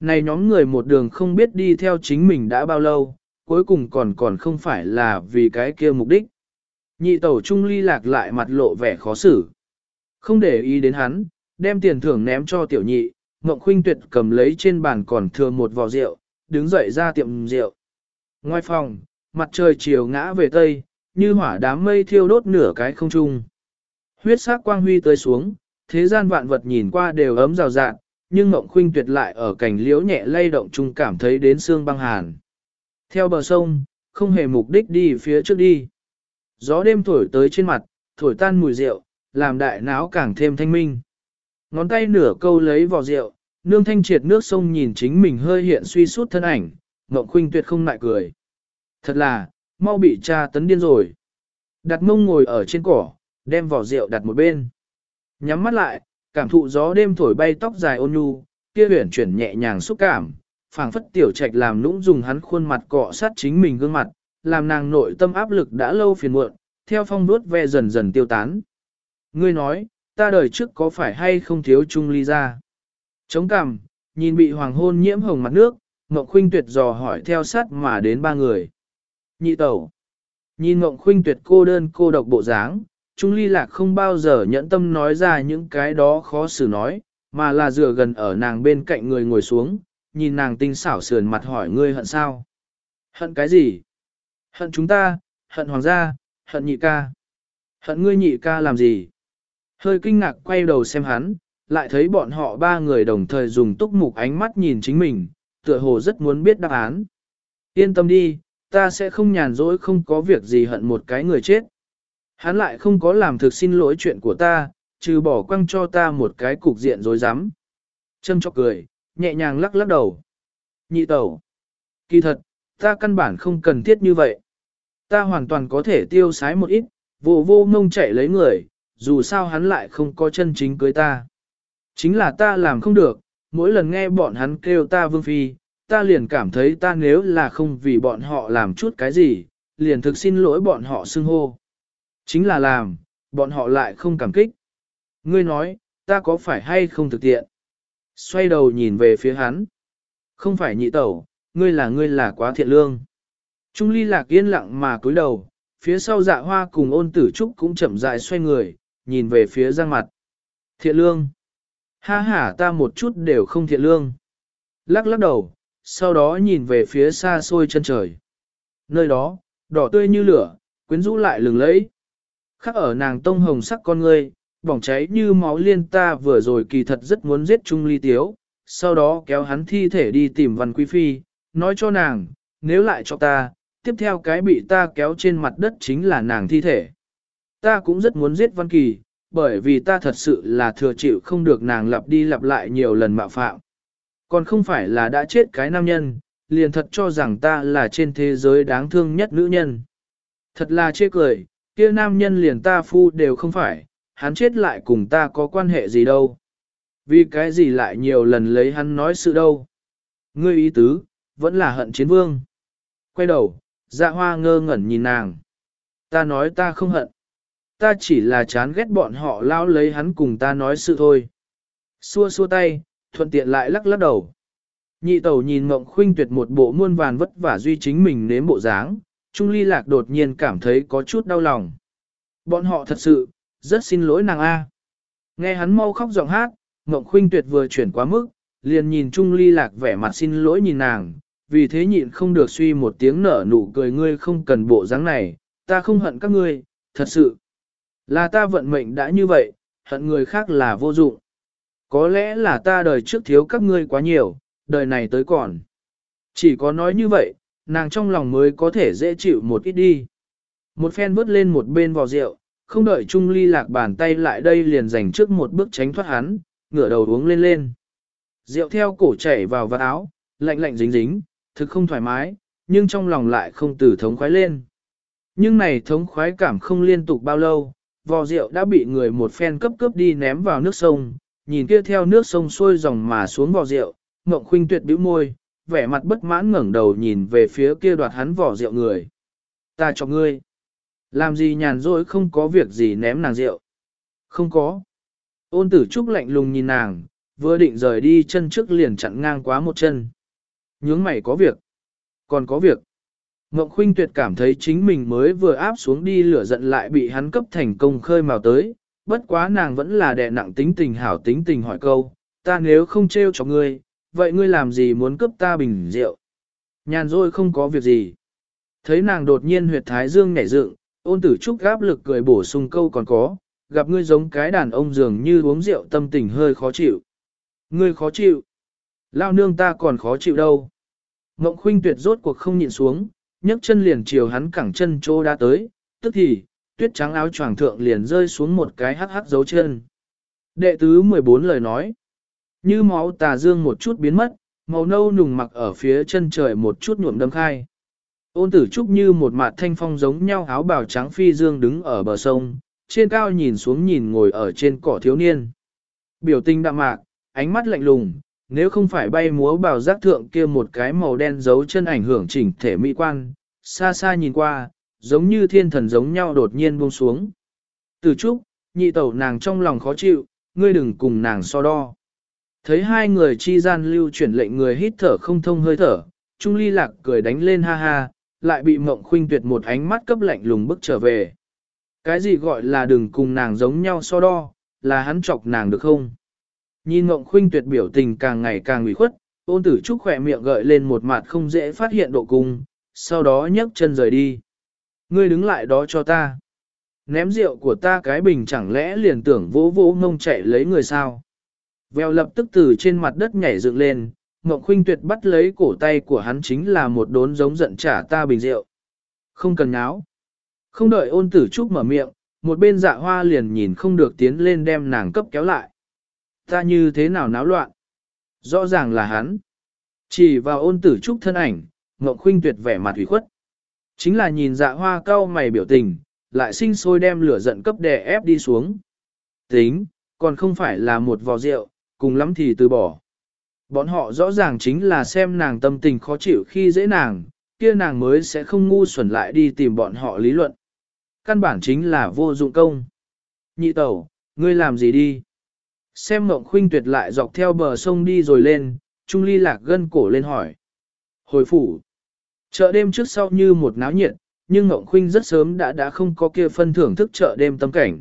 Này nhóm người một đường không biết đi theo chính mình đã bao lâu, cuối cùng còn còn không phải là vì cái kia mục đích. Nhị tẩu trung ly lạc lại mặt lộ vẻ khó xử. Không để ý đến hắn, đem tiền thưởng ném cho tiểu nhị, Ngộng Khuynh Tuyệt cầm lấy trên bàn còn thừa một vò rượu, đứng dậy ra tiệm rượu. Ngoài phòng, mặt trời chiều ngã về tây, như hỏa đám mây thiêu đốt nửa cái không trung. Huyết sắc quang huy tới xuống, thế gian vạn vật nhìn qua đều ấm rào rạng, nhưng Ngộng Khuynh tuyệt lại ở cảnh liễu nhẹ lay động chung cảm thấy đến xương băng hàn. Theo bờ sông, không hề mục đích đi phía trước đi. Gió đêm thổi tới trên mặt, thổi tan mùi rượu, làm đại náo càng thêm thanh minh. Ngón tay nửa câu lấy vỏ rượu, nương thanh triệt nước sông nhìn chính mình hơi hiện suy sút thân ảnh, Ngộng Khuynh tuyệt không lại cười. Thật là, mau bị cha tấn điên rồi. Đặt mông ngồi ở trên cỏ, đem vỏ rượu đặt một bên. Nhắm mắt lại, cảm thụ gió đêm thổi bay tóc dài ôn nhu, kia huyển chuyển nhẹ nhàng xúc cảm, phảng phất tiểu trạch làm nũng dùng hắn khuôn mặt cọ sát chính mình gương mặt, làm nàng nội tâm áp lực đã lâu phiền muộn, theo phong đuốt ve dần dần tiêu tán. Ngươi nói, ta đời trước có phải hay không thiếu chung ly ra? Chống cằm, nhìn bị hoàng hôn nhiễm hồng mặt nước, Ngọc Khuynh tuyệt dò hỏi theo sát mà đến ba người. Nhị tẩu. Nhìn Ngọc Khuynh tuyệt cô đơn cô độc bộ dáng, Trung ly lạc không bao giờ nhẫn tâm nói ra những cái đó khó xử nói, mà là dựa gần ở nàng bên cạnh người ngồi xuống, nhìn nàng tinh xảo sườn mặt hỏi ngươi hận sao? Hận cái gì? Hận chúng ta, hận hoàng gia, hận nhị ca. Hận ngươi nhị ca làm gì? Hơi kinh ngạc quay đầu xem hắn, lại thấy bọn họ ba người đồng thời dùng túc mục ánh mắt nhìn chính mình, tựa hồ rất muốn biết đáp án. Yên tâm đi, ta sẽ không nhàn rỗi không có việc gì hận một cái người chết. Hắn lại không có làm thực xin lỗi chuyện của ta, trừ bỏ quăng cho ta một cái cục diện dối rắm Châm cho cười, nhẹ nhàng lắc lắc đầu. Nhị tẩu. Kỳ thật, ta căn bản không cần thiết như vậy. Ta hoàn toàn có thể tiêu sái một ít, vô vô ngông chạy lấy người, dù sao hắn lại không có chân chính cưới ta. Chính là ta làm không được, mỗi lần nghe bọn hắn kêu ta vương phi, ta liền cảm thấy ta nếu là không vì bọn họ làm chút cái gì, liền thực xin lỗi bọn họ xưng hô. Chính là làm, bọn họ lại không cảm kích. Ngươi nói, ta có phải hay không thực tiện? Xoay đầu nhìn về phía hắn. Không phải nhị tẩu, ngươi là ngươi là quá thiện lương. Trung ly lạc yên lặng mà cúi đầu, phía sau dạ hoa cùng ôn tử trúc cũng chậm rãi xoay người, nhìn về phía giang mặt. Thiện lương. Ha ha ta một chút đều không thiện lương. Lắc lắc đầu, sau đó nhìn về phía xa xôi chân trời. Nơi đó, đỏ tươi như lửa, quyến rũ lại lừng lẫy. Khắc ở nàng tông hồng sắc con ngươi, bỏng cháy như máu liên ta vừa rồi kỳ thật rất muốn giết Trung Ly Tiếu, sau đó kéo hắn thi thể đi tìm Văn Quý Phi, nói cho nàng, nếu lại cho ta, tiếp theo cái bị ta kéo trên mặt đất chính là nàng thi thể. Ta cũng rất muốn giết Văn Kỳ, bởi vì ta thật sự là thừa chịu không được nàng lặp đi lặp lại nhiều lần mạo phạm. Còn không phải là đã chết cái nam nhân, liền thật cho rằng ta là trên thế giới đáng thương nhất nữ nhân. Thật là chê cười, kia nam nhân liền ta phu đều không phải, hắn chết lại cùng ta có quan hệ gì đâu. Vì cái gì lại nhiều lần lấy hắn nói sự đâu. Ngươi ý tứ, vẫn là hận chiến vương. Quay đầu, dạ hoa ngơ ngẩn nhìn nàng. Ta nói ta không hận. Ta chỉ là chán ghét bọn họ lao lấy hắn cùng ta nói sự thôi. Xua xua tay, thuận tiện lại lắc lắc đầu. Nhị tẩu nhìn mộng khuynh tuyệt một bộ muôn vàn vất vả duy chính mình nếm bộ dáng, Trung Ly Lạc đột nhiên cảm thấy có chút đau lòng. Bọn họ thật sự, rất xin lỗi nàng A. Nghe hắn mau khóc giọng hát, Mộng Khuynh Tuyệt vừa chuyển quá mức, liền nhìn Trung Ly Lạc vẻ mặt xin lỗi nhìn nàng, vì thế nhịn không được suy một tiếng nở nụ cười ngươi không cần bộ dáng này, ta không hận các ngươi, thật sự. Là ta vận mệnh đã như vậy, hận người khác là vô dụng. Có lẽ là ta đời trước thiếu các ngươi quá nhiều, đời này tới còn. Chỉ có nói như vậy, nàng trong lòng mới có thể dễ chịu một ít đi. Một phen vớt lên một bên vò rượu, không đợi Trung Ly lạc bàn tay lại đây liền dành trước một bước tránh thoát hắn, ngửa đầu uống lên lên. Rượu theo cổ chảy vào vạt áo, lạnh lạnh dính dính, thực không thoải mái, nhưng trong lòng lại không từ thống khoái lên. Nhưng này thống khoái cảm không liên tục bao lâu, vò rượu đã bị người một phen cấp cướp đi ném vào nước sông, nhìn kia theo nước sông xuôi dòng mà xuống vò rượu, Ngộng Khuynh tuyệt bĩu môi, vẻ mặt bất mãn ngẩng đầu nhìn về phía kia đoạt hắn vỏ rượu người. Ta cho ngươi. Làm gì nhàn rỗi không có việc gì ném nàng rượu. Không có. Ôn tử trúc lạnh lùng nhìn nàng, vừa định rời đi chân trước liền chặn ngang quá một chân. Nhướng mày có việc. Còn có việc. Ngộng Khuynh tuyệt cảm thấy chính mình mới vừa áp xuống đi lửa giận lại bị hắn cấp thành công khơi mào tới, bất quá nàng vẫn là đè nặng tính tình hảo tính tình hỏi câu, ta nếu không trêu cho ngươi, vậy ngươi làm gì muốn cướp ta bình rượu? Nhàn rồi không có việc gì. Thấy nàng đột nhiên huyệt thái dương nhảy dựng, ôn tử trúc gáp lực cười bổ sung câu còn có, gặp ngươi giống cái đàn ông dường như uống rượu tâm tình hơi khó chịu. Ngươi khó chịu. Lao nương ta còn khó chịu đâu. Mộng khuynh tuyệt rốt cuộc không nhịn xuống, nhấc chân liền chiều hắn cẳng chân trô đã tới, tức thì, tuyết trắng áo choàng thượng liền rơi xuống một cái hắc hắc dấu chân. Đệ tứ 14 lời nói. Như máu tà dương một chút biến mất, màu nâu nùng mặc ở phía chân trời một chút nhuộm đâm khai. Ôn tử trúc như một mạt thanh phong giống nhau áo bào trắng phi dương đứng ở bờ sông, trên cao nhìn xuống nhìn ngồi ở trên cỏ thiếu niên. Biểu tình đạm mạc, ánh mắt lạnh lùng, nếu không phải bay múa bào giác thượng kia một cái màu đen giấu chân ảnh hưởng chỉnh thể mỹ quan, xa xa nhìn qua, giống như thiên thần giống nhau đột nhiên buông xuống. từ trúc, nhị tẩu nàng trong lòng khó chịu, ngươi đừng cùng nàng so đo. Thấy hai người chi gian lưu chuyển lệnh người hít thở không thông hơi thở, Trung Ly Lạc cười đánh lên ha ha, lại bị Mộng Khuynh Tuyệt một ánh mắt cấp lạnh lùng bức trở về. Cái gì gọi là đừng cùng nàng giống nhau so đo, là hắn chọc nàng được không? Nhìn Ngộng Khuynh Tuyệt biểu tình càng ngày càng ủy khuất, ôn tử trúc khỏe miệng gợi lên một mặt không dễ phát hiện độ cung, sau đó nhấc chân rời đi. Ngươi đứng lại đó cho ta. Ném rượu của ta cái bình chẳng lẽ liền tưởng vỗ vỗ ngông chạy lấy người sao? Vèo lập tức từ trên mặt đất nhảy dựng lên, Ngộng Khuynh Tuyệt bắt lấy cổ tay của hắn chính là một đốn giống giận trả ta bình rượu. Không cần náo. Không đợi ôn tử trúc mở miệng, một bên dạ hoa liền nhìn không được tiến lên đem nàng cấp kéo lại. Ta như thế nào náo loạn? Rõ ràng là hắn. Chỉ vào ôn tử trúc thân ảnh, Ngọc Khuynh Tuyệt vẻ mặt ủy khuất. Chính là nhìn dạ hoa cao mày biểu tình, lại sinh sôi đem lửa giận cấp đè ép đi xuống. Tính, còn không phải là một vò rượu, cùng lắm thì từ bỏ. Bọn họ rõ ràng chính là xem nàng tâm tình khó chịu khi dễ nàng, kia nàng mới sẽ không ngu xuẩn lại đi tìm bọn họ lý luận. Căn bản chính là vô dụng công. Nhị tẩu, ngươi làm gì đi? Xem mộng khuynh tuyệt lại dọc theo bờ sông đi rồi lên, Trung Ly lạc gân cổ lên hỏi. Hồi phủ. Chợ đêm trước sau như một náo nhiệt, nhưng Ngộng Khuynh rất sớm đã đã không có kia phân thưởng thức chợ đêm tâm cảnh.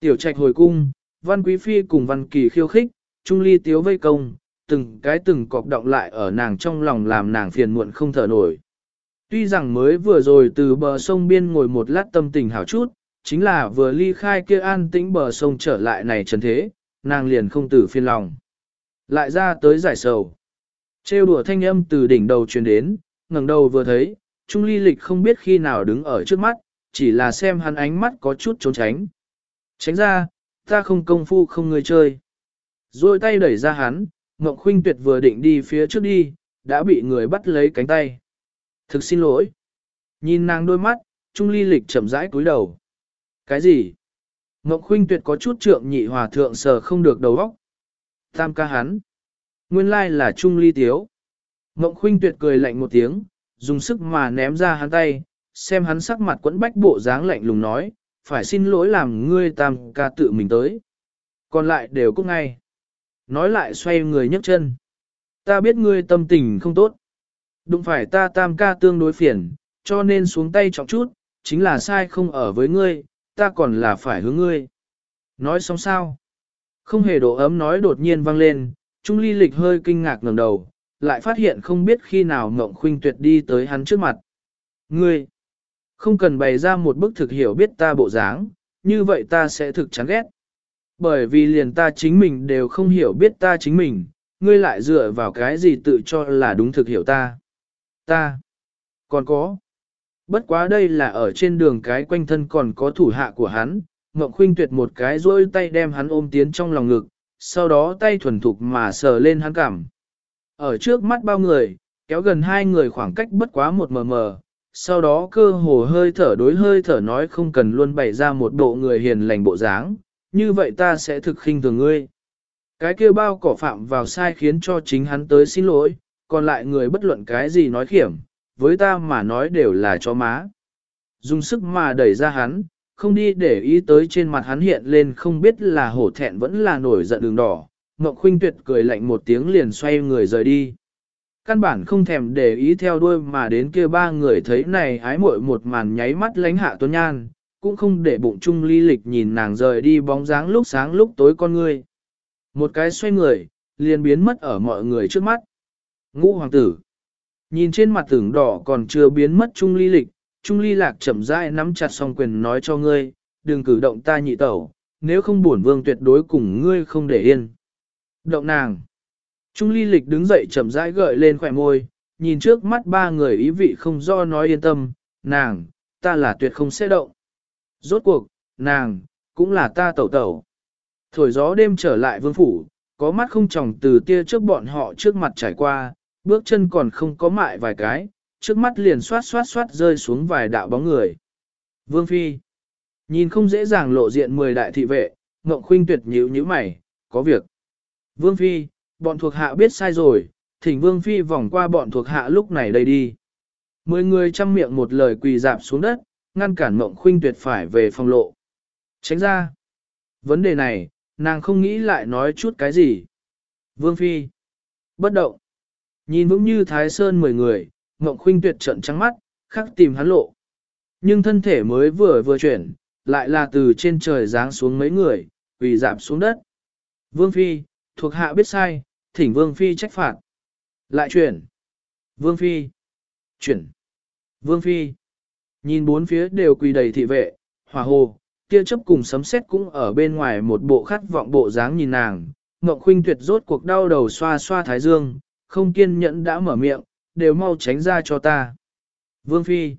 Tiểu trạch hồi cung, Văn Quý Phi cùng Văn Kỳ khiêu khích, Trung Ly tiếu vây công, từng cái từng cọc động lại ở nàng trong lòng làm nàng phiền muộn không thở nổi. Tuy rằng mới vừa rồi từ bờ sông biên ngồi một lát tâm tình hảo chút, chính là vừa ly khai kia an tĩnh bờ sông trở lại này trần thế, nàng liền không tử phiền lòng. Lại ra tới giải sầu. Trêu đùa thanh âm từ đỉnh đầu truyền đến, ngẩng đầu vừa thấy, Trung Ly Lịch không biết khi nào đứng ở trước mắt, chỉ là xem hắn ánh mắt có chút trốn tránh. Tránh ra, ta không công phu không người chơi. Rồi tay đẩy ra hắn, Ngọc Khuynh Tuyệt vừa định đi phía trước đi, đã bị người bắt lấy cánh tay. Thực xin lỗi. Nhìn nàng đôi mắt, Trung Ly Lịch chậm rãi cúi đầu. Cái gì? Ngọc Khuynh Tuyệt có chút trượng nhị hòa thượng sờ không được đầu óc. Tam ca hắn. Nguyên lai là Trung Ly Tiếu. Ngộng Khuynh Tuyệt cười lạnh một tiếng, dùng sức mà ném ra hắn tay, xem hắn sắc mặt quẫn bách bộ dáng lạnh lùng nói, phải xin lỗi làm ngươi tam ca tự mình tới. Còn lại đều cút ngay. Nói lại xoay người nhấc chân. Ta biết ngươi tâm tình không tốt. Đụng phải ta tam ca tương đối phiền, cho nên xuống tay trọng chút, chính là sai không ở với ngươi, ta còn là phải hướng ngươi. Nói xong sao? Không hề độ ấm nói đột nhiên vang lên, Trung Ly Lịch hơi kinh ngạc ngẩng đầu, lại phát hiện không biết khi nào Ngộng Khuynh Tuyệt đi tới hắn trước mặt. Ngươi, không cần bày ra một bức thực hiểu biết ta bộ dáng, như vậy ta sẽ thực chán ghét. Bởi vì liền ta chính mình đều không hiểu biết ta chính mình, ngươi lại dựa vào cái gì tự cho là đúng thực hiểu ta. Ta, còn có. Bất quá đây là ở trên đường cái quanh thân còn có thủ hạ của hắn, Ngộng Khuynh Tuyệt một cái duỗi tay đem hắn ôm tiến trong lòng ngực, sau đó tay thuần thục mà sờ lên hắn cảm. Ở trước mắt bao người, kéo gần hai người khoảng cách bất quá một mờ mờ, sau đó cơ hồ hơi thở đối hơi thở nói không cần luôn bày ra một bộ người hiền lành bộ dáng, như vậy ta sẽ thực khinh thường ngươi. Cái kia bao cỏ phạm vào sai khiến cho chính hắn tới xin lỗi, còn lại người bất luận cái gì nói khiểm, với ta mà nói đều là cho má. Dùng sức mà đẩy ra hắn, không đi để ý tới trên mặt hắn hiện lên không biết là hổ thẹn vẫn là nổi giận đường đỏ, Ngọc Khuynh Tuyệt cười lạnh một tiếng liền xoay người rời đi. Căn bản không thèm để ý theo đuôi mà đến kia ba người thấy này ái muội một màn nháy mắt lánh hạ tuấn nhan, cũng không để bụng chung ly lịch nhìn nàng rời đi bóng dáng lúc sáng lúc tối con người. Một cái xoay người, liền biến mất ở mọi người trước mắt. Ngũ hoàng tử. Nhìn trên mặt tưởng đỏ còn chưa biến mất chung ly lịch, chung ly lạc chậm rãi nắm chặt song quyền nói cho ngươi, đừng cử động ta nhị tẩu, nếu không buồn vương tuyệt đối cùng ngươi không để yên. Động nàng. Trung ly lịch đứng dậy chậm rãi gợi lên khỏe môi, nhìn trước mắt ba người ý vị không do nói yên tâm, nàng, ta là tuyệt không sẽ động. Rốt cuộc, nàng, cũng là ta tẩu tẩu. Thổi gió đêm trở lại vương phủ, có mắt không tròng từ tia trước bọn họ trước mặt trải qua, bước chân còn không có mại vài cái, trước mắt liền xoát xoát xoát rơi xuống vài đạo bóng người. Vương Phi Nhìn không dễ dàng lộ diện mười đại thị vệ, Ngộng Khuynh tuyệt nhíu nhíu mày, có việc. Vương Phi, bọn thuộc hạ biết sai rồi, thỉnh Vương Phi vòng qua bọn thuộc hạ lúc này đây đi. Mười người chăm miệng một lời quỳ dạp xuống đất, ngăn cản Ngộng Khuynh tuyệt phải về phòng lộ. Tránh ra. Vấn đề này, nàng không nghĩ lại nói chút cái gì. Vương Phi. Bất động. Nhìn vững như Thái Sơn mười người, Mộng Khuynh tuyệt trận trắng mắt, khắc tìm hắn lộ. Nhưng thân thể mới vừa vừa chuyển, lại là từ trên trời giáng xuống mấy người, vì giảm xuống đất. Vương Phi, thuộc hạ biết sai, thỉnh Vương Phi trách phạt. Lại chuyển. Vương Phi. Chuyển. Vương Phi. Nhìn bốn phía đều quỳ đầy thị vệ, hòa hồ, tia chấp cùng sấm sét cũng ở bên ngoài một bộ khát vọng bộ dáng nhìn nàng. Ngọc Khuynh tuyệt rốt cuộc đau đầu xoa xoa thái dương, không kiên nhẫn đã mở miệng, đều mau tránh ra cho ta. Vương Phi.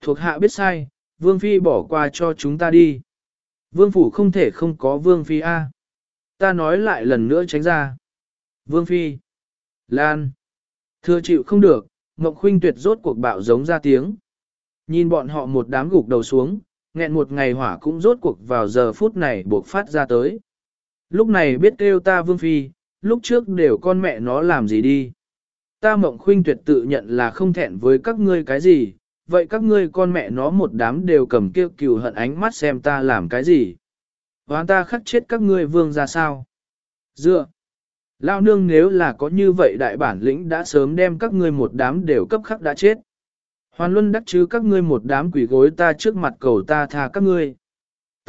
Thuộc hạ biết sai, Vương Phi bỏ qua cho chúng ta đi. Vương Phủ không thể không có Vương Phi A ta nói lại lần nữa tránh ra. Vương Phi. Lan. Thưa chịu không được, Ngọc Khuynh tuyệt rốt cuộc bạo giống ra tiếng. Nhìn bọn họ một đám gục đầu xuống, nghẹn một ngày hỏa cũng rốt cuộc vào giờ phút này buộc phát ra tới. Lúc này biết kêu ta Vương Phi, lúc trước đều con mẹ nó làm gì đi. Ta mộng khuynh tuyệt tự nhận là không thẹn với các ngươi cái gì, vậy các ngươi con mẹ nó một đám đều cầm kêu cừu hận ánh mắt xem ta làm cái gì. Hoán ta khắc chết các ngươi vương ra sao? Dựa. Lao nương nếu là có như vậy đại bản lĩnh đã sớm đem các ngươi một đám đều cấp khắc đã chết. Hoàn luân đắc chứ các ngươi một đám quỷ gối ta trước mặt cầu ta tha các ngươi.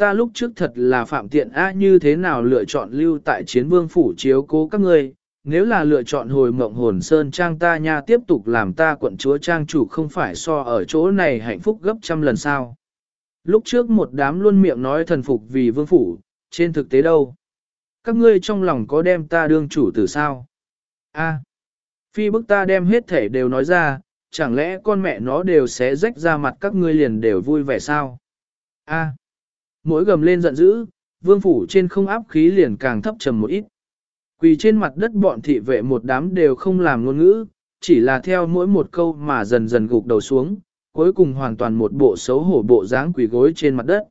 Ta lúc trước thật là phạm tiện a như thế nào lựa chọn lưu tại chiến vương phủ chiếu cố các ngươi, nếu là lựa chọn hồi mộng hồn sơn trang ta nha tiếp tục làm ta quận chúa trang chủ không phải so ở chỗ này hạnh phúc gấp trăm lần sao. Lúc trước một đám luôn miệng nói thần phục vì vương phủ, trên thực tế đâu? Các ngươi trong lòng có đem ta đương chủ từ sao? A, phi bức ta đem hết thể đều nói ra, chẳng lẽ con mẹ nó đều sẽ rách ra mặt các ngươi liền đều vui vẻ sao? A, mỗi gầm lên giận dữ, vương phủ trên không áp khí liền càng thấp trầm một ít. Quỳ trên mặt đất bọn thị vệ một đám đều không làm ngôn ngữ, chỉ là theo mỗi một câu mà dần dần gục đầu xuống, cuối cùng hoàn toàn một bộ xấu hổ bộ dáng quỳ gối trên mặt đất.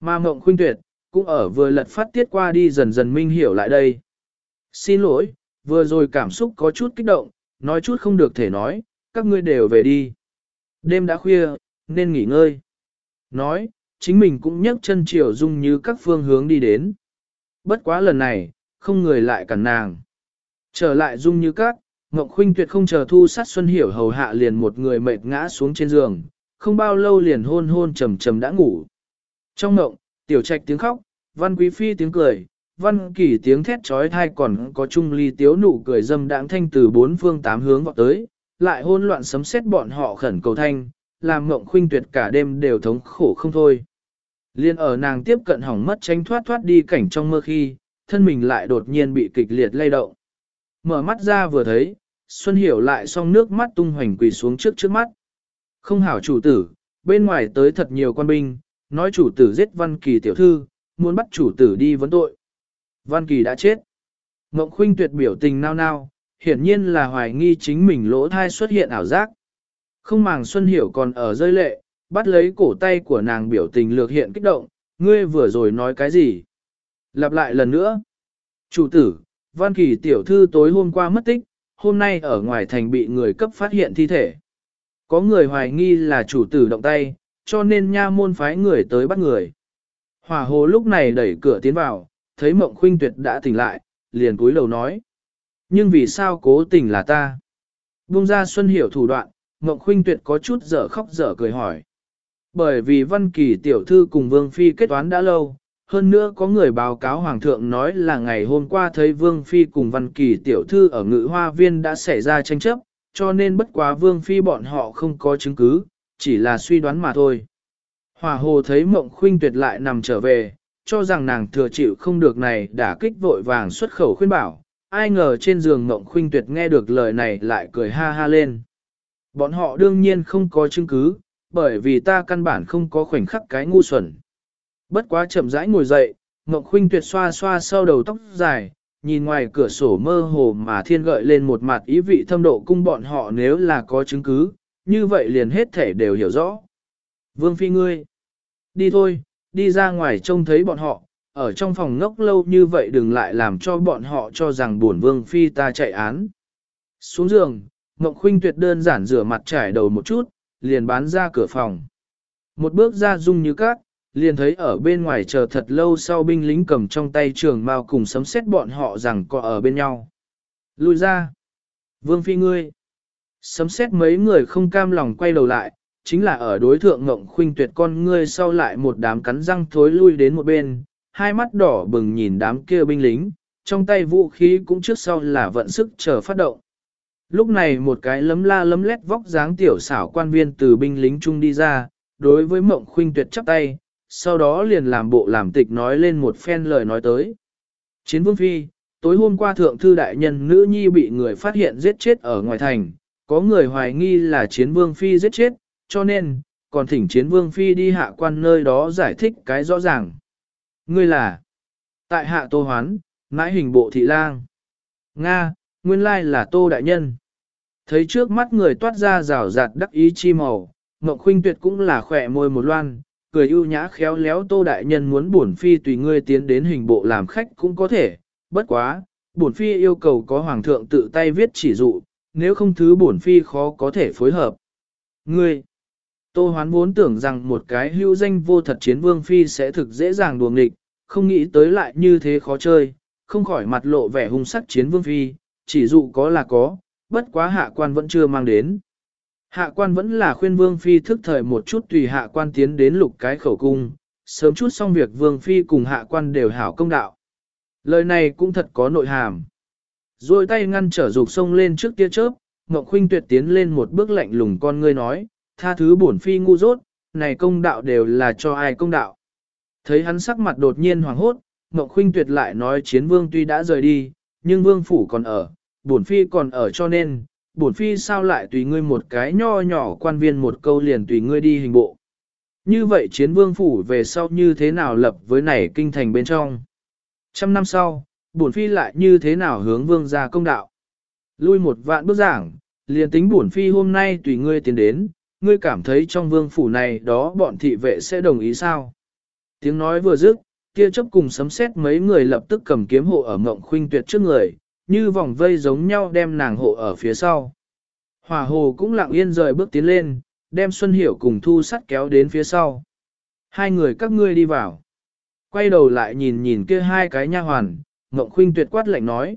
Ma mộng khuynh tuyệt, cũng ở vừa lật phát tiết qua đi dần dần minh hiểu lại đây. Xin lỗi, vừa rồi cảm xúc có chút kích động, nói chút không được thể nói, các ngươi đều về đi. Đêm đã khuya, nên nghỉ ngơi. Nói, chính mình cũng nhấc chân chiều dung như các phương hướng đi đến. Bất quá lần này, không người lại cản nàng. Trở lại dung như các, Ngọc Khuynh tuyệt không chờ thu sát Xuân Hiểu hầu hạ liền một người mệt ngã xuống trên giường, không bao lâu liền hôn hôn trầm trầm đã ngủ. Trong ngộng, tiểu trạch tiếng khóc, văn quý phi tiếng cười, văn kỳ tiếng thét trói thai còn có trung ly tiếu nụ cười dâm đãng thanh từ bốn phương tám hướng vọt tới, lại hôn loạn sấm xét bọn họ khẩn cầu thanh, làm mộng khuynh tuyệt cả đêm đều thống khổ không thôi. Liên ở nàng tiếp cận hỏng mất tránh thoát thoát đi cảnh trong mơ khi, thân mình lại đột nhiên bị kịch liệt lay động. Mở mắt ra vừa thấy, Xuân Hiểu lại song nước mắt tung hoành quỳ xuống trước trước mắt. Không hảo chủ tử, bên ngoài tới thật nhiều quan binh, nói chủ tử giết Văn Kỳ tiểu thư, muốn bắt chủ tử đi vấn tội. Văn Kỳ đã chết. Ngộng Khuynh tuyệt biểu tình nao nao, hiển nhiên là hoài nghi chính mình lỗ thai xuất hiện ảo giác. Không màng Xuân Hiểu còn ở rơi lệ, bắt lấy cổ tay của nàng biểu tình lược hiện kích động, ngươi vừa rồi nói cái gì? Lặp lại lần nữa. Chủ tử, Văn Kỳ tiểu thư tối hôm qua mất tích, hôm nay ở ngoài thành bị người cấp phát hiện thi thể. Có người hoài nghi là chủ tử động tay, cho nên nha môn phái người tới bắt người. Hỏa hồ lúc này đẩy cửa tiến vào, thấy mộng khuynh tuyệt đã tỉnh lại, liền cúi đầu nói. Nhưng vì sao cố tình là ta? Bung ra Xuân Hiểu thủ đoạn, mộng khuynh tuyệt có chút dở khóc dở cười hỏi. Bởi vì Văn Kỳ tiểu thư cùng Vương Phi kết toán đã lâu, hơn nữa có người báo cáo Hoàng thượng nói là ngày hôm qua thấy Vương Phi cùng Văn Kỳ tiểu thư ở ngự hoa viên đã xảy ra tranh chấp, cho nên bất quá Vương Phi bọn họ không có chứng cứ, chỉ là suy đoán mà thôi. Hòa hồ thấy mộng khuynh tuyệt lại nằm trở về, cho rằng nàng thừa chịu không được này đã kích vội vàng xuất khẩu khuyên bảo, ai ngờ trên giường mộng khuynh tuyệt nghe được lời này lại cười ha ha lên. Bọn họ đương nhiên không có chứng cứ, bởi vì ta căn bản không có khoảnh khắc cái ngu xuẩn. Bất quá chậm rãi ngồi dậy, Ngọc Khuynh tuyệt xoa xoa sau đầu tóc dài, nhìn ngoài cửa sổ mơ hồ mà thiên gợi lên một mặt ý vị thâm độ cung bọn họ nếu là có chứng cứ, như vậy liền hết thể đều hiểu rõ. Vương Phi ngươi, đi thôi, đi ra ngoài trông thấy bọn họ, ở trong phòng ngốc lâu như vậy đừng lại làm cho bọn họ cho rằng buồn Vương Phi ta chạy án. Xuống giường, Ngọc Khuynh tuyệt đơn giản rửa mặt trải đầu một chút, liền bán ra cửa phòng. Một bước ra dung như cát, liền thấy ở bên ngoài chờ thật lâu sau binh lính cầm trong tay trường mao cùng sấm xét bọn họ rằng có ở bên nhau. Lui ra. Vương phi ngươi. Sấm xét mấy người không cam lòng quay đầu lại, chính là ở đối thượng ngộng khuynh tuyệt con ngươi sau lại một đám cắn răng thối lui đến một bên, hai mắt đỏ bừng nhìn đám kia binh lính, trong tay vũ khí cũng trước sau là vận sức chờ phát động. Lúc này một cái lấm la lấm lét vóc dáng tiểu xảo quan viên từ binh lính chung đi ra, đối với mộng khuynh tuyệt chắp tay, sau đó liền làm bộ làm tịch nói lên một phen lời nói tới. Chiến vương phi, tối hôm qua thượng thư đại nhân nữ nhi bị người phát hiện giết chết ở ngoài thành, có người hoài nghi là chiến vương phi giết chết, cho nên, còn thỉnh chiến vương phi đi hạ quan nơi đó giải thích cái rõ ràng. Ngươi là, tại hạ tô hoán, mãi hình bộ thị lang. Nga, nguyên lai là tô đại nhân. Thấy trước mắt người toát ra rào rạt đắc ý chi màu, Ngọc Khuynh Tuyệt cũng là khỏe môi một loan, cười ưu nhã khéo léo tô đại nhân muốn bổn phi tùy ngươi tiến đến hình bộ làm khách cũng có thể, bất quá, bổn phi yêu cầu có hoàng thượng tự tay viết chỉ dụ, nếu không thứ bổn phi khó có thể phối hợp. Ngươi, tô hoán vốn tưởng rằng một cái hữu danh vô thật chiến vương phi sẽ thực dễ dàng đuồng nghịch, không nghĩ tới lại như thế khó chơi, không khỏi mặt lộ vẻ hung sắc chiến vương phi, chỉ dụ có là có, bất quá hạ quan vẫn chưa mang đến. Hạ quan vẫn là khuyên vương phi thức thời một chút tùy hạ quan tiến đến lục cái khẩu cung, sớm chút xong việc vương phi cùng hạ quan đều hảo công đạo. Lời này cũng thật có nội hàm. Rồi tay ngăn trở dục sông lên trước tia chớp, Ngọc Khuynh tuyệt tiến lên một bước lạnh lùng con ngươi nói, tha thứ bổn phi ngu dốt, này công đạo đều là cho ai công đạo. Thấy hắn sắc mặt đột nhiên hoàng hốt, Ngọc Khuynh tuyệt lại nói chiến vương tuy đã rời đi, nhưng vương phủ còn ở, bổn phi còn ở cho nên, bổn phi sao lại tùy ngươi một cái nho nhỏ quan viên một câu liền tùy ngươi đi hình bộ. Như vậy chiến vương phủ về sau như thế nào lập với này kinh thành bên trong. Trăm năm sau, bổn phi lại như thế nào hướng vương ra công đạo. Lui một vạn bước giảng, liền tính bổn phi hôm nay tùy ngươi tiến đến, ngươi cảm thấy trong vương phủ này đó bọn thị vệ sẽ đồng ý sao? Tiếng nói vừa dứt, kia chấp cùng sấm xét mấy người lập tức cầm kiếm hộ ở mộng khuynh tuyệt trước người, như vòng vây giống nhau đem nàng hộ ở phía sau. Hỏa hồ cũng lặng yên rời bước tiến lên, đem Xuân Hiểu cùng thu sắt kéo đến phía sau. Hai người các ngươi đi vào. Quay đầu lại nhìn nhìn kia hai cái nha hoàn, Ngộng Khuynh tuyệt quát lạnh nói.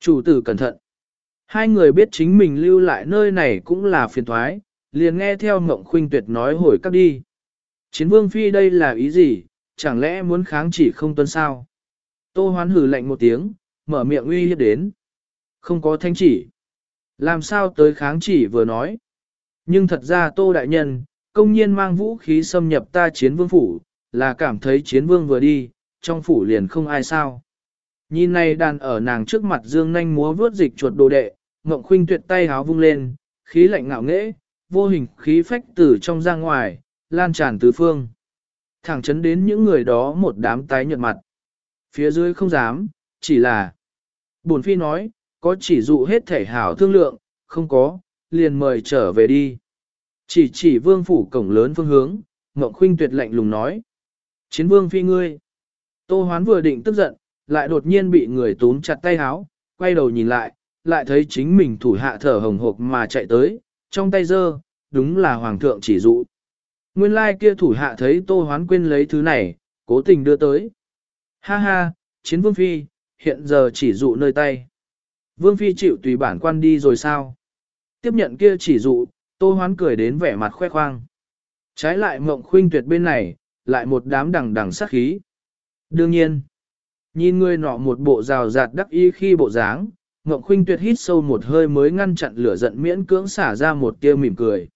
Chủ tử cẩn thận. Hai người biết chính mình lưu lại nơi này cũng là phiền thoái, liền nghe theo Ngộng Khuynh tuyệt nói hồi các đi. Chiến vương phi đây là ý gì, chẳng lẽ muốn kháng chỉ không tuân sao? Tô hoán hử lạnh một tiếng, mở miệng uy hiếp đến. Không có thanh chỉ. Làm sao tới kháng chỉ vừa nói. Nhưng thật ra Tô Đại Nhân, công nhiên mang vũ khí xâm nhập ta chiến vương phủ, là cảm thấy chiến vương vừa đi, trong phủ liền không ai sao. Nhìn này đàn ở nàng trước mặt dương nanh múa vướt dịch chuột đồ đệ, ngộng khuynh tuyệt tay háo vung lên, khí lạnh ngạo nghễ, vô hình khí phách từ trong ra ngoài, lan tràn tứ phương. Thẳng chấn đến những người đó một đám tái nhợt mặt. Phía dưới không dám, chỉ là Bổn phi nói, có chỉ dụ hết thể hảo thương lượng, không có, liền mời trở về đi. Chỉ chỉ vương phủ cổng lớn phương hướng, Ngọc Khuynh tuyệt lạnh lùng nói. Chiến vương phi ngươi. Tô hoán vừa định tức giận, lại đột nhiên bị người túm chặt tay háo, quay đầu nhìn lại, lại thấy chính mình thủ hạ thở hồng hộc mà chạy tới, trong tay giơ, đúng là hoàng thượng chỉ dụ. Nguyên lai kia thủ hạ thấy tô hoán quên lấy thứ này, cố tình đưa tới. Ha ha, chiến vương phi, hiện giờ chỉ dụ nơi tay. Vương Phi chịu tùy bản quan đi rồi sao? Tiếp nhận kia chỉ dụ, Tô Hoán cười đến vẻ mặt khoe khoang. Trái lại mộng khuynh tuyệt bên này, lại một đám đằng đằng sát khí. Đương nhiên, nhìn người nọ một bộ rào rạt đắc ý khi bộ dáng, mộng khuynh tuyệt hít sâu một hơi mới ngăn chặn lửa giận miễn cưỡng xả ra một tia mỉm cười.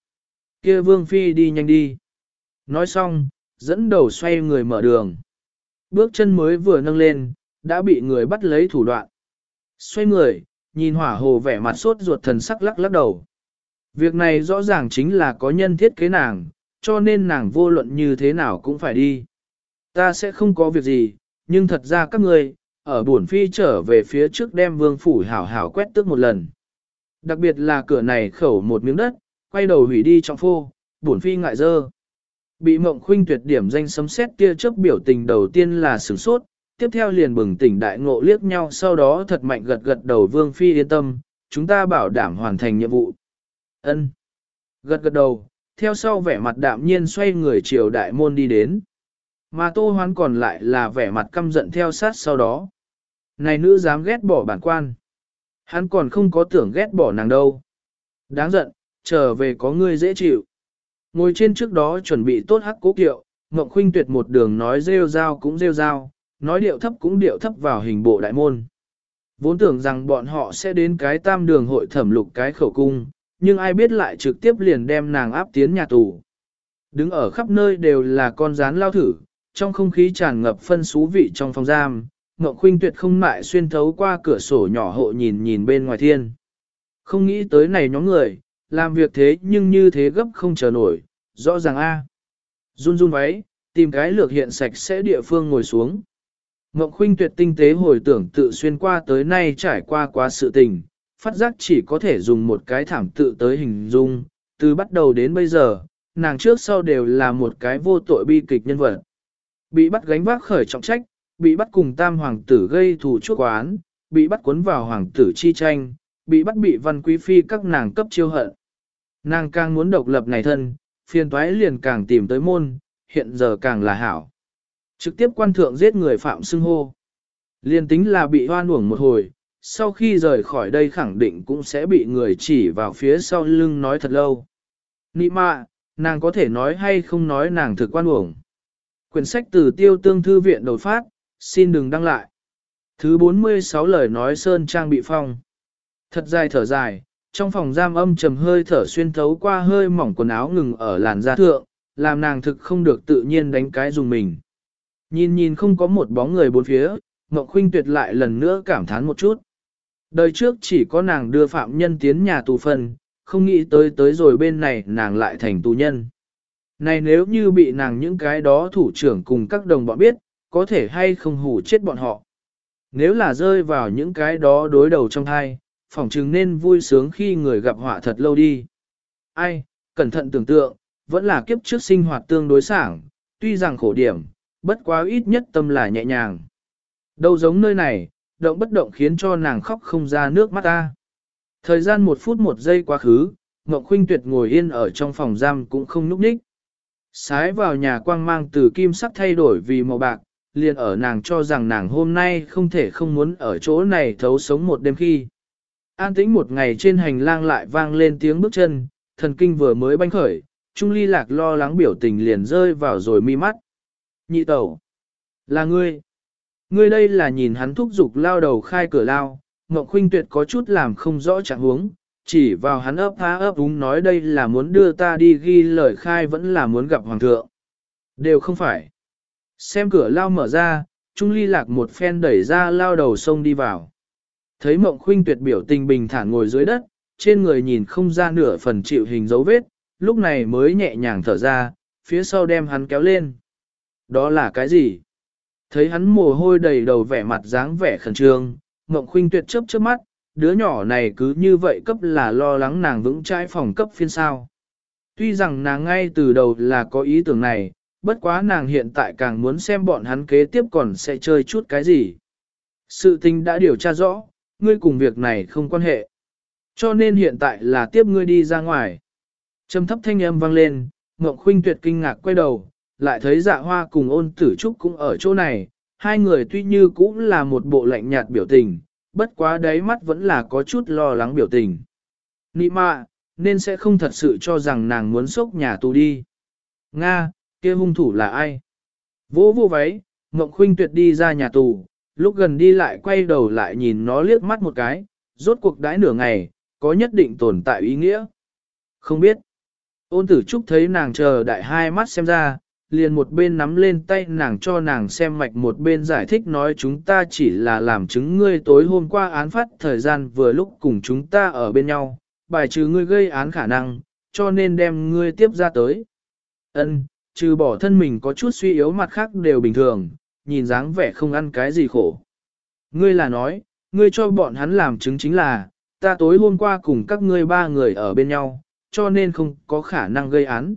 Kia Vương Phi đi nhanh đi. Nói xong, dẫn đầu xoay người mở đường. Bước chân mới vừa nâng lên, đã bị người bắt lấy thủ đoạn. Xoay người, nhìn hỏa hồ vẻ mặt sốt ruột thần sắc lắc lắc đầu. Việc này rõ ràng chính là có nhân thiết kế nàng, cho nên nàng vô luận như thế nào cũng phải đi. Ta sẽ không có việc gì, nhưng thật ra các người, ở buồn phi trở về phía trước đem vương phủ hảo hảo quét tước một lần. Đặc biệt là cửa này khẩu một miếng đất, quay đầu hủy đi trong phô, buồn phi ngại dơ. Bị mộng khuynh tuyệt điểm danh sấm xét kia trước biểu tình đầu tiên là sửng sốt, tiếp theo liền bừng tỉnh đại ngộ liếc nhau sau đó thật mạnh gật gật đầu Vương Phi yên tâm, chúng ta bảo đảm hoàn thành nhiệm vụ. Ân. Gật gật đầu, theo sau vẻ mặt đạm nhiên xoay người chiều đại môn đi đến. Mà Tô Hoán còn lại là vẻ mặt căm giận theo sát sau đó. Này nữ dám ghét bỏ bản quan. Hắn còn không có tưởng ghét bỏ nàng đâu. Đáng giận, trở về có ngươi dễ chịu. Ngồi trên trước đó chuẩn bị tốt hắc cố kiệu, Ngọc Khuynh tuyệt một đường nói rêu rao cũng rêu rao, nói điệu thấp cũng điệu thấp vào hình bộ đại môn. Vốn tưởng rằng bọn họ sẽ đến cái tam đường hội thẩm lục cái khẩu cung, nhưng ai biết lại trực tiếp liền đem nàng áp tiến nhà tù. Đứng ở khắp nơi đều là con rán lao thử, trong không khí tràn ngập phân xú vị trong phòng giam, Ngọc Khuynh tuyệt không mại xuyên thấu qua cửa sổ nhỏ hộ nhìn nhìn bên ngoài thiên. Không nghĩ tới này nhóm người, làm việc thế nhưng như thế gấp không chờ nổi, rõ ràng a. Run run váy, tìm cái lược hiện sạch sẽ địa phương ngồi xuống. Ngọc Khuynh tuyệt tinh tế hồi tưởng tự xuyên qua tới nay trải qua quá sự tình, phát giác chỉ có thể dùng một cái thảm tự tới hình dung, từ bắt đầu đến bây giờ, nàng trước sau đều là một cái vô tội bi kịch nhân vật. Bị bắt gánh vác khởi trọng trách, bị bắt cùng tam hoàng tử gây thù chuốc oán, bị bắt cuốn vào hoàng tử chi tranh, bị bắt bị văn quý phi các nàng cấp chiêu hận. Nàng càng muốn độc lập này thân, phiền toái liền càng tìm tới môn, hiện giờ càng là hảo. Trực tiếp quan thượng giết người phạm xưng hô. Liên tính là bị hoan uổng một hồi, sau khi rời khỏi đây khẳng định cũng sẽ bị người chỉ vào phía sau lưng nói thật lâu. Nị mạ, nàng có thể nói hay không nói nàng thực quan uổng. Quyển sách từ tiêu tương thư viện đột phát, xin đừng đăng lại. Thứ 46 lời nói Sơn Trang bị phong. Thật dài thở dài, trong phòng giam âm trầm hơi thở xuyên thấu qua hơi mỏng quần áo ngừng ở làn da thượng, làm nàng thực không được tự nhiên đánh cái dùng mình. Nhìn nhìn không có một bóng người bốn phía, Ngọc Khuynh tuyệt lại lần nữa cảm thán một chút. Đời trước chỉ có nàng đưa phạm nhân tiến nhà tù phần, không nghĩ tới tới rồi bên này nàng lại thành tù nhân. Này nếu như bị nàng những cái đó thủ trưởng cùng các đồng bọn biết, có thể hay không hủ chết bọn họ. Nếu là rơi vào những cái đó đối đầu trong thai, phỏng chừng nên vui sướng khi người gặp họa thật lâu đi. Ai, cẩn thận tưởng tượng, vẫn là kiếp trước sinh hoạt tương đối sảng, tuy rằng khổ điểm, bất quá ít nhất tâm là nhẹ nhàng. Đâu giống nơi này, động bất động khiến cho nàng khóc không ra nước mắt ta. Thời gian một phút một giây quá khứ, Ngọc Khuynh Tuyệt ngồi yên ở trong phòng giam cũng không núp ních. Sái vào nhà quang mang từ kim sắc thay đổi vì màu bạc, liền ở nàng cho rằng nàng hôm nay không thể không muốn ở chỗ này thấu sống một đêm khi. An tĩnh một ngày trên hành lang lại vang lên tiếng bước chân, thần kinh vừa mới banh khởi, Trung Ly Lạc lo lắng biểu tình liền rơi vào rồi mi mắt. Nhị tẩu, là ngươi. Ngươi đây là nhìn hắn thúc giục lao đầu khai cửa lao, Ngọc Khuynh Tuyệt có chút làm không rõ trạng huống, chỉ vào hắn ấp há ấp úng nói đây là muốn đưa ta đi ghi lời khai vẫn là muốn gặp hoàng thượng. Đều không phải. Xem cửa lao mở ra, Trung Ly Lạc một phen đẩy ra lao đầu sông đi vào. Thấy Mộng Khuynh Tuyệt biểu tình bình thản ngồi dưới đất, trên người nhìn không ra nửa phần chịu hình dấu vết, lúc này mới nhẹ nhàng thở ra, phía sau đem hắn kéo lên. Đó là cái gì? Thấy hắn mồ hôi đầy đầu vẻ mặt dáng vẻ khẩn trương, Ngộng Khuynh Tuyệt chớp chớp mắt, đứa nhỏ này cứ như vậy cấp là lo lắng nàng vững trái phòng cấp phiên sao. Tuy rằng nàng ngay từ đầu là có ý tưởng này, bất quá nàng hiện tại càng muốn xem bọn hắn kế tiếp còn sẽ chơi chút cái gì. Sự tình đã điều tra rõ, ngươi cùng việc này không quan hệ. Cho nên hiện tại là tiếp ngươi đi ra ngoài. Trầm thấp thanh âm vang lên, Ngộng Khuynh tuyệt kinh ngạc quay đầu, lại thấy dạ hoa cùng ôn tử trúc cũng ở chỗ này, hai người tuy như cũng là một bộ lạnh nhạt biểu tình, bất quá đáy mắt vẫn là có chút lo lắng biểu tình. Nị mạ, nên sẽ không thật sự cho rằng nàng muốn sốc nhà tù đi. Nga, kia hung thủ là ai? Vỗ vô váy, Ngọc Khuynh tuyệt đi ra nhà tù, lúc gần đi lại quay đầu lại nhìn nó liếc mắt một cái, rốt cuộc đãi nửa ngày, có nhất định tồn tại ý nghĩa. Không biết. Ôn tử trúc thấy nàng chờ đại hai mắt xem ra, liền một bên nắm lên tay nàng cho nàng xem mạch một bên giải thích nói chúng ta chỉ là làm chứng ngươi tối hôm qua án phát thời gian vừa lúc cùng chúng ta ở bên nhau, bài trừ ngươi gây án khả năng, cho nên đem ngươi tiếp ra tới. Ân, trừ bỏ thân mình có chút suy yếu mặt khác đều bình thường, nhìn dáng vẻ không ăn cái gì khổ. Ngươi là nói, ngươi cho bọn hắn làm chứng chính là, ta tối hôm qua cùng các ngươi ba người ở bên nhau, cho nên không có khả năng gây án.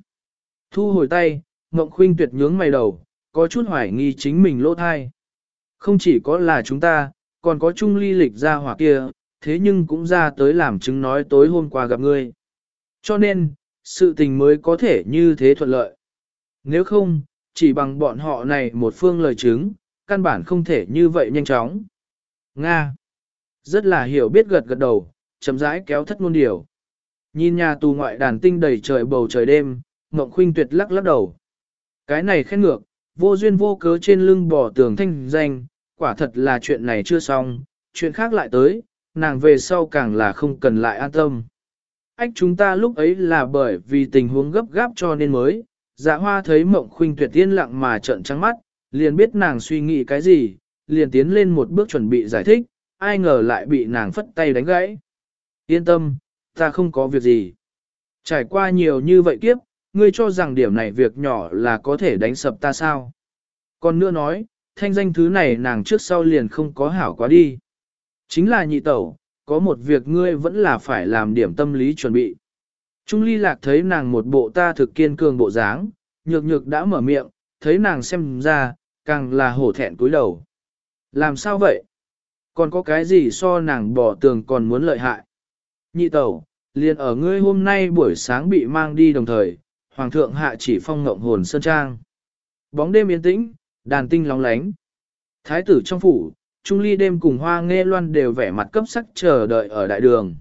Thu hồi tay, Ngộng Khuynh tuyệt nhướng mày đầu, có chút hoài nghi chính mình lỗ thai. Không chỉ có là chúng ta, còn có chung ly lịch ra hỏa kia, thế nhưng cũng ra tới làm chứng nói tối hôm qua gặp ngươi. Cho nên, sự tình mới có thể như thế thuận lợi. Nếu không, chỉ bằng bọn họ này một phương lời chứng, căn bản không thể như vậy nhanh chóng. Nga. Rất là hiểu biết gật gật đầu, chậm rãi kéo thất ngôn điều. Nhìn nhà tù ngoại đàn tinh đầy trời bầu trời đêm, Ngộng Khuynh tuyệt lắc lắc đầu. Cái này khen ngược, vô duyên vô cớ trên lưng bỏ tường thanh danh, quả thật là chuyện này chưa xong, chuyện khác lại tới, nàng về sau càng là không cần lại an tâm. Ách chúng ta lúc ấy là bởi vì tình huống gấp gáp cho nên mới, dạ hoa thấy mộng khuynh tuyệt tiên lặng mà trợn trắng mắt, liền biết nàng suy nghĩ cái gì, liền tiến lên một bước chuẩn bị giải thích, ai ngờ lại bị nàng phất tay đánh gãy. Yên tâm, ta không có việc gì. Trải qua nhiều như vậy kiếp, ngươi cho rằng điểm này việc nhỏ là có thể đánh sập ta sao? Còn nữa nói, thanh danh thứ này nàng trước sau liền không có hảo quá đi. Chính là nhị tẩu, có một việc ngươi vẫn là phải làm điểm tâm lý chuẩn bị. Trung ly lạc thấy nàng một bộ ta thực kiên cường bộ dáng, nhược nhược đã mở miệng, thấy nàng xem ra, càng là hổ thẹn cúi đầu. Làm sao vậy? Còn có cái gì so nàng bỏ tường còn muốn lợi hại? Nhị tẩu, liền ở ngươi hôm nay buổi sáng bị mang đi đồng thời, Hoàng thượng hạ chỉ phong ngộng hồn sơn trang. Bóng đêm yên tĩnh, đàn tinh lóng lánh. Thái tử trong phủ, Trung Ly đêm cùng Hoa Nghe Loan đều vẻ mặt cấp sắc chờ đợi ở đại đường.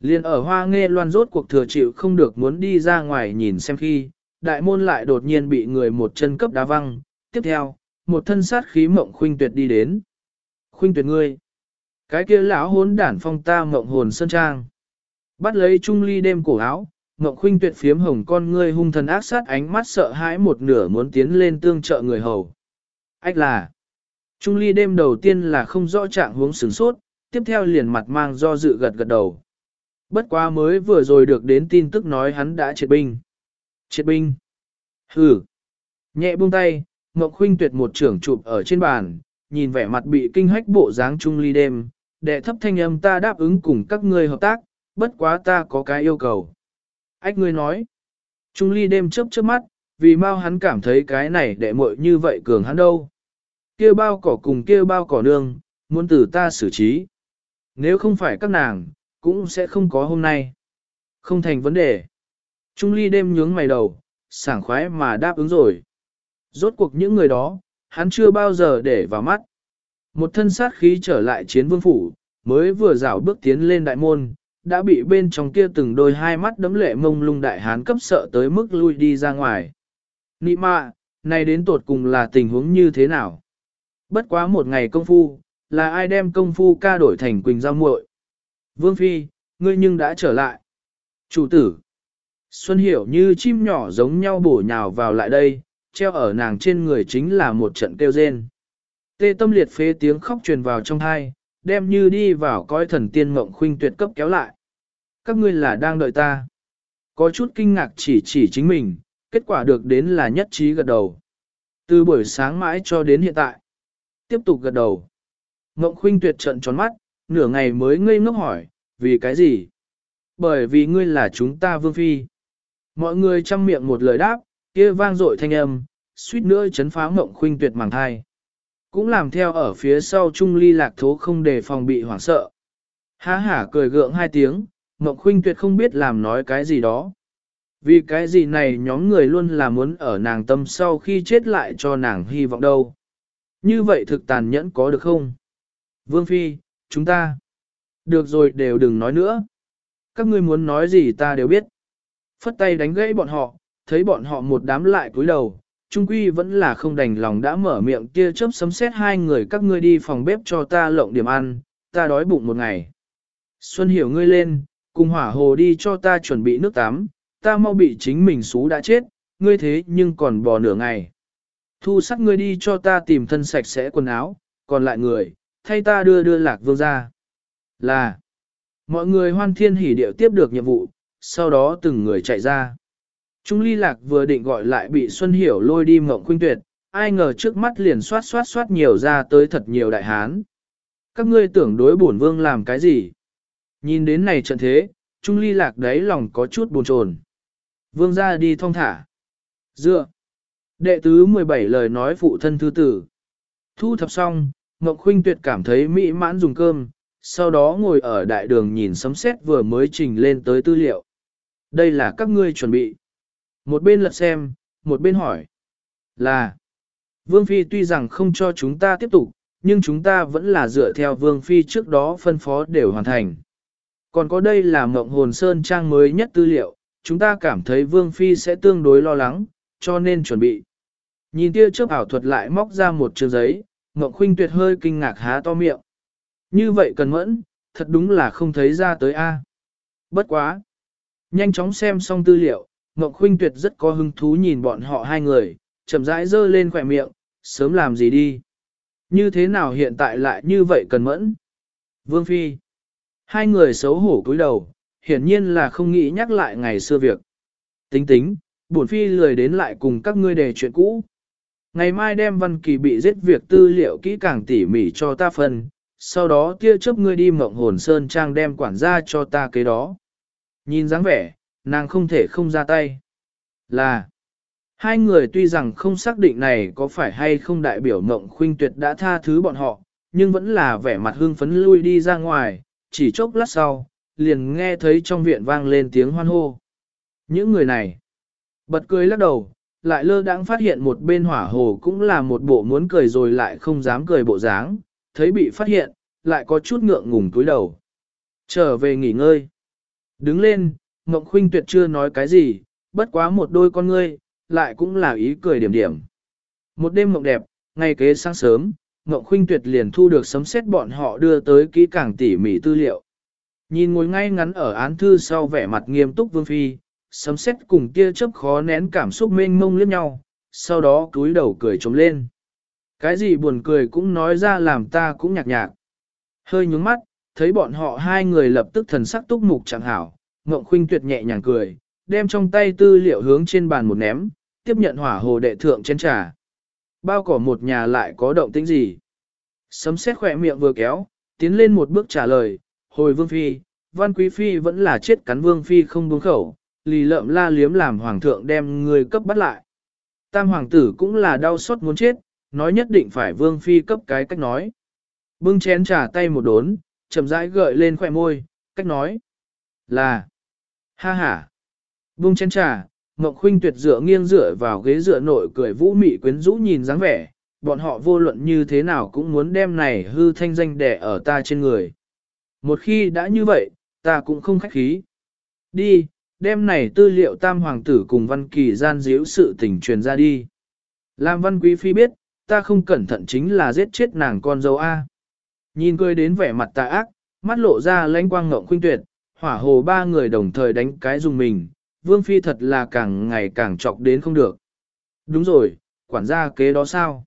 Liên ở Hoa Nghe Loan rốt cuộc thừa chịu không được muốn đi ra ngoài nhìn xem khi, đại môn lại đột nhiên bị người một chân cấp đá văng. Tiếp theo, một thân sát khí mộng khuynh tuyệt đi đến. Khuynh tuyệt ngươi. Cái kia lão hốn đản phong ta mộng hồn sơn trang. Bắt lấy Trung Ly đêm cổ áo, Ngọc Khuynh tuyệt phiếm hồng con ngươi hung thần ác sát ánh mắt sợ hãi một nửa muốn tiến lên tương trợ người hầu. Ách là, Trung Ly đêm đầu tiên là không rõ trạng huống sửng sốt, tiếp theo liền mặt mang do dự gật gật đầu. Bất quá mới vừa rồi được đến tin tức nói hắn đã triệt binh. Triệt binh. Hừ. Nhẹ buông tay, Ngọc Khuynh tuyệt một trưởng chụp ở trên bàn, nhìn vẻ mặt bị kinh hách bộ dáng Trung Ly đêm, đệ thấp thanh âm ta đáp ứng cùng các ngươi hợp tác, bất quá ta có cái yêu cầu. Ách ngươi nói. Trung ly đêm chớp chớp mắt, vì mau hắn cảm thấy cái này đệ muội như vậy cường hắn đâu. Kêu bao cỏ cùng kêu bao cỏ nương, muốn từ ta xử trí. Nếu không phải các nàng, cũng sẽ không có hôm nay. Không thành vấn đề. Trung ly đêm nhướng mày đầu, sảng khoái mà đáp ứng rồi. Rốt cuộc những người đó, hắn chưa bao giờ để vào mắt. Một thân sát khí trở lại chiến vương phủ, mới vừa rảo bước tiến lên đại môn, đã bị bên trong kia từng đôi hai mắt đấm lệ mông lung đại hán cấp sợ tới mức lui đi ra ngoài. Nị mạ, này đến tột cùng là tình huống như thế nào? Bất quá một ngày công phu, là ai đem công phu ca đổi thành quỳnh giao muội? Vương Phi, ngươi nhưng đã trở lại. Chủ tử. Xuân hiểu như chim nhỏ giống nhau bổ nhào vào lại đây, treo ở nàng trên người chính là một trận kêu rên. Tê tâm liệt phế tiếng khóc truyền vào trong hai, đem như đi vào coi thần tiên mộng khuynh tuyệt cấp kéo lại các ngươi là đang đợi ta. Có chút kinh ngạc chỉ chỉ chính mình, kết quả được đến là nhất trí gật đầu. Từ buổi sáng mãi cho đến hiện tại. Tiếp tục gật đầu. Ngộng khuynh tuyệt trận tròn mắt, nửa ngày mới ngây ngốc hỏi, vì cái gì? Bởi vì ngươi là chúng ta vương phi. Mọi người chăm miệng một lời đáp, kia vang dội thanh âm, suýt nữa chấn phá ngộng khuynh tuyệt màng thai. Cũng làm theo ở phía sau trung ly lạc thố không để phòng bị hoảng sợ. Há hả cười gượng hai tiếng, Ngọc Khuynh tuyệt không biết làm nói cái gì đó. Vì cái gì này nhóm người luôn là muốn ở nàng tâm sau khi chết lại cho nàng hy vọng đâu. Như vậy thực tàn nhẫn có được không? Vương Phi, chúng ta. Được rồi đều đừng nói nữa. Các ngươi muốn nói gì ta đều biết. Phất tay đánh gãy bọn họ, thấy bọn họ một đám lại cúi đầu. Trung quy vẫn là không đành lòng đã mở miệng kia chớp sấm xét hai người các ngươi đi phòng bếp cho ta lộng điểm ăn, ta đói bụng một ngày. Xuân hiểu ngươi lên, cùng hỏa hồ đi cho ta chuẩn bị nước tắm, ta mau bị chính mình xú đã chết, ngươi thế nhưng còn bò nửa ngày. Thu sắc ngươi đi cho ta tìm thân sạch sẽ quần áo, còn lại người, thay ta đưa đưa lạc vương ra. Là, mọi người hoan thiên hỉ điệu tiếp được nhiệm vụ, sau đó từng người chạy ra. Trung ly lạc vừa định gọi lại bị Xuân Hiểu lôi đi mộng khuynh tuyệt, ai ngờ trước mắt liền xoát xoát xoát nhiều ra tới thật nhiều đại hán. Các ngươi tưởng đối bổn vương làm cái gì? Nhìn đến này trận thế, Trung ly lạc đấy lòng có chút buồn chồn. Vương ra đi thong thả. Dựa. Đệ tứ 17 lời nói phụ thân thư tử. Thu thập xong, Ngọc Khuynh tuyệt cảm thấy mỹ mãn dùng cơm, sau đó ngồi ở đại đường nhìn sấm xét vừa mới trình lên tới tư liệu. Đây là các ngươi chuẩn bị. Một bên lật xem, một bên hỏi. Là. Vương Phi tuy rằng không cho chúng ta tiếp tục, nhưng chúng ta vẫn là dựa theo Vương Phi trước đó phân phó đều hoàn thành. Còn có đây là mộng hồn sơn trang mới nhất tư liệu, chúng ta cảm thấy Vương Phi sẽ tương đối lo lắng, cho nên chuẩn bị. Nhìn tia chớp ảo thuật lại móc ra một trường giấy, Ngọc Khuynh tuyệt hơi kinh ngạc há to miệng. Như vậy cần mẫn, thật đúng là không thấy ra tới A. Bất quá. Nhanh chóng xem xong tư liệu, Ngọc Khuynh tuyệt rất có hứng thú nhìn bọn họ hai người, chậm rãi dơ lên khỏe miệng, sớm làm gì đi. Như thế nào hiện tại lại như vậy cần mẫn? Vương Phi. Hai người xấu hổ cúi đầu, hiển nhiên là không nghĩ nhắc lại ngày xưa việc. Tính tính, bổn phi lười đến lại cùng các ngươi đề chuyện cũ. Ngày mai đem văn kỳ bị giết việc tư liệu kỹ càng tỉ mỉ cho ta phân, sau đó tia chớp ngươi đi mộng hồn sơn trang đem quản gia cho ta cái đó. Nhìn dáng vẻ, nàng không thể không ra tay. Là, hai người tuy rằng không xác định này có phải hay không đại biểu mộng khuynh tuyệt đã tha thứ bọn họ, nhưng vẫn là vẻ mặt hưng phấn lui đi ra ngoài, chỉ chốc lát sau, liền nghe thấy trong viện vang lên tiếng hoan hô. Những người này, bật cười lắc đầu, lại lơ đãng phát hiện một bên hỏa hồ cũng là một bộ muốn cười rồi lại không dám cười bộ dáng, thấy bị phát hiện, lại có chút ngượng ngùng túi đầu. Trở về nghỉ ngơi. Đứng lên, Ngộng Khuynh Tuyệt chưa nói cái gì, bất quá một đôi con ngươi, lại cũng là ý cười điểm điểm. Một đêm mộng đẹp, ngày kế sáng sớm, Ngộng Khuynh Tuyệt liền thu được sấm xét bọn họ đưa tới kỹ càng tỉ mỉ tư liệu. Nhìn ngồi ngay ngắn ở án thư sau vẻ mặt nghiêm túc Vương Phi, sấm xét cùng tia chớp khó nén cảm xúc mênh mông liếc nhau, sau đó cúi đầu cười trống lên. Cái gì buồn cười cũng nói ra làm ta cũng nhạc nhạc. Hơi nhúng mắt, thấy bọn họ hai người lập tức thần sắc túc mục chẳng hảo, Ngộng Khuynh Tuyệt nhẹ nhàng cười, đem trong tay tư liệu hướng trên bàn một ném, tiếp nhận hỏa hồ đệ thượng chén trà. Bao cỏ một nhà lại có động tĩnh gì? Sấm xét khỏe miệng vừa kéo, tiến lên một bước trả lời, hồi vương phi, văn quý phi vẫn là chết cắn vương phi không buông khẩu, lì lợm la liếm làm hoàng thượng đem người cấp bắt lại. Tam hoàng tử cũng là đau xót muốn chết, nói nhất định phải vương phi cấp cái cách nói. Bưng chén trả tay một đốn, chậm rãi gợi lên khỏe môi, cách nói là ha ha. Bưng chén trà, Ngọc Khuynh tuyệt dựa nghiêng dựa vào ghế dựa nội cười vũ mị quyến rũ nhìn dáng vẻ, bọn họ vô luận như thế nào cũng muốn đem này hư thanh danh đẻ ở ta trên người. Một khi đã như vậy, ta cũng không khách khí. Đi, đem này tư liệu tam hoàng tử cùng văn kỳ gian díu sự tình truyền ra đi. Làm văn quý phi biết, ta không cẩn thận chính là giết chết nàng con dâu A. Nhìn cười đến vẻ mặt tà ác, mắt lộ ra lãnh quang ngộng khuynh tuyệt, hỏa hồ ba người đồng thời đánh cái dùng mình, vương phi thật là càng ngày càng chọc đến không được. Đúng rồi, quản gia kế đó sao?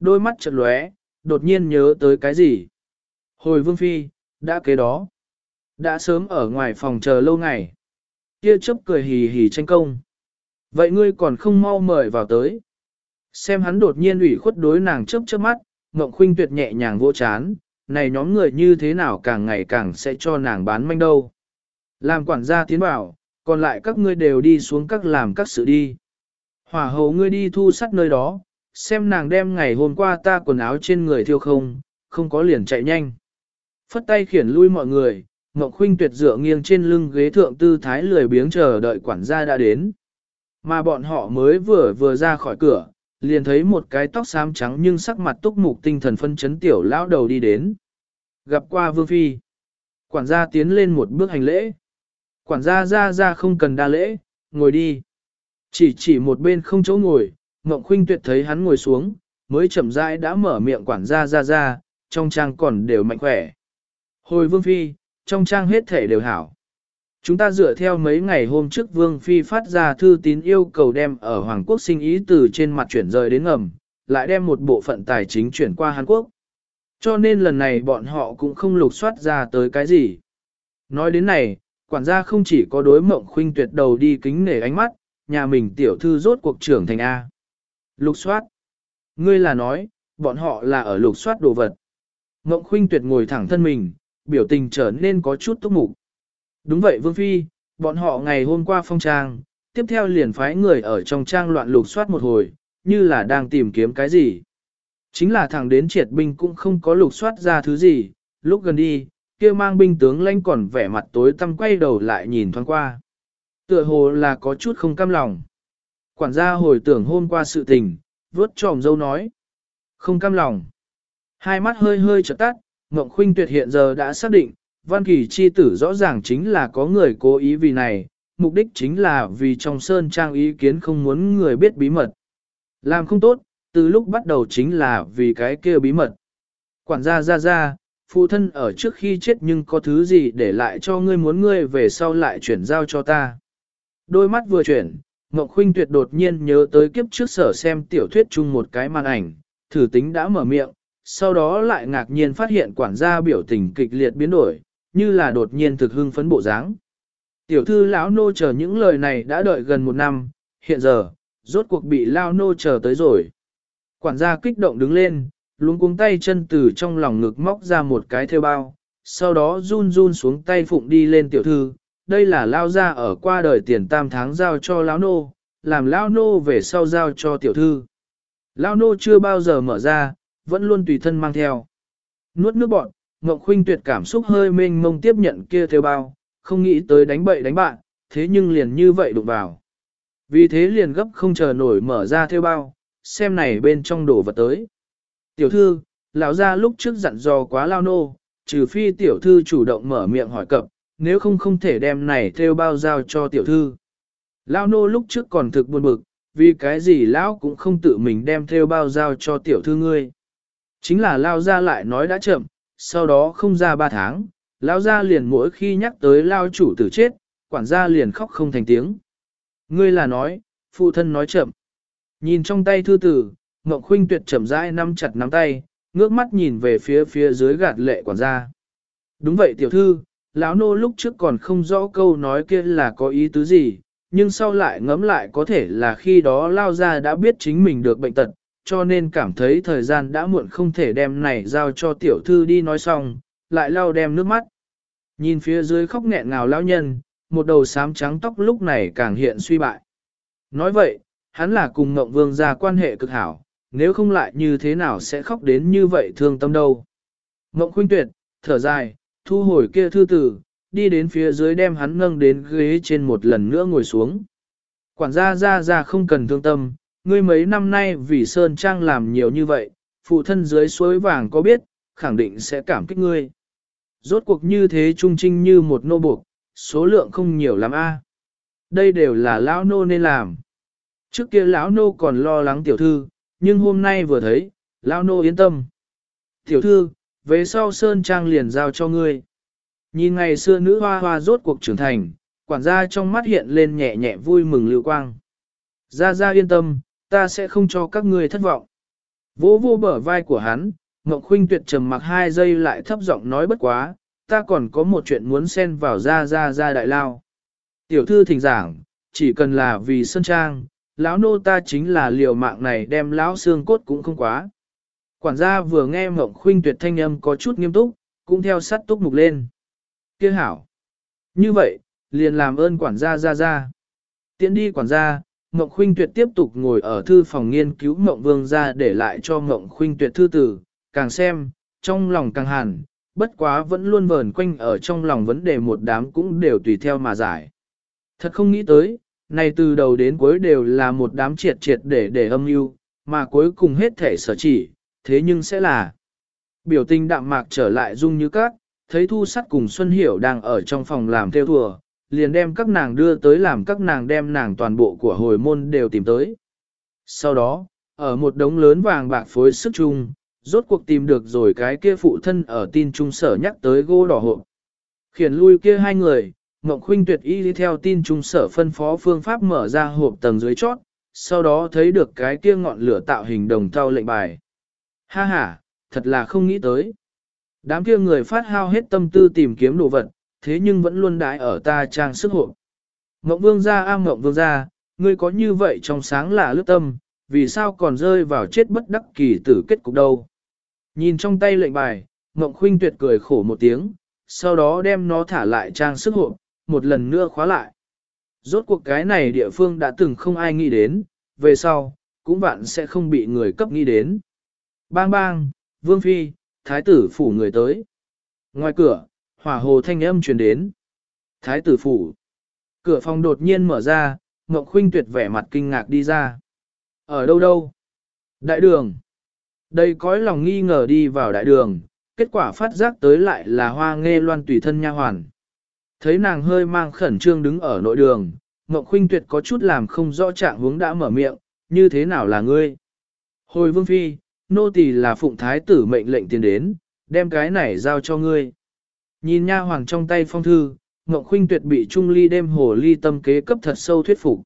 Đôi mắt chợt lóe, đột nhiên nhớ tới cái gì? Hồi vương phi, đã kế đó. Đã sớm ở ngoài phòng chờ lâu ngày. Kia chấp cười hì hì tranh công. Vậy ngươi còn không mau mời vào tới. Xem hắn đột nhiên ủy khuất đối nàng chớp chớp mắt, Ngộng Khuynh tuyệt nhẹ nhàng vỗ chán, này nhóm người như thế nào càng ngày càng sẽ cho nàng bán manh đâu. Làm quản gia tiến bảo, còn lại các ngươi đều đi xuống các làm các sự đi. Hỏa hầu ngươi đi thu sắt nơi đó, xem nàng đem ngày hôm qua ta quần áo trên người thiêu không, không có liền chạy nhanh. Phất tay khiển lui mọi người, Ngọc Khuynh tuyệt dựa nghiêng trên lưng ghế thượng tư thái lười biếng chờ đợi quản gia đã đến. Mà bọn họ mới vừa vừa ra khỏi cửa, liền thấy một cái tóc xám trắng nhưng sắc mặt túc mục tinh thần phân chấn tiểu lão đầu đi đến. Gặp qua Vương Phi. Quản gia tiến lên một bước hành lễ. Quản gia ra ra không cần đa lễ, ngồi đi. Chỉ chỉ một bên không chỗ ngồi, Ngộng Khuynh tuyệt thấy hắn ngồi xuống, mới chậm rãi đã mở miệng quản gia ra ra, trong trang còn đều mạnh khỏe. Hồi Vương Phi, trong trang hết thể đều hảo. Chúng ta dựa theo mấy ngày hôm trước Vương Phi phát ra thư tín yêu cầu đem ở Hoàng Quốc sinh ý từ trên mặt chuyển rời đến ngầm, lại đem một bộ phận tài chính chuyển qua Hàn Quốc. Cho nên lần này bọn họ cũng không lục soát ra tới cái gì. Nói đến này, quản gia không chỉ có đối mộng khuynh tuyệt đầu đi kính nể ánh mắt, nhà mình tiểu thư rốt cuộc trưởng thành A. Lục soát. Ngươi là nói, bọn họ là ở lục soát đồ vật. Mộng khuynh tuyệt ngồi thẳng thân mình, biểu tình trở nên có chút túc mục. Đúng vậy Vương Phi, bọn họ ngày hôm qua phong trang, tiếp theo liền phái người ở trong trang loạn lục soát một hồi, như là đang tìm kiếm cái gì. Chính là thằng đến triệt binh cũng không có lục soát ra thứ gì, lúc gần đi, kia mang binh tướng lãnh còn vẻ mặt tối tăm quay đầu lại nhìn thoáng qua. Tựa hồ là có chút không cam lòng. Quản gia hồi tưởng hôm qua sự tình, vớt tròm dâu nói. Không cam lòng. Hai mắt hơi hơi chợt tắt, Ngộng Khuynh Tuyệt hiện giờ đã xác định, Văn Kỳ chi tử rõ ràng chính là có người cố ý vì này, mục đích chính là vì trong sơn trang ý kiến không muốn người biết bí mật. Làm không tốt, từ lúc bắt đầu chính là vì cái kia bí mật. Quản gia ra ra, phụ thân ở trước khi chết nhưng có thứ gì để lại cho ngươi muốn ngươi về sau lại chuyển giao cho ta. Đôi mắt vừa chuyển, Ngọc Khuynh tuyệt đột nhiên nhớ tới kiếp trước sở xem tiểu thuyết chung một cái màn ảnh, thử tính đã mở miệng, sau đó lại ngạc nhiên phát hiện quản gia biểu tình kịch liệt biến đổi, như là đột nhiên thực hưng phấn bộ dáng. Tiểu thư lão nô chờ những lời này đã đợi gần một năm, hiện giờ, rốt cuộc bị lao nô chờ tới rồi. Quản gia kích động đứng lên, luống cuống tay chân từ trong lòng ngực móc ra một cái theo bao, sau đó run run xuống tay phụng đi lên tiểu thư, đây là lao ra ở qua đời tiền tam tháng giao cho lão nô, làm lão nô về sau giao cho tiểu thư. Lão nô chưa bao giờ mở ra, vẫn luôn tùy thân mang theo. Nuốt nước bọn, Ngọc Khuynh tuyệt cảm xúc hơi mênh mông tiếp nhận kia theo bao, không nghĩ tới đánh bậy đánh bạn, thế nhưng liền như vậy đụng vào. Vì thế liền gấp không chờ nổi mở ra theo bao, xem này bên trong đồ vật tới. Tiểu thư, lão gia lúc trước dặn dò quá lao nô, trừ phi tiểu thư chủ động mở miệng hỏi cập, nếu không không thể đem này theo bao giao cho tiểu thư. Lao nô lúc trước còn thực buồn bực, vì cái gì lão cũng không tự mình đem theo bao giao cho tiểu thư ngươi. Chính là lao ra lại nói đã chậm, sau đó không ra ba tháng, lao ra liền mỗi khi nhắc tới lao chủ tử chết, quản gia liền khóc không thành tiếng. Ngươi là nói, phụ thân nói chậm. Nhìn trong tay thư tử, Ngọc Khuynh tuyệt chậm rãi nắm chặt nắm tay, ngước mắt nhìn về phía phía dưới gạt lệ quản gia. Đúng vậy tiểu thư, lão nô lúc trước còn không rõ câu nói kia là có ý tứ gì, nhưng sau lại ngẫm lại có thể là khi đó lao ra đã biết chính mình được bệnh tật, cho nên cảm thấy thời gian đã muộn không thể đem này giao cho tiểu thư đi nói xong, lại lao đem nước mắt. Nhìn phía dưới khóc nghẹn ngào lão nhân, một đầu xám trắng tóc lúc này càng hiện suy bại. Nói vậy, hắn là cùng Ngộng Vương ra quan hệ cực hảo, nếu không lại như thế nào sẽ khóc đến như vậy thương tâm đâu. Mộng Khuynh Tuyệt, thở dài, thu hồi kia thư tử, đi đến phía dưới đem hắn nâng đến ghế trên một lần nữa ngồi xuống. Quản gia ra ra không cần thương tâm, ngươi mấy năm nay vì Sơn Trang làm nhiều như vậy, phụ thân dưới suối vàng có biết, khẳng định sẽ cảm kích ngươi. Rốt cuộc như thế trung trinh như một nô buộc, số lượng không nhiều lắm a. À. Đây đều là lão nô nên làm. Trước kia lão nô còn lo lắng tiểu thư, nhưng hôm nay vừa thấy, lão nô yên tâm. Tiểu thư, về sau Sơn Trang liền giao cho ngươi. Nhìn ngày xưa nữ hoa hoa rốt cuộc trưởng thành, quản gia trong mắt hiện lên nhẹ nhẹ vui mừng lưu quang. Ra ra yên tâm, ta sẽ không cho các ngươi thất vọng. Vỗ vô bờ vai của hắn, Ngọc Khuynh tuyệt trầm mặc hai giây lại thấp giọng nói bất quá, ta còn có một chuyện muốn xen vào ra ra ra đại lao. Tiểu thư thỉnh giảng, chỉ cần là vì sơn trang, lão nô ta chính là liều mạng này đem lão xương cốt cũng không quá. Quản gia vừa nghe mộng Khuynh tuyệt thanh âm có chút nghiêm túc, cũng theo sát túc mục lên. Kia hảo. Như vậy, liền làm ơn quản gia ra ra. Tiến đi quản gia, mộng Khuynh Tuyệt tiếp tục ngồi ở thư phòng nghiên cứu mộng Vương ra để lại cho mộng Khuynh Tuyệt thư tử, càng xem, trong lòng càng hẳn bất quá vẫn luôn vờn quanh ở trong lòng vấn đề một đám cũng đều tùy theo mà giải. Thật không nghĩ tới, này từ đầu đến cuối đều là một đám triệt triệt để để âm mưu, mà cuối cùng hết thể sở chỉ, thế nhưng sẽ là biểu tình đạm mạc trở lại dung như các, thấy thu sắt cùng Xuân Hiểu đang ở trong phòng làm theo thùa, liền đem các nàng đưa tới làm các nàng đem nàng toàn bộ của hồi môn đều tìm tới. Sau đó, ở một đống lớn vàng bạc phối sức chung, rốt cuộc tìm được rồi cái kia phụ thân ở tin trung sở nhắc tới gô đỏ hộp. Khiển lui kia hai người, Ngọc Khuynh tuyệt y đi theo tin trung sở phân phó phương pháp mở ra hộp tầng dưới chót, sau đó thấy được cái kia ngọn lửa tạo hình đồng thau lệnh bài. Ha ha, thật là không nghĩ tới. Đám kia người phát hao hết tâm tư tìm kiếm đồ vật, thế nhưng vẫn luôn đãi ở ta trang sức hộ. Ngộng vương gia a ngộng vương gia, ngươi có như vậy trong sáng là lướt tâm, vì sao còn rơi vào chết bất đắc kỳ tử kết cục đâu. Nhìn trong tay lệnh bài, Ngộng khuynh tuyệt cười khổ một tiếng, sau đó đem nó thả lại trang sức hộ, một lần nữa khóa lại. Rốt cuộc cái này địa phương đã từng không ai nghĩ đến, về sau, cũng bạn sẽ không bị người cấp nghĩ đến. Bang bang, Vương Phi, Thái tử phủ người tới. Ngoài cửa, hỏa hồ thanh âm truyền đến. Thái tử phủ. Cửa phòng đột nhiên mở ra, Ngọc Khuynh tuyệt vẻ mặt kinh ngạc đi ra. Ở đâu đâu? Đại đường. Đây cõi lòng nghi ngờ đi vào đại đường, kết quả phát giác tới lại là hoa nghe loan tùy thân nha hoàn. Thấy nàng hơi mang khẩn trương đứng ở nội đường, Ngọc Khuynh tuyệt có chút làm không rõ trạng hướng đã mở miệng, như thế nào là ngươi? Hồi vương phi, nô tỳ là phụng thái tử mệnh lệnh tiến đến, đem cái này giao cho ngươi. Nhìn nha hoàng trong tay phong thư, Ngọc Khuynh tuyệt bị Trung Ly đêm hồ ly tâm kế cấp thật sâu thuyết phục.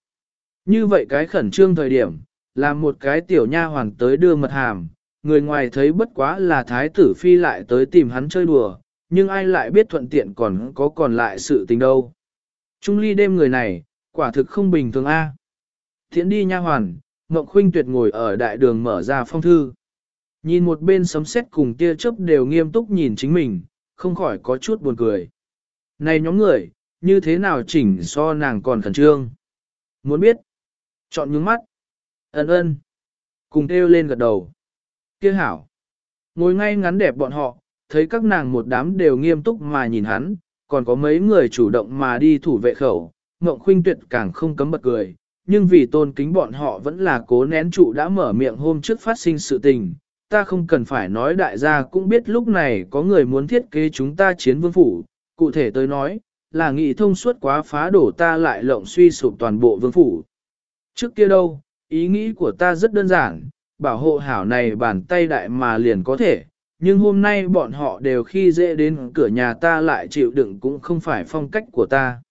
Như vậy cái khẩn trương thời điểm, là một cái tiểu nha hoàng tới đưa mật hàm, người ngoài thấy bất quá là thái tử phi lại tới tìm hắn chơi đùa, nhưng ai lại biết thuận tiện còn có còn lại sự tình đâu. Trung Ly đêm người này, quả thực không bình thường a. Thiện đi nha hoàn, Ngọc Khuynh tuyệt ngồi ở đại đường mở ra phong thư. Nhìn một bên sấm sét cùng tia chớp đều nghiêm túc nhìn chính mình, không khỏi có chút buồn cười. Này nhóm người, như thế nào chỉnh so nàng còn khẩn trương? Muốn biết? Chọn nhướng mắt. Ấn ơn. Cùng kêu lên gật đầu. Kia hảo. Ngồi ngay ngắn đẹp bọn họ, thấy các nàng một đám đều nghiêm túc mà nhìn hắn, còn có mấy người chủ động mà đi thủ vệ khẩu. Ngộng khuynh tuyệt càng không cấm bật cười, nhưng vì tôn kính bọn họ vẫn là cố nén trụ đã mở miệng hôm trước phát sinh sự tình, ta không cần phải nói đại gia cũng biết lúc này có người muốn thiết kế chúng ta chiến vương phủ, cụ thể tới nói, là nghị thông suốt quá phá đổ ta lại lộng suy sụp toàn bộ vương phủ. Trước kia đâu, ý nghĩ của ta rất đơn giản, bảo hộ hảo này bàn tay đại mà liền có thể, nhưng hôm nay bọn họ đều khi dễ đến cửa nhà ta lại chịu đựng cũng không phải phong cách của ta.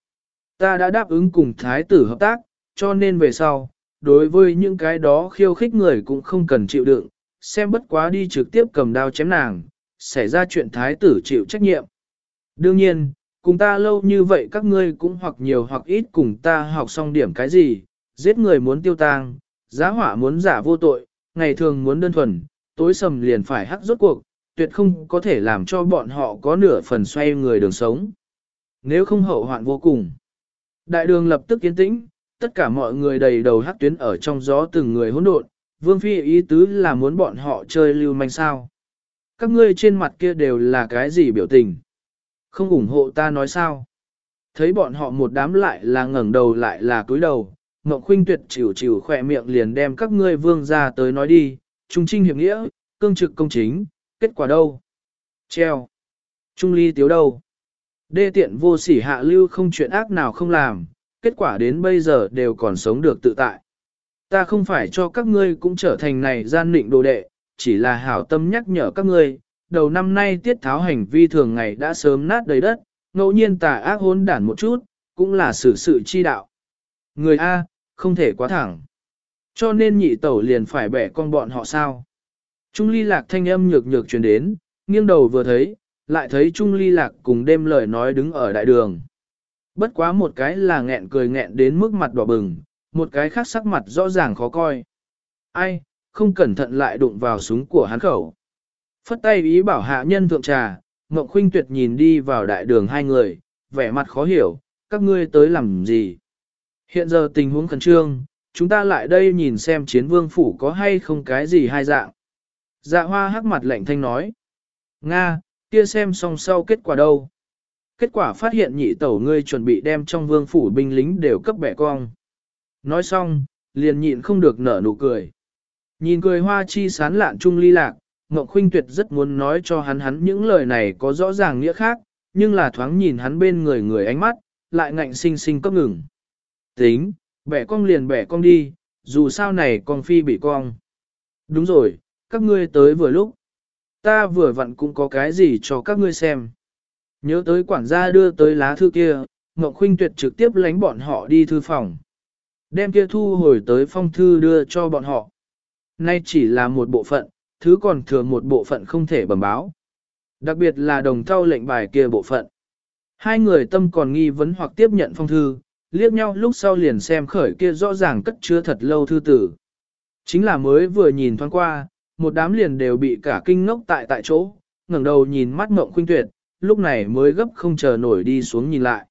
Ta đã đáp ứng cùng thái tử hợp tác, cho nên về sau, đối với những cái đó khiêu khích người cũng không cần chịu đựng, xem bất quá đi trực tiếp cầm đao chém nàng, xảy ra chuyện thái tử chịu trách nhiệm. Đương nhiên, cùng ta lâu như vậy các ngươi cũng hoặc nhiều hoặc ít cùng ta học xong điểm cái gì, giết người muốn tiêu tang, giá hỏa muốn giả vô tội, ngày thường muốn đơn thuần, tối sầm liền phải hắc rốt cuộc, tuyệt không có thể làm cho bọn họ có nửa phần xoay người đường sống. Nếu không hậu hoạn vô cùng. Đại đường lập tức yên tĩnh, tất cả mọi người đầy đầu hắc tuyến ở trong gió từng người hỗn độn, vương phi ý tứ là muốn bọn họ chơi lưu manh sao. Các ngươi trên mặt kia đều là cái gì biểu tình? Không ủng hộ ta nói sao? Thấy bọn họ một đám lại là ngẩng đầu lại là cúi đầu, Ngọc Khuynh Tuyệt chịu chịu khỏe miệng liền đem các ngươi vương ra tới nói đi, trung trinh hiệp nghĩa, cương trực công chính, kết quả đâu? Treo. Trung ly tiếu đâu? Đê tiện vô sỉ hạ lưu không chuyện ác nào không làm, kết quả đến bây giờ đều còn sống được tự tại. Ta không phải cho các ngươi cũng trở thành này gian nịnh đồ đệ, chỉ là hảo tâm nhắc nhở các ngươi, đầu năm nay tiết tháo hành vi thường ngày đã sớm nát đầy đất, ngẫu nhiên tà ác hôn đản một chút, cũng là sự sự chi đạo. Người A, không thể quá thẳng. Cho nên nhị tẩu liền phải bẻ con bọn họ sao. Trung ly lạc thanh âm nhược nhược truyền đến, nghiêng đầu vừa thấy, lại thấy Trung ly lạc cùng đêm lời nói đứng ở đại đường. Bất quá một cái là nghẹn cười nghẹn đến mức mặt đỏ bừng, một cái khác sắc mặt rõ ràng khó coi. Ai, không cẩn thận lại đụng vào súng của hắn khẩu. Phất tay ý bảo hạ nhân thượng trà, Ngọc Khuynh Tuyệt nhìn đi vào đại đường hai người, vẻ mặt khó hiểu, các ngươi tới làm gì? Hiện giờ tình huống khẩn trương, chúng ta lại đây nhìn xem chiến vương phủ có hay không cái gì hai dạng. Dạ hoa hắc mặt lạnh thanh nói. Nga, kia xem xong sau kết quả đâu. Kết quả phát hiện nhị tẩu ngươi chuẩn bị đem trong vương phủ binh lính đều cấp bẻ cong. Nói xong, liền nhịn không được nở nụ cười. Nhìn cười hoa chi sán lạn trung ly lạc, Ngọc Khuynh Tuyệt rất muốn nói cho hắn hắn những lời này có rõ ràng nghĩa khác, nhưng là thoáng nhìn hắn bên người người ánh mắt, lại ngạnh sinh sinh cấp ngừng. Tính, bẻ cong liền bẻ cong đi, dù sao này con phi bị cong. Đúng rồi, các ngươi tới vừa lúc. Ta vừa vặn cũng có cái gì cho các ngươi xem. Nhớ tới quản gia đưa tới lá thư kia, Ngọc Khuynh Tuyệt trực tiếp lánh bọn họ đi thư phòng. Đem kia thu hồi tới phong thư đưa cho bọn họ. Nay chỉ là một bộ phận, thứ còn thừa một bộ phận không thể bẩm báo. Đặc biệt là đồng thau lệnh bài kia bộ phận. Hai người tâm còn nghi vấn hoặc tiếp nhận phong thư, liếc nhau lúc sau liền xem khởi kia rõ ràng cất chứa thật lâu thư tử. Chính là mới vừa nhìn thoáng qua, một đám liền đều bị cả kinh ngốc tại tại chỗ, ngẩng đầu nhìn mắt mộng khuynh tuyệt, lúc này mới gấp không chờ nổi đi xuống nhìn lại.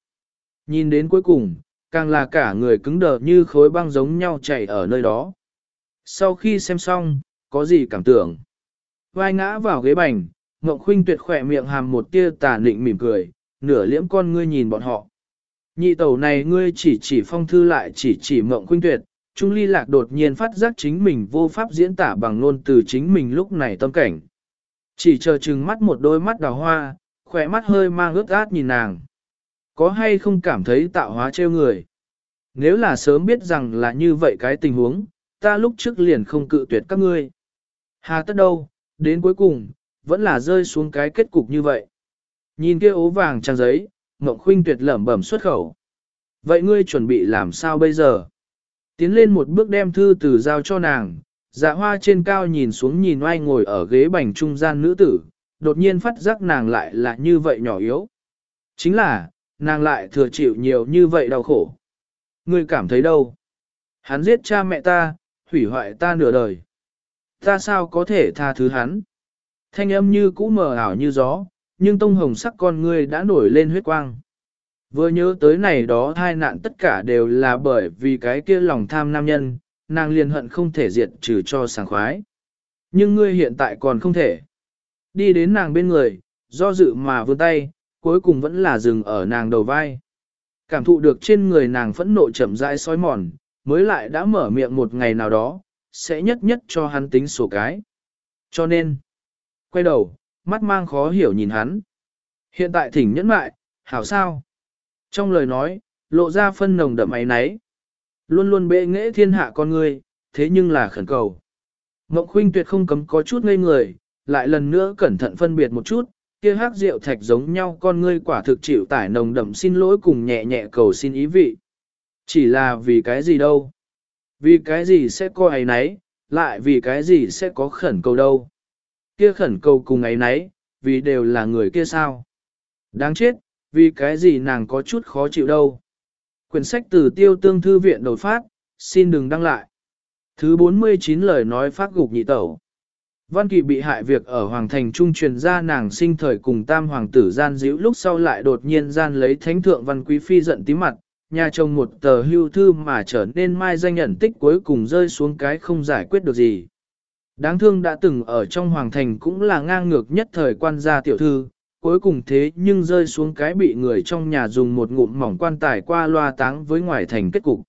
Nhìn đến cuối cùng, càng là cả người cứng đờ như khối băng giống nhau chảy ở nơi đó. Sau khi xem xong, có gì cảm tưởng? Vai ngã vào ghế bành, Ngọc Khuynh tuyệt khỏe miệng hàm một tia tà nịnh mỉm cười, nửa liễm con ngươi nhìn bọn họ. Nhị tẩu này ngươi chỉ chỉ phong thư lại chỉ chỉ Ngọc Khuynh tuyệt, Trung Ly Lạc đột nhiên phát giác chính mình vô pháp diễn tả bằng ngôn từ chính mình lúc này tâm cảnh. Chỉ chờ chừng mắt một đôi mắt đào hoa, khỏe mắt hơi mang ướt át nhìn nàng. Có hay không cảm thấy tạo hóa trêu người? Nếu là sớm biết rằng là như vậy cái tình huống, ta lúc trước liền không cự tuyệt các ngươi. Hà tất đâu, đến cuối cùng, vẫn là rơi xuống cái kết cục như vậy. Nhìn kia ố vàng trang giấy, Ngọc Khuynh tuyệt lẩm bẩm xuất khẩu. Vậy ngươi chuẩn bị làm sao bây giờ? Tiến lên một bước đem thư từ giao cho nàng, dạ hoa trên cao nhìn xuống nhìn oai ngồi ở ghế bành trung gian nữ tử, đột nhiên phát giác nàng lại là như vậy nhỏ yếu. Chính là, nàng lại thừa chịu nhiều như vậy đau khổ. Ngươi cảm thấy đâu? Hắn giết cha mẹ ta, hủy hoại ta nửa đời. Ta sao có thể tha thứ hắn? Thanh âm như cũ mờ ảo như gió, nhưng tông hồng sắc con ngươi đã nổi lên huyết quang. Vừa nhớ tới này đó hai nạn tất cả đều là bởi vì cái kia lòng tham nam nhân, nàng liền hận không thể diệt trừ cho sảng khoái. Nhưng ngươi hiện tại còn không thể. Đi đến nàng bên người, do dự mà vươn tay, cuối cùng vẫn là dừng ở nàng đầu vai. Cảm thụ được trên người nàng phẫn nộ chậm rãi sói mòn, mới lại đã mở miệng một ngày nào đó, sẽ nhất nhất cho hắn tính sổ cái. Cho nên, quay đầu, mắt mang khó hiểu nhìn hắn. Hiện tại thỉnh nhẫn mại, hảo sao? Trong lời nói, lộ ra phân nồng đậm ấy náy. Luôn luôn bệ nghệ thiên hạ con người, thế nhưng là khẩn cầu. ngọc khuynh tuyệt không cấm có chút ngây người, lại lần nữa cẩn thận phân biệt một chút, kia hắc rượu thạch giống nhau con ngươi quả thực chịu tải nồng đậm xin lỗi cùng nhẹ nhẹ cầu xin ý vị. Chỉ là vì cái gì đâu? Vì cái gì sẽ có ấy nấy, lại vì cái gì sẽ có khẩn cầu đâu? Kia khẩn cầu cùng ấy nấy, vì đều là người kia sao? Đáng chết, vì cái gì nàng có chút khó chịu đâu? Quyển sách từ tiêu tương thư viện đột phát, xin đừng đăng lại. Thứ 49 lời nói phát gục nhị tẩu. Văn Kỳ bị hại việc ở Hoàng Thành Trung truyền ra nàng sinh thời cùng tam hoàng tử gian dữ lúc sau lại đột nhiên gian lấy thánh thượng văn quý phi giận tím mặt, nhà chồng một tờ hưu thư mà trở nên mai danh nhận tích cuối cùng rơi xuống cái không giải quyết được gì. Đáng thương đã từng ở trong Hoàng Thành cũng là ngang ngược nhất thời quan gia tiểu thư, cuối cùng thế nhưng rơi xuống cái bị người trong nhà dùng một ngụm mỏng quan tài qua loa táng với ngoài thành kết cục.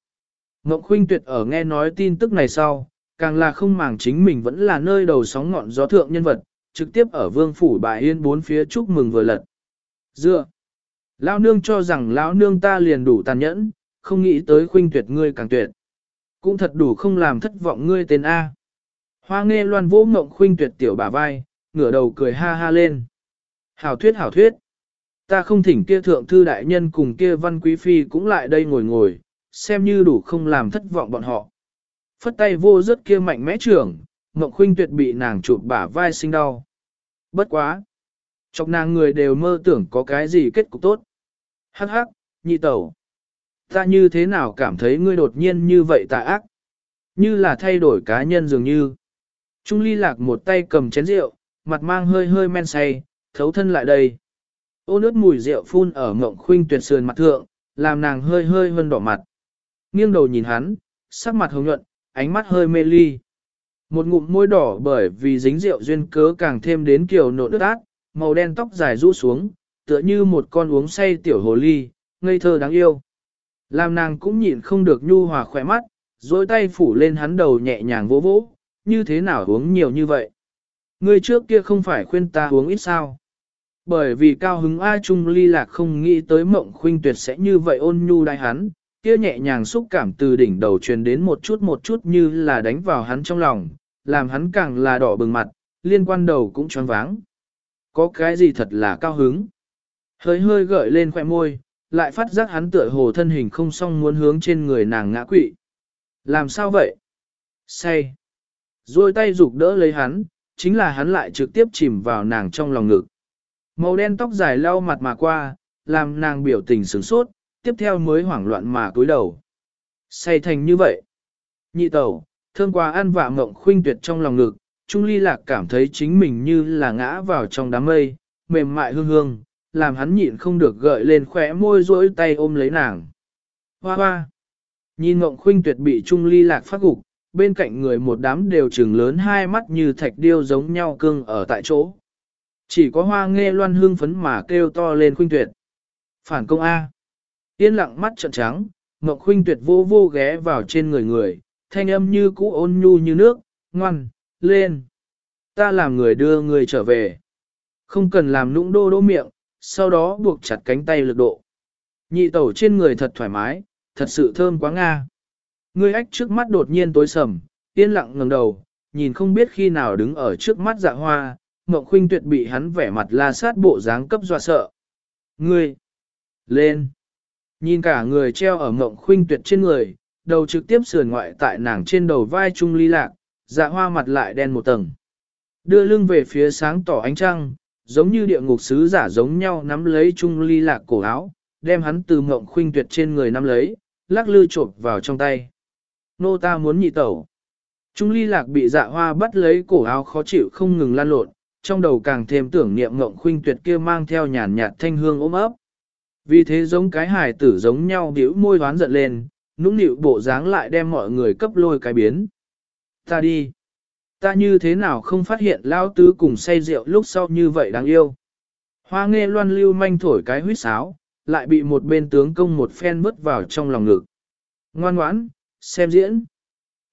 Ngọc Khuynh Tuyệt ở nghe nói tin tức này sau, càng là không màng chính mình vẫn là nơi đầu sóng ngọn gió thượng nhân vật, trực tiếp ở vương phủ bà yên bốn phía chúc mừng vừa lật. Dựa, lão nương cho rằng lão nương ta liền đủ tàn nhẫn, không nghĩ tới khuynh tuyệt ngươi càng tuyệt. Cũng thật đủ không làm thất vọng ngươi tên A. Hoa nghe loan vỗ ngộng khuynh tuyệt tiểu bà vai, ngửa đầu cười ha ha lên. Hảo thuyết hảo thuyết. Ta không thỉnh kia thượng thư đại nhân cùng kia văn quý phi cũng lại đây ngồi ngồi, xem như đủ không làm thất vọng bọn họ. Phất tay vô rất kia mạnh mẽ trưởng, Mộng Khuynh Tuyệt bị nàng chụp bả vai sinh đau. Bất quá. Chọc nàng người đều mơ tưởng có cái gì kết cục tốt. Hắc hắc, nhị tẩu. Ta như thế nào cảm thấy ngươi đột nhiên như vậy tà ác? Như là thay đổi cá nhân dường như. Trung ly lạc một tay cầm chén rượu, mặt mang hơi hơi men say, thấu thân lại đây. Ô nước mùi rượu phun ở mộng khuynh tuyệt sườn mặt thượng, làm nàng hơi hơi hơn đỏ mặt. Nghiêng đầu nhìn hắn, sắc mặt hồng nhuận, ánh mắt hơi mê ly. Một ngụm môi đỏ bởi vì dính rượu duyên cớ càng thêm đến kiểu nộ nước ác, màu đen tóc dài rũ xuống, tựa như một con uống say tiểu hồ ly, ngây thơ đáng yêu. Làm nàng cũng nhịn không được nhu hòa khỏe mắt, dối tay phủ lên hắn đầu nhẹ nhàng vỗ vỗ, như thế nào uống nhiều như vậy. Ngươi trước kia không phải khuyên ta uống ít sao. Bởi vì cao hứng A Trung ly lạc không nghĩ tới mộng khuynh tuyệt sẽ như vậy ôn nhu đai hắn, kia nhẹ nhàng xúc cảm từ đỉnh đầu truyền đến một chút một chút như là đánh vào hắn trong lòng, làm hắn càng là đỏ bừng mặt, liên quan đầu cũng choáng váng. Có cái gì thật là cao hứng. Hơi hơi gợi lên khoẻ môi, lại phát giác hắn tựa hồ thân hình không song muốn hướng trên người nàng ngã quỵ. Làm sao vậy? Say. Rồi tay rục đỡ lấy hắn, chính là hắn lại trực tiếp chìm vào nàng trong lòng ngực. Màu đen tóc dài lau mặt mà qua, làm nàng biểu tình sửng sốt, tiếp theo mới hoảng loạn mà cúi đầu. Say thành như vậy. Nhị tẩu, thơm qua ăn vạ mộng khuynh tuyệt trong lòng ngực, Trung Ly Lạc cảm thấy chính mình như là ngã vào trong đám mây, mềm mại hương hương, làm hắn nhịn không được gợi lên khóe môi rỗi tay ôm lấy nàng. Hoa hoa! Nhìn mộng khuynh tuyệt bị Trung Ly Lạc phát gục, bên cạnh người một đám đều trừng lớn hai mắt như thạch điêu giống nhau cưng ở tại chỗ. Chỉ có hoa nghe loan hương phấn mà kêu to lên khuynh tuyệt. Phản công A. Yên lặng mắt trợn trắng, Ngọc Khuynh tuyệt vô vô ghé vào trên người người, thanh âm như cũ ôn nhu như nước, ngoan, lên. Ta làm người đưa người trở về. Không cần làm nũng đô đô miệng, sau đó buộc chặt cánh tay lực độ. Nhị tẩu trên người thật thoải mái, thật sự thơm quá nga. Ngươi ách trước mắt đột nhiên tối sầm, yên lặng ngẩng đầu, nhìn không biết khi nào đứng ở trước mắt dạ hoa, mộng Khuynh tuyệt bị hắn vẻ mặt la sát bộ dáng cấp dọa sợ. Ngươi! Lên! Nhìn cả người treo ở mộng khuynh tuyệt trên người, đầu trực tiếp sườn ngoại tại nàng trên đầu vai trung ly lạc, dạ hoa mặt lại đen một tầng. Đưa lưng về phía sáng tỏ ánh trăng, giống như địa ngục sứ giả giống nhau nắm lấy trung ly lạc cổ áo, đem hắn từ mộng khuynh tuyệt trên người nắm lấy, lắc lư trộp vào trong tay. Nô ta muốn nhị tẩu. Trung ly lạc bị dạ hoa bắt lấy cổ áo khó chịu không ngừng lan lộn, trong đầu càng thêm tưởng niệm ngộng khuynh tuyệt kia mang theo nhàn nhạt thanh hương ôm ấp. Vì thế giống cái hài tử giống nhau biểu môi đoán giận lên, nũng nịu bộ dáng lại đem mọi người cấp lôi cái biến. Ta đi. Ta như thế nào không phát hiện lao tứ cùng say rượu lúc sau như vậy đáng yêu. Hoa nghe loan lưu manh thổi cái huyết sáo, lại bị một bên tướng công một phen vứt vào trong lòng ngực. Ngoan ngoãn, xem diễn.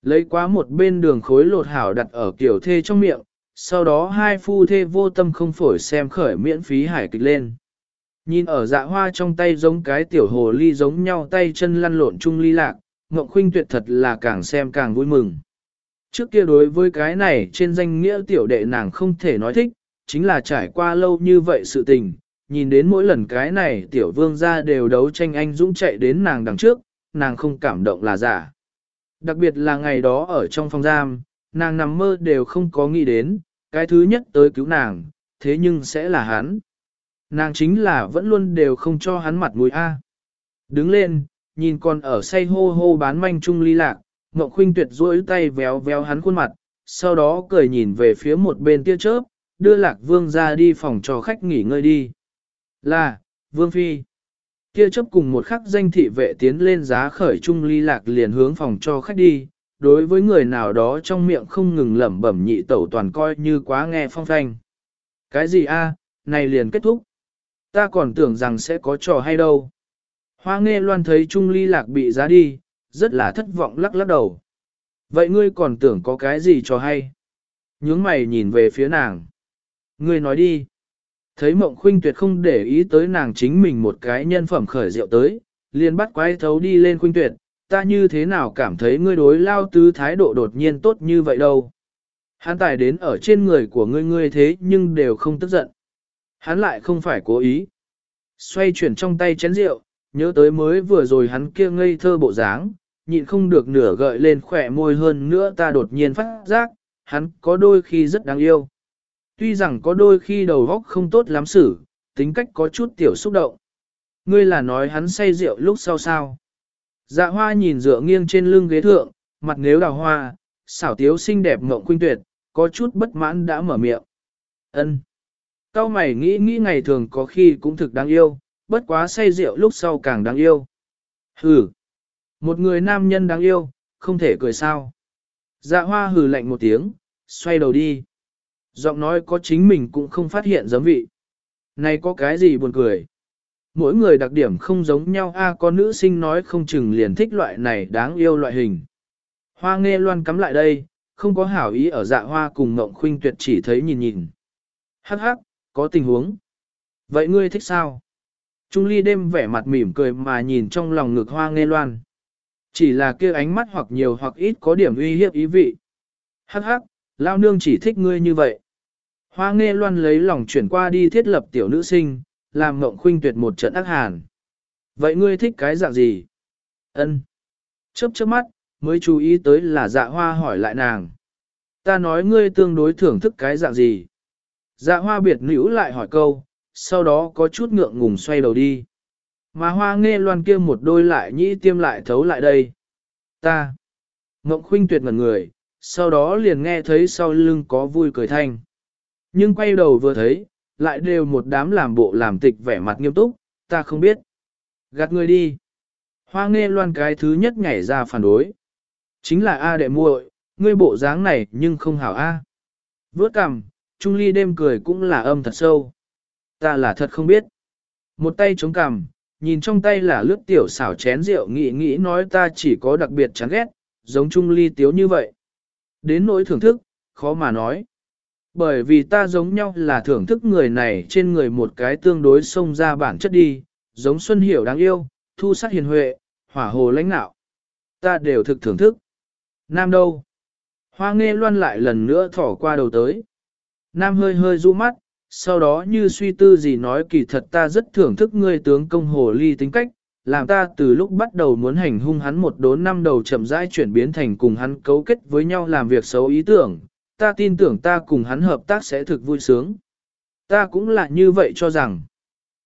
Lấy quá một bên đường khối lột hảo đặt ở kiểu thê trong miệng, sau đó hai phu thê vô tâm không phổi xem khởi miễn phí hải kịch lên. Nhìn ở dạ hoa trong tay giống cái tiểu hồ ly giống nhau tay chân lăn lộn chung ly lạc, Ngọc Khuynh tuyệt thật là càng xem càng vui mừng. Trước kia đối với cái này trên danh nghĩa tiểu đệ nàng không thể nói thích, chính là trải qua lâu như vậy sự tình, nhìn đến mỗi lần cái này tiểu vương ra đều đấu tranh anh dũng chạy đến nàng đằng trước, nàng không cảm động là giả. Đặc biệt là ngày đó ở trong phòng giam, nàng nằm mơ đều không có nghĩ đến, cái thứ nhất tới cứu nàng, thế nhưng sẽ là hắn. Nàng chính là vẫn luôn đều không cho hắn mặt mũi A. Đứng lên, nhìn con ở say hô hô bán manh trung ly lạc, Ngọc Khuynh tuyệt duỗi tay véo véo hắn khuôn mặt, sau đó cười nhìn về phía một bên tia chớp, đưa lạc vương ra đi phòng cho khách nghỉ ngơi đi. Là, vương phi kia chấp cùng một khắc danh thị vệ tiến lên giá khởi trung ly lạc liền hướng phòng cho khách đi, đối với người nào đó trong miệng không ngừng lẩm bẩm nhị tẩu toàn coi như quá nghe phong thanh. Cái gì a? này liền kết thúc. Ta còn tưởng rằng sẽ có trò hay đâu. Hoa nghe loan thấy Trung Ly Lạc bị giá đi, rất là thất vọng lắc lắc đầu. Vậy ngươi còn tưởng có cái gì trò hay? Nhướng mày nhìn về phía nàng. Ngươi nói đi. Thấy mộng khuynh tuyệt không để ý tới nàng chính mình một cái nhân phẩm khởi rượu tới, liền bắt quái thấu đi lên khuynh tuyệt, ta như thế nào cảm thấy ngươi đối lao tứ thái độ đột nhiên tốt như vậy đâu. Hắn tài đến ở trên người của ngươi ngươi thế nhưng đều không tức giận. Hắn lại không phải cố ý. Xoay chuyển trong tay chén rượu, nhớ tới mới vừa rồi hắn kia ngây thơ bộ dáng, nhịn không được nửa gợi lên khỏe môi hơn nữa ta đột nhiên phát giác, hắn có đôi khi rất đáng yêu. Tuy rằng có đôi khi đầu óc không tốt lắm xử, tính cách có chút tiểu xúc động. Ngươi là nói hắn say rượu lúc sau sao. Dạ hoa nhìn dựa nghiêng trên lưng ghế thượng, mặt nếu đào hoa, xảo tiếu xinh đẹp mộng khuynh tuyệt, có chút bất mãn đã mở miệng. Ân. Cao mày nghĩ nghĩ ngày thường có khi cũng thực đáng yêu, bất quá say rượu lúc sau càng đáng yêu. Hừ. Một người nam nhân đáng yêu, không thể cười sao. Dạ hoa hừ lạnh một tiếng, xoay đầu đi. Giọng nói có chính mình cũng không phát hiện giấm vị. Này có cái gì buồn cười. Mỗi người đặc điểm không giống nhau a có nữ sinh nói không chừng liền thích loại này đáng yêu loại hình. Hoa nghe loan cắm lại đây, không có hảo ý ở dạ hoa cùng ngộng khuynh tuyệt chỉ thấy nhìn nhìn. Hắc hắc, có tình huống. Vậy ngươi thích sao? Trung ly đêm vẻ mặt mỉm cười mà nhìn trong lòng ngực hoa nghe loan. Chỉ là kia ánh mắt hoặc nhiều hoặc ít có điểm uy hiếp ý vị. Hắc hắc, lao nương chỉ thích ngươi như vậy. Hoa nghe loan lấy lòng chuyển qua đi thiết lập tiểu nữ sinh, làm mộng khuynh tuyệt một trận ác hàn. Vậy ngươi thích cái dạng gì? Ân. Chớp chớp mắt, mới chú ý tới là dạ hoa hỏi lại nàng. Ta nói ngươi tương đối thưởng thức cái dạng gì? Dạ hoa biệt nữ lại hỏi câu, sau đó có chút ngượng ngùng xoay đầu đi. Mà hoa nghe loan kia một đôi lại nhĩ tiêm lại thấu lại đây. Ta. Ngộng khuynh tuyệt ngẩn người, sau đó liền nghe thấy sau lưng có vui cười thanh. Nhưng quay đầu vừa thấy, lại đều một đám làm bộ làm tịch vẻ mặt nghiêm túc, ta không biết. Gạt người đi. Hoa nghe loan cái thứ nhất nhảy ra phản đối. Chính là A đệ muội, ngươi bộ dáng này nhưng không hảo A. Vớt cằm, Trung Ly đêm cười cũng là âm thật sâu. Ta là thật không biết. Một tay chống cằm, nhìn trong tay là lướt tiểu xảo chén rượu nghĩ nghĩ nói ta chỉ có đặc biệt chán ghét, giống Trung Ly tiếu như vậy. Đến nỗi thưởng thức, khó mà nói. Bởi vì ta giống nhau là thưởng thức người này trên người một cái tương đối xông ra bản chất đi, giống Xuân Hiểu đáng yêu, thu sát hiền huệ, hỏa hồ lãnh nạo. Ta đều thực thưởng thức. Nam đâu? Hoa nghe loan lại lần nữa thỏ qua đầu tới. Nam hơi hơi du mắt, sau đó như suy tư gì nói kỳ thật ta rất thưởng thức ngươi tướng công hồ ly tính cách, làm ta từ lúc bắt đầu muốn hành hung hắn một đốn năm đầu chậm rãi chuyển biến thành cùng hắn cấu kết với nhau làm việc xấu ý tưởng, ta tin tưởng ta cùng hắn hợp tác sẽ thực vui sướng. Ta cũng là như vậy cho rằng.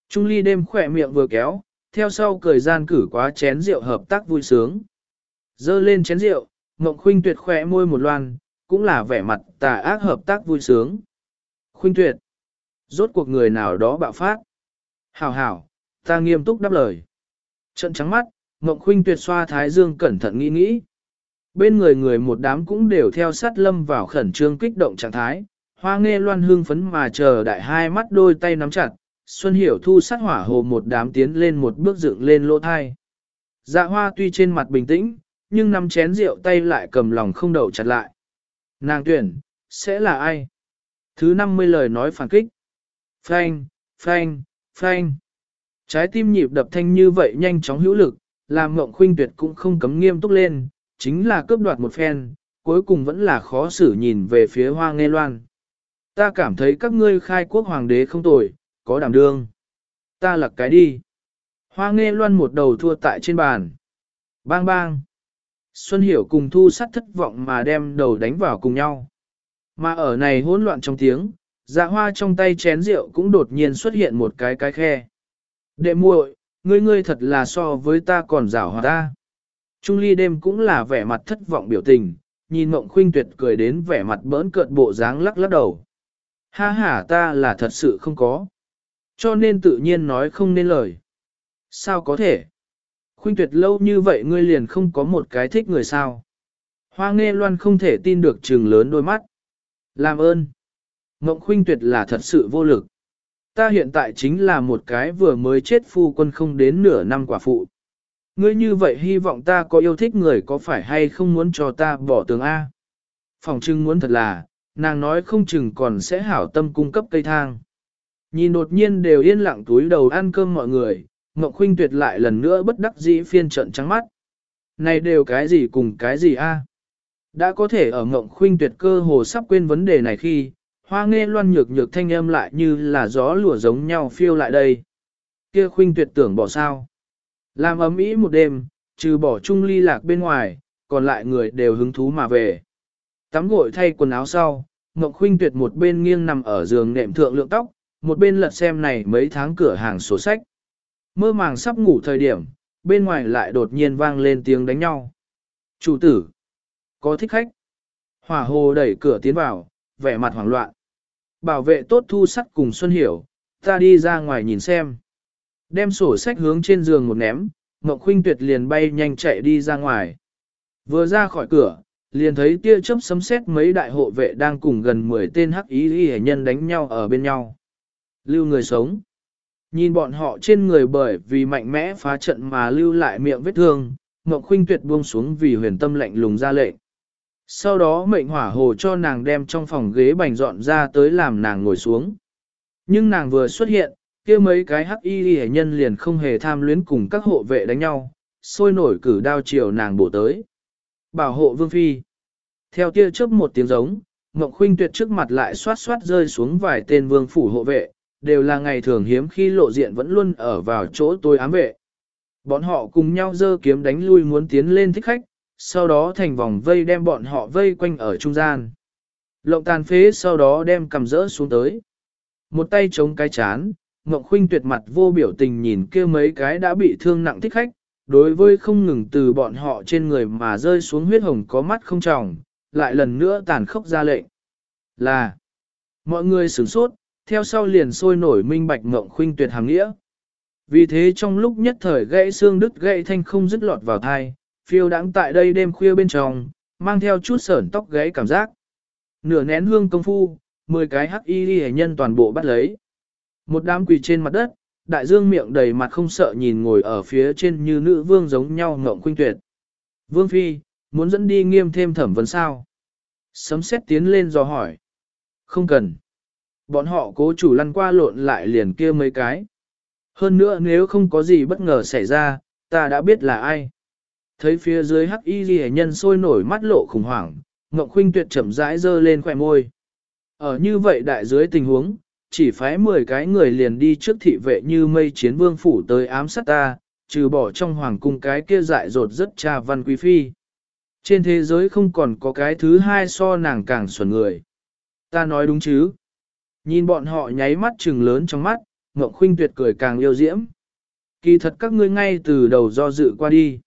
Trung ly đêm khỏe miệng vừa kéo, theo sau cười gian cử quá chén rượu hợp tác vui sướng. Dơ lên chén rượu, Ngộng Khuynh Tuyệt khỏe môi một loan, cũng là vẻ mặt tà ác hợp tác vui sướng. Khuynh Tuyệt, rốt cuộc người nào đó bạo phát. Hảo hảo, ta nghiêm túc đáp lời. Trận trắng mắt, Ngộng Khuynh Tuyệt xoa thái dương cẩn thận nghĩ nghĩ. Bên người người một đám cũng đều theo sát lâm vào khẩn trương kích động trạng thái, hoa nghe loan hương phấn mà chờ đại hai mắt đôi tay nắm chặt, Xuân Hiểu thu sát hỏa hồ một đám tiến lên một bước dựng lên lỗ thai. Dạ hoa tuy trên mặt bình tĩnh, nhưng nắm chén rượu tay lại cầm lòng không đầu chặt lại. Nàng tuyển, sẽ là ai? Thứ 50 lời nói phản kích. Phanh, phanh, phanh. Trái tim nhịp đập thanh như vậy nhanh chóng hữu lực, làm mộng khuynh tuyệt cũng không cấm nghiêm túc lên, chính là cướp đoạt một phen, cuối cùng vẫn là khó xử nhìn về phía hoa nghe loan. Ta cảm thấy các ngươi khai quốc hoàng đế không tồi, có đảm đương. Ta lật cái đi. Hoa nghe loan một đầu thua tại trên bàn. Bang bang. Xuân Hiểu cùng thu sắt thất vọng mà đem đầu đánh vào cùng nhau. Mà ở này hỗn loạn trong tiếng, dạ hoa trong tay chén rượu cũng đột nhiên xuất hiện một cái cái khe. Đệ muội, ngươi ngươi thật là so với ta còn rảo hòa ta. Trung ly đêm cũng là vẻ mặt thất vọng biểu tình, nhìn mộng khuynh tuyệt cười đến vẻ mặt bỡn cợt bộ dáng lắc lắc đầu. Ha ha ta là thật sự không có. Cho nên tự nhiên nói không nên lời. Sao có thể? Khuynh tuyệt lâu như vậy ngươi liền không có một cái thích người sao. Hoa nghe loan không thể tin được trừng lớn đôi mắt. Làm ơn. Ngộng khuynh tuyệt là thật sự vô lực. Ta hiện tại chính là một cái vừa mới chết phu quân không đến nửa năm quả phụ. Ngươi như vậy hy vọng ta có yêu thích người có phải hay không muốn cho ta bỏ tường A. Phòng trưng muốn thật là, nàng nói không chừng còn sẽ hảo tâm cung cấp cây thang. Nhìn đột nhiên đều yên lặng túi đầu ăn cơm mọi người, Ngọc Khuynh tuyệt lại lần nữa bất đắc dĩ phiên trận trắng mắt. Này đều cái gì cùng cái gì a? Đã có thể ở Ngọc Khuynh tuyệt cơ hồ sắp quên vấn đề này khi, hoa nghe loan nhược nhược thanh âm lại như là gió lùa giống nhau phiêu lại đây. Kia Khuynh tuyệt tưởng bỏ sao? Làm ấm ý một đêm, trừ bỏ chung ly lạc bên ngoài, còn lại người đều hứng thú mà về. Tắm gội thay quần áo sau, Ngọc Khuynh tuyệt một bên nghiêng nằm ở giường nệm thượng lượng tóc, một bên lật xem này mấy tháng cửa hàng sổ sách. Mơ màng sắp ngủ thời điểm, bên ngoài lại đột nhiên vang lên tiếng đánh nhau. Chủ tử, có thích khách. Hỏa hồ đẩy cửa tiến vào, vẻ mặt hoảng loạn. Bảo vệ tốt thu sắt cùng Xuân Hiểu, ta đi ra ngoài nhìn xem. Đem sổ sách hướng trên giường một ném, Ngọc Khuynh Tuyệt liền bay nhanh chạy đi ra ngoài. Vừa ra khỏi cửa, liền thấy tia chớp sấm sét mấy đại hộ vệ đang cùng gần 10 tên hắc ý y nhân đánh nhau ở bên nhau. Lưu người sống. Nhìn bọn họ trên người bởi vì mạnh mẽ phá trận mà lưu lại miệng vết thương, Ngọc Khuynh tuyệt buông xuống vì huyền tâm lạnh lùng ra lệnh. Sau đó mệnh hỏa hồ cho nàng đem trong phòng ghế bành dọn ra tới làm nàng ngồi xuống. Nhưng nàng vừa xuất hiện, kia mấy cái hắc y hệ nhân liền không hề tham luyến cùng các hộ vệ đánh nhau, sôi nổi cử đao chiều nàng bổ tới. Bảo hộ vương phi. Theo kia chớp một tiếng giống, Ngọc Khuynh tuyệt trước mặt lại xoát xoát rơi xuống vài tên vương phủ hộ vệ, đều là ngày thường hiếm khi lộ diện vẫn luôn ở vào chỗ tôi ám vệ. Bọn họ cùng nhau dơ kiếm đánh lui muốn tiến lên thích khách, sau đó thành vòng vây đem bọn họ vây quanh ở trung gian. Lộng tàn phế sau đó đem cầm rỡ xuống tới. Một tay chống cái chán, Ngộng Khuynh tuyệt mặt vô biểu tình nhìn kia mấy cái đã bị thương nặng thích khách, đối với không ngừng từ bọn họ trên người mà rơi xuống huyết hồng có mắt không tròng, lại lần nữa tàn khốc ra lệnh. Là, mọi người sửng sốt, theo sau liền sôi nổi minh bạch ngộng khuynh tuyệt hàng nghĩa. Vì thế trong lúc nhất thời gãy xương đứt gãy thanh không dứt lọt vào thai, phiêu đáng tại đây đêm khuya bên trong, mang theo chút sởn tóc gãy cảm giác. Nửa nén hương công phu, 10 cái hắc y đi nhân toàn bộ bắt lấy. Một đám quỳ trên mặt đất, đại dương miệng đầy mặt không sợ nhìn ngồi ở phía trên như nữ vương giống nhau ngộng khuynh tuyệt. Vương Phi, muốn dẫn đi nghiêm thêm thẩm vấn sao? Sấm xét tiến lên do hỏi. Không cần. Bọn họ cố chủ lăn qua lộn lại liền kia mấy cái. Hơn nữa nếu không có gì bất ngờ xảy ra, ta đã biết là ai. Thấy phía dưới hắc y ghi nhân sôi nổi mắt lộ khủng hoảng, Ngọc Khuynh tuyệt chậm rãi dơ lên khỏe môi. Ở như vậy đại dưới tình huống, chỉ phái 10 cái người liền đi trước thị vệ như mây chiến vương phủ tới ám sát ta, trừ bỏ trong hoàng cung cái kia dại dột rất cha văn quý phi. Trên thế giới không còn có cái thứ hai so nàng càng xuẩn người. Ta nói đúng chứ? Nhìn bọn họ nháy mắt trừng lớn trong mắt, Ngộng Khuynh tuyệt cười càng yêu diễm. Kỳ thật các ngươi ngay từ đầu do dự qua đi.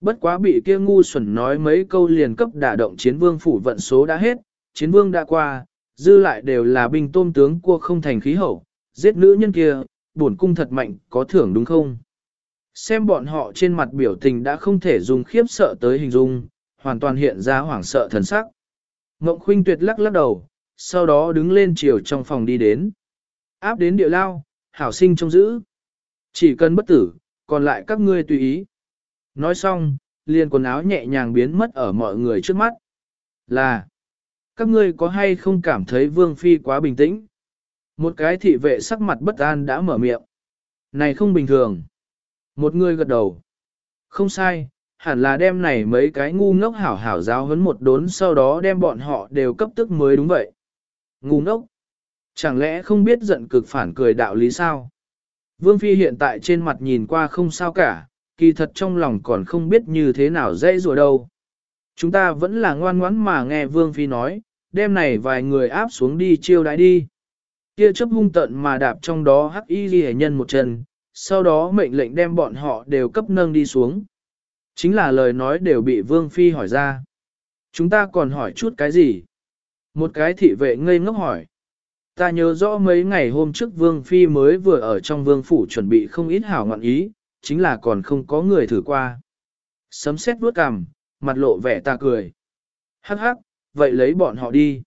Bất quá bị kia ngu xuẩn nói mấy câu liền cấp đả động chiến vương phủ vận số đã hết, chiến vương đã qua, dư lại đều là binh tôm tướng cua không thành khí hậu, giết nữ nhân kia, bổn cung thật mạnh, có thưởng đúng không? Xem bọn họ trên mặt biểu tình đã không thể dùng khiếp sợ tới hình dung, hoàn toàn hiện ra hoảng sợ thần sắc. Ngộng khuynh tuyệt lắc lắc đầu, sau đó đứng lên chiều trong phòng đi đến. Áp đến địa lao, hảo sinh trông giữ. Chỉ cần bất tử, còn lại các ngươi tùy ý. Nói xong, liền quần áo nhẹ nhàng biến mất ở mọi người trước mắt. Là, các ngươi có hay không cảm thấy vương phi quá bình tĩnh? Một cái thị vệ sắc mặt bất an đã mở miệng. Này không bình thường. Một người gật đầu. Không sai, hẳn là đem này mấy cái ngu ngốc hảo hảo giáo huấn một đốn sau đó đem bọn họ đều cấp tức mới đúng vậy. Ngu ngốc. Chẳng lẽ không biết giận cực phản cười đạo lý sao? Vương Phi hiện tại trên mặt nhìn qua không sao cả, kỳ thật trong lòng còn không biết như thế nào dễ rồi đâu. Chúng ta vẫn là ngoan ngoãn mà nghe Vương Phi nói, đem này vài người áp xuống đi chiêu đãi đi. Kia chấp hung tận mà đạp trong đó hắc y ghi nhân một chân, sau đó mệnh lệnh đem bọn họ đều cấp nâng đi xuống. Chính là lời nói đều bị Vương Phi hỏi ra. Chúng ta còn hỏi chút cái gì? Một cái thị vệ ngây ngốc hỏi. Ta nhớ rõ mấy ngày hôm trước Vương Phi mới vừa ở trong Vương Phủ chuẩn bị không ít hảo ngọn ý, chính là còn không có người thử qua. Sấm xét vuốt cằm, mặt lộ vẻ ta cười. Hắc hắc, vậy lấy bọn họ đi.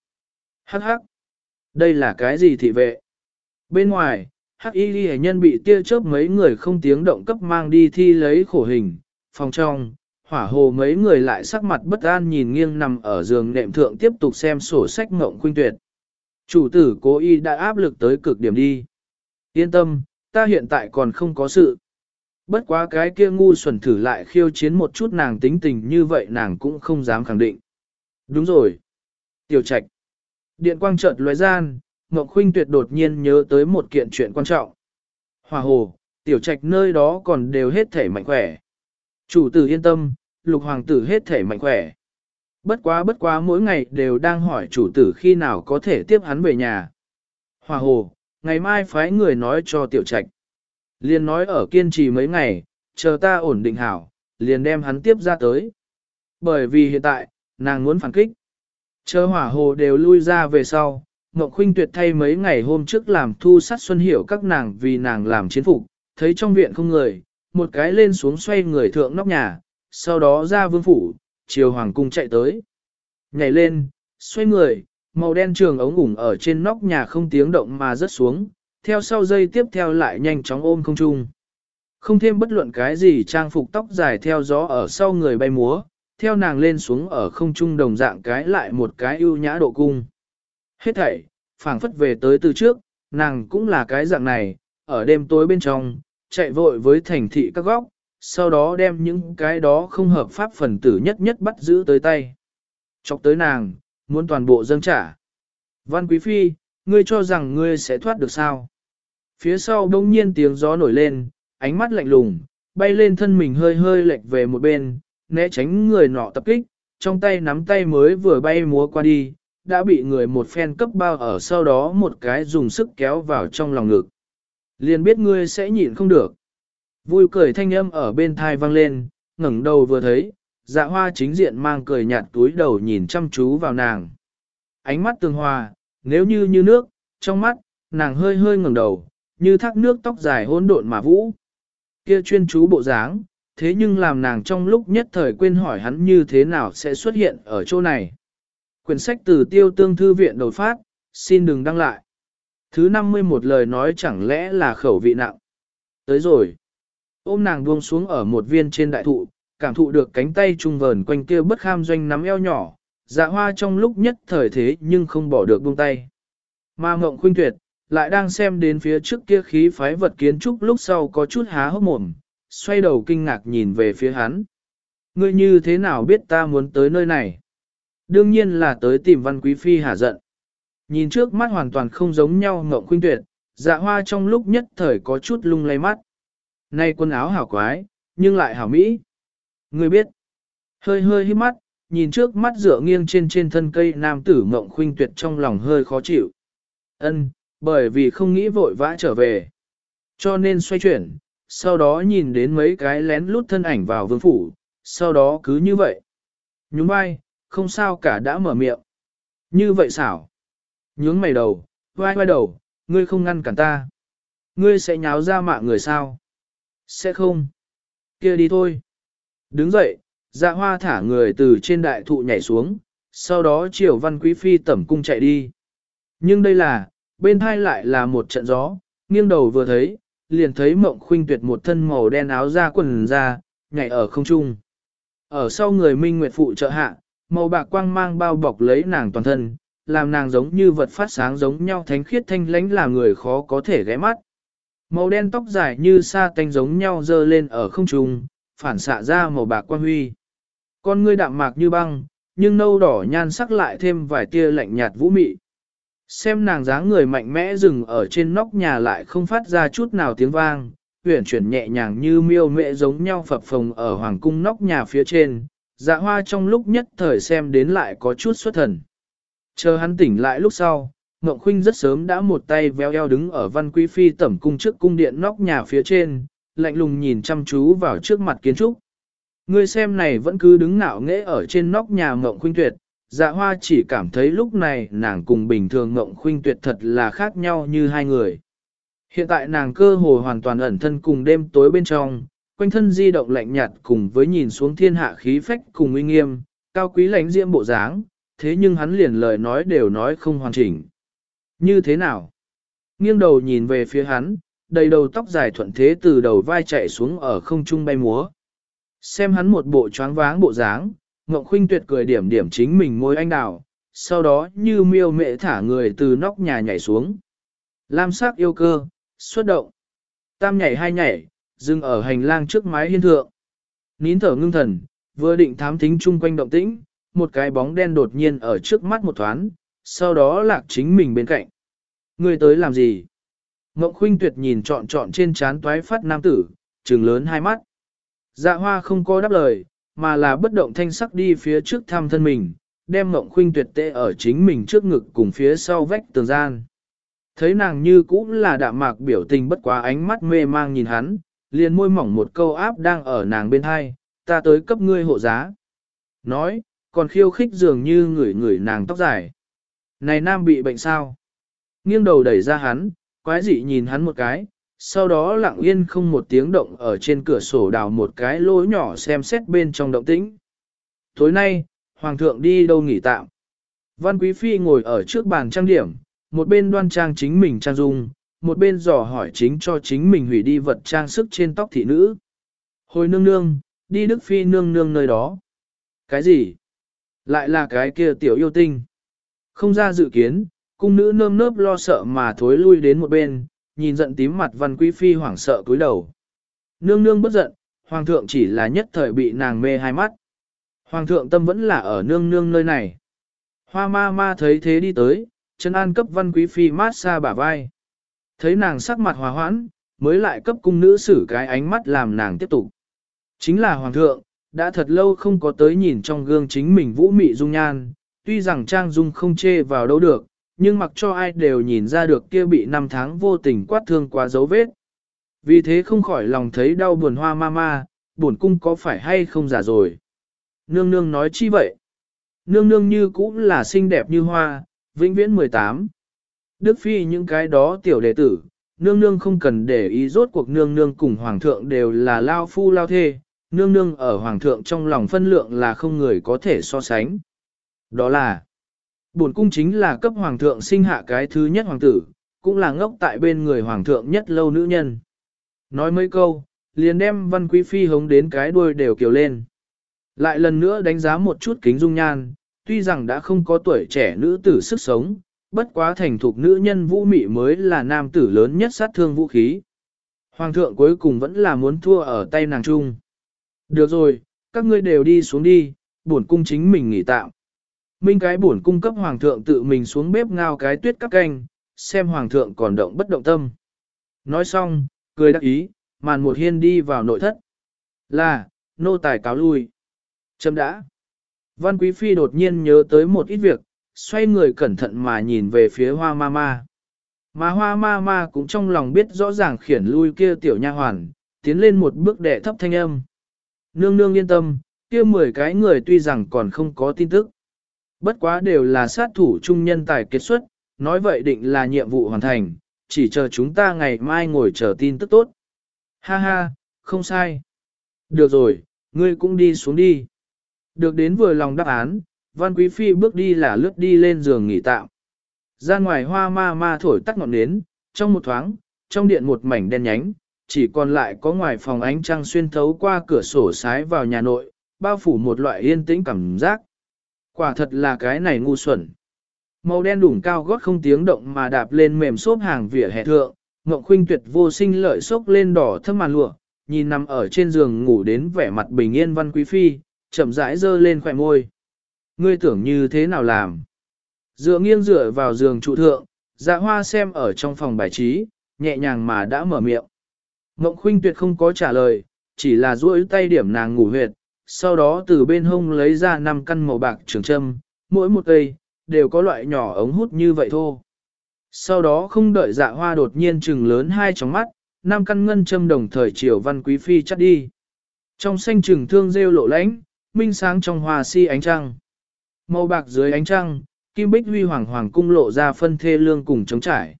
Hắc hắc, đây là cái gì thị vệ? Bên ngoài, hắc y ghi nhân bị tia chớp mấy người không tiếng động cấp mang đi thi lấy khổ hình. Phòng trong, hỏa hồ mấy người lại sắc mặt bất an nhìn nghiêng nằm ở giường nệm thượng tiếp tục xem sổ sách ngộng khuynh tuyệt. Chủ tử cố y đã áp lực tới cực điểm đi. Yên tâm, ta hiện tại còn không có sự. Bất quá cái kia ngu xuẩn thử lại khiêu chiến một chút nàng tính tình như vậy nàng cũng không dám khẳng định. Đúng rồi. Tiểu trạch. Điện quang chợt lóe gian, Ngọc Khuynh tuyệt đột nhiên nhớ tới một kiện chuyện quan trọng. Hòa hồ, tiểu trạch nơi đó còn đều hết thể mạnh khỏe. Chủ tử yên tâm, lục hoàng tử hết thể mạnh khỏe. Bất quá bất quá mỗi ngày đều đang hỏi chủ tử khi nào có thể tiếp hắn về nhà. Hòa hồ, ngày mai phái người nói cho tiểu trạch. Liền nói ở kiên trì mấy ngày, chờ ta ổn định hảo, liền đem hắn tiếp ra tới. Bởi vì hiện tại, nàng muốn phản kích. Chờ hỏa hồ đều lui ra về sau, Ngọc Khuynh tuyệt thay mấy ngày hôm trước làm thu sát xuân hiểu các nàng vì nàng làm chiến phục, thấy trong viện không người, một cái lên xuống xoay người thượng nóc nhà, sau đó ra vương phủ, chiều hoàng cung chạy tới. Nhảy lên, xoay người, màu đen trường ống ủng ở trên nóc nhà không tiếng động mà rớt xuống, theo sau dây tiếp theo lại nhanh chóng ôm không trung. Không thêm bất luận cái gì trang phục tóc dài theo gió ở sau người bay múa, theo nàng lên xuống ở không trung đồng dạng cái lại một cái ưu nhã độ cung. Hết thảy, phảng phất về tới từ trước, nàng cũng là cái dạng này, ở đêm tối bên trong, chạy vội với thành thị các góc, sau đó đem những cái đó không hợp pháp phần tử nhất nhất bắt giữ tới tay. Chọc tới nàng, muốn toàn bộ dâng trả. Văn Quý Phi, ngươi cho rằng ngươi sẽ thoát được sao? Phía sau đông nhiên tiếng gió nổi lên, ánh mắt lạnh lùng, bay lên thân mình hơi hơi lệch về một bên, né tránh người nọ tập kích, trong tay nắm tay mới vừa bay múa qua đi, đã bị người một phen cấp bao ở sau đó một cái dùng sức kéo vào trong lòng ngực. Liền biết ngươi sẽ nhịn không được. Vui cười thanh âm ở bên thai vang lên, ngẩng đầu vừa thấy, dạ hoa chính diện mang cười nhạt túi đầu nhìn chăm chú vào nàng. Ánh mắt tương hòa, nếu như như nước, trong mắt, nàng hơi hơi ngẩng đầu, như thác nước tóc dài hỗn độn mà vũ. Kia chuyên chú bộ dáng, thế nhưng làm nàng trong lúc nhất thời quên hỏi hắn như thế nào sẽ xuất hiện ở chỗ này. Quyển sách từ tiêu tương thư viện đột phát, xin đừng đăng lại. Thứ 51 lời nói chẳng lẽ là khẩu vị nặng. Tới rồi. Ôm nàng buông xuống ở một viên trên đại thụ, cảm thụ được cánh tay trung vờn quanh kia bất kham doanh nắm eo nhỏ, dạ hoa trong lúc nhất thời thế nhưng không bỏ được buông tay. Ma ngộng khuynh tuyệt, lại đang xem đến phía trước kia khí phái vật kiến trúc lúc sau có chút há hốc mồm, xoay đầu kinh ngạc nhìn về phía hắn. Ngươi như thế nào biết ta muốn tới nơi này? Đương nhiên là tới tìm văn quý phi hả giận. Nhìn trước mắt hoàn toàn không giống nhau ngộng khuynh tuyệt, dạ hoa trong lúc nhất thời có chút lung lay mắt. Nay quần áo hảo quái, nhưng lại hảo mỹ. Ngươi biết, hơi hơi hít mắt, nhìn trước mắt dựa nghiêng trên trên thân cây nam tử ngộng khuynh tuyệt trong lòng hơi khó chịu. Ân, bởi vì không nghĩ vội vã trở về. Cho nên xoay chuyển, sau đó nhìn đến mấy cái lén lút thân ảnh vào vương phủ, sau đó cứ như vậy. Nhúng vai, không sao cả đã mở miệng. Như vậy xảo. Nhướng mày đầu, vai vai đầu, ngươi không ngăn cản ta. Ngươi sẽ nháo ra mạng người sao? Sẽ không. kia đi thôi. Đứng dậy, dạ hoa thả người từ trên đại thụ nhảy xuống, sau đó chiều văn quý phi tẩm cung chạy đi. Nhưng đây là, bên thai lại là một trận gió, nghiêng đầu vừa thấy, liền thấy mộng khuynh tuyệt một thân màu đen áo da quần ra, nhảy ở không trung. Ở sau người Minh Nguyệt phụ trợ hạ, màu bạc quang mang bao bọc lấy nàng toàn thân, làm nàng giống như vật phát sáng giống nhau thánh khiết thanh lãnh là người khó có thể ghé mắt. Màu đen tóc dài như sa tanh giống nhau dơ lên ở không trung, phản xạ ra màu bạc quang huy. Con ngươi đạm mạc như băng, nhưng nâu đỏ nhan sắc lại thêm vài tia lạnh nhạt vũ mị. Xem nàng dáng người mạnh mẽ dừng ở trên nóc nhà lại không phát ra chút nào tiếng vang, huyển chuyển nhẹ nhàng như miêu mẹ giống nhau phập phồng ở hoàng cung nóc nhà phía trên, dạ hoa trong lúc nhất thời xem đến lại có chút xuất thần. Chờ hắn tỉnh lại lúc sau, Ngộng Khuynh rất sớm đã một tay véo eo đứng ở văn quý phi tẩm cung trước cung điện nóc nhà phía trên, lạnh lùng nhìn chăm chú vào trước mặt kiến trúc. Người xem này vẫn cứ đứng ngạo nghễ ở trên nóc nhà Ngộng Khuynh tuyệt, dạ hoa chỉ cảm thấy lúc này nàng cùng bình thường Ngộng Khuynh tuyệt thật là khác nhau như hai người. Hiện tại nàng cơ hồ hoàn toàn ẩn thân cùng đêm tối bên trong, quanh thân di động lạnh nhạt cùng với nhìn xuống thiên hạ khí phách cùng uy nghiêm, cao quý lãnh diễm bộ dáng, thế nhưng hắn liền lời nói đều nói không hoàn chỉnh. Như thế nào? Nghiêng đầu nhìn về phía hắn, đầy đầu tóc dài thuận thế từ đầu vai chạy xuống ở không trung bay múa. Xem hắn một bộ choáng váng bộ dáng, Ngọc Khuynh tuyệt cười điểm điểm chính mình môi anh đào, sau đó như miêu mẹ thả người từ nóc nhà nhảy xuống. Lam sắc yêu cơ, xuất động. Tam nhảy hai nhảy, dừng ở hành lang trước mái hiên thượng. Nín thở ngưng thần, vừa định thám thính chung quanh động tĩnh, một cái bóng đen đột nhiên ở trước mắt một thoáng, sau đó lạc chính mình bên cạnh. Người tới làm gì? Ngộng khuynh tuyệt nhìn trọn trọn trên trán toái phát nam tử, trừng lớn hai mắt. Dạ hoa không có đáp lời, mà là bất động thanh sắc đi phía trước thăm thân mình, đem mộng khuynh tuyệt tệ ở chính mình trước ngực cùng phía sau vách tường gian. Thấy nàng như cũng là đạm mạc biểu tình bất quá ánh mắt mê mang nhìn hắn, liền môi mỏng một câu áp đang ở nàng bên hai, ta tới cấp ngươi hộ giá. Nói, còn khiêu khích dường như người người nàng tóc dài. Này nam bị bệnh sao? Nghiêng đầu đẩy ra hắn, quái dị nhìn hắn một cái, sau đó lặng yên không một tiếng động ở trên cửa sổ đào một cái lỗ nhỏ xem xét bên trong động tĩnh. Tối nay, Hoàng thượng đi đâu nghỉ tạm? Văn Quý Phi ngồi ở trước bàn trang điểm, một bên đoan trang chính mình trang dung, một bên dò hỏi chính cho chính mình hủy đi vật trang sức trên tóc thị nữ. Hồi nương nương, đi Đức Phi nương nương nơi đó. Cái gì? Lại là cái kia tiểu yêu tinh. Không ra dự kiến, cung nữ nơm nớp lo sợ mà thối lui đến một bên, nhìn giận tím mặt văn quý phi hoảng sợ cúi đầu. Nương nương bất giận, hoàng thượng chỉ là nhất thời bị nàng mê hai mắt. Hoàng thượng tâm vẫn là ở nương nương nơi này. Hoa ma ma thấy thế đi tới, chân an cấp văn quý phi mát xa bả vai. Thấy nàng sắc mặt hòa hoãn, mới lại cấp cung nữ xử cái ánh mắt làm nàng tiếp tục. Chính là hoàng thượng, đã thật lâu không có tới nhìn trong gương chính mình vũ mị dung nhan, tuy rằng trang dung không chê vào đâu được, nhưng mặc cho ai đều nhìn ra được kia bị năm tháng vô tình quát thương quá dấu vết. Vì thế không khỏi lòng thấy đau buồn hoa ma ma, buồn cung có phải hay không giả rồi. Nương nương nói chi vậy? Nương nương như cũng là xinh đẹp như hoa, vĩnh viễn 18. Đức Phi những cái đó tiểu đệ tử, nương nương không cần để ý rốt cuộc nương nương cùng hoàng thượng đều là lao phu lao thê, nương nương ở hoàng thượng trong lòng phân lượng là không người có thể so sánh. Đó là, bổn cung chính là cấp hoàng thượng sinh hạ cái thứ nhất hoàng tử, cũng là ngốc tại bên người hoàng thượng nhất lâu nữ nhân. Nói mấy câu, liền đem văn quý phi hống đến cái đuôi đều kiều lên. Lại lần nữa đánh giá một chút kính dung nhan, tuy rằng đã không có tuổi trẻ nữ tử sức sống, bất quá thành thục nữ nhân vũ mị mới là nam tử lớn nhất sát thương vũ khí. Hoàng thượng cuối cùng vẫn là muốn thua ở tay nàng trung. Được rồi, các ngươi đều đi xuống đi, bổn cung chính mình nghỉ tạm. Minh cái buồn cung cấp hoàng thượng tự mình xuống bếp ngao cái tuyết các canh, xem hoàng thượng còn động bất động tâm. Nói xong, cười đắc ý, màn một hiên đi vào nội thất. Là, nô tài cáo lui. Chấm đã. Văn Quý Phi đột nhiên nhớ tới một ít việc, xoay người cẩn thận mà nhìn về phía hoa ma ma. Mà hoa ma ma cũng trong lòng biết rõ ràng khiển lui kia tiểu nha hoàn, tiến lên một bước đệ thấp thanh âm. Nương nương yên tâm, kia 10 cái người tuy rằng còn không có tin tức. Bất quá đều là sát thủ trung nhân tài kết xuất, nói vậy định là nhiệm vụ hoàn thành, chỉ chờ chúng ta ngày mai ngồi chờ tin tức tốt. Ha ha, không sai. Được rồi, ngươi cũng đi xuống đi. Được đến vừa lòng đáp án, Văn Quý Phi bước đi là lướt đi lên giường nghỉ tạm. Ra ngoài hoa ma ma thổi tắt ngọn nến, trong một thoáng, trong điện một mảnh đen nhánh, chỉ còn lại có ngoài phòng ánh trăng xuyên thấu qua cửa sổ sái vào nhà nội, bao phủ một loại yên tĩnh cảm giác. Quả thật là cái này ngu xuẩn. Màu đen đủng cao gót không tiếng động mà đạp lên mềm xốp hàng vỉa hè thượng, Ngộng Khuynh tuyệt vô sinh lợi xốc lên đỏ thâm màn lụa, nhìn nằm ở trên giường ngủ đến vẻ mặt bình yên văn quý phi, chậm rãi dơ lên khỏe môi. Ngươi tưởng như thế nào làm? Dựa nghiêng dựa vào giường trụ thượng, dạ hoa xem ở trong phòng bài trí, nhẹ nhàng mà đã mở miệng. Ngộng Khuynh tuyệt không có trả lời, chỉ là duỗi tay điểm nàng ngủ huyệt, sau đó từ bên hông lấy ra năm căn màu bạc trường châm, mỗi một cây, đều có loại nhỏ ống hút như vậy thô. Sau đó không đợi dạ hoa đột nhiên trừng lớn hai tròng mắt, năm căn ngân châm đồng thời chiều văn quý phi chắt đi. Trong xanh trừng thương rêu lộ lánh, minh sáng trong hoa si ánh trăng. Màu bạc dưới ánh trăng, kim bích huy hoàng hoàng cung lộ ra phân thê lương cùng chống trải.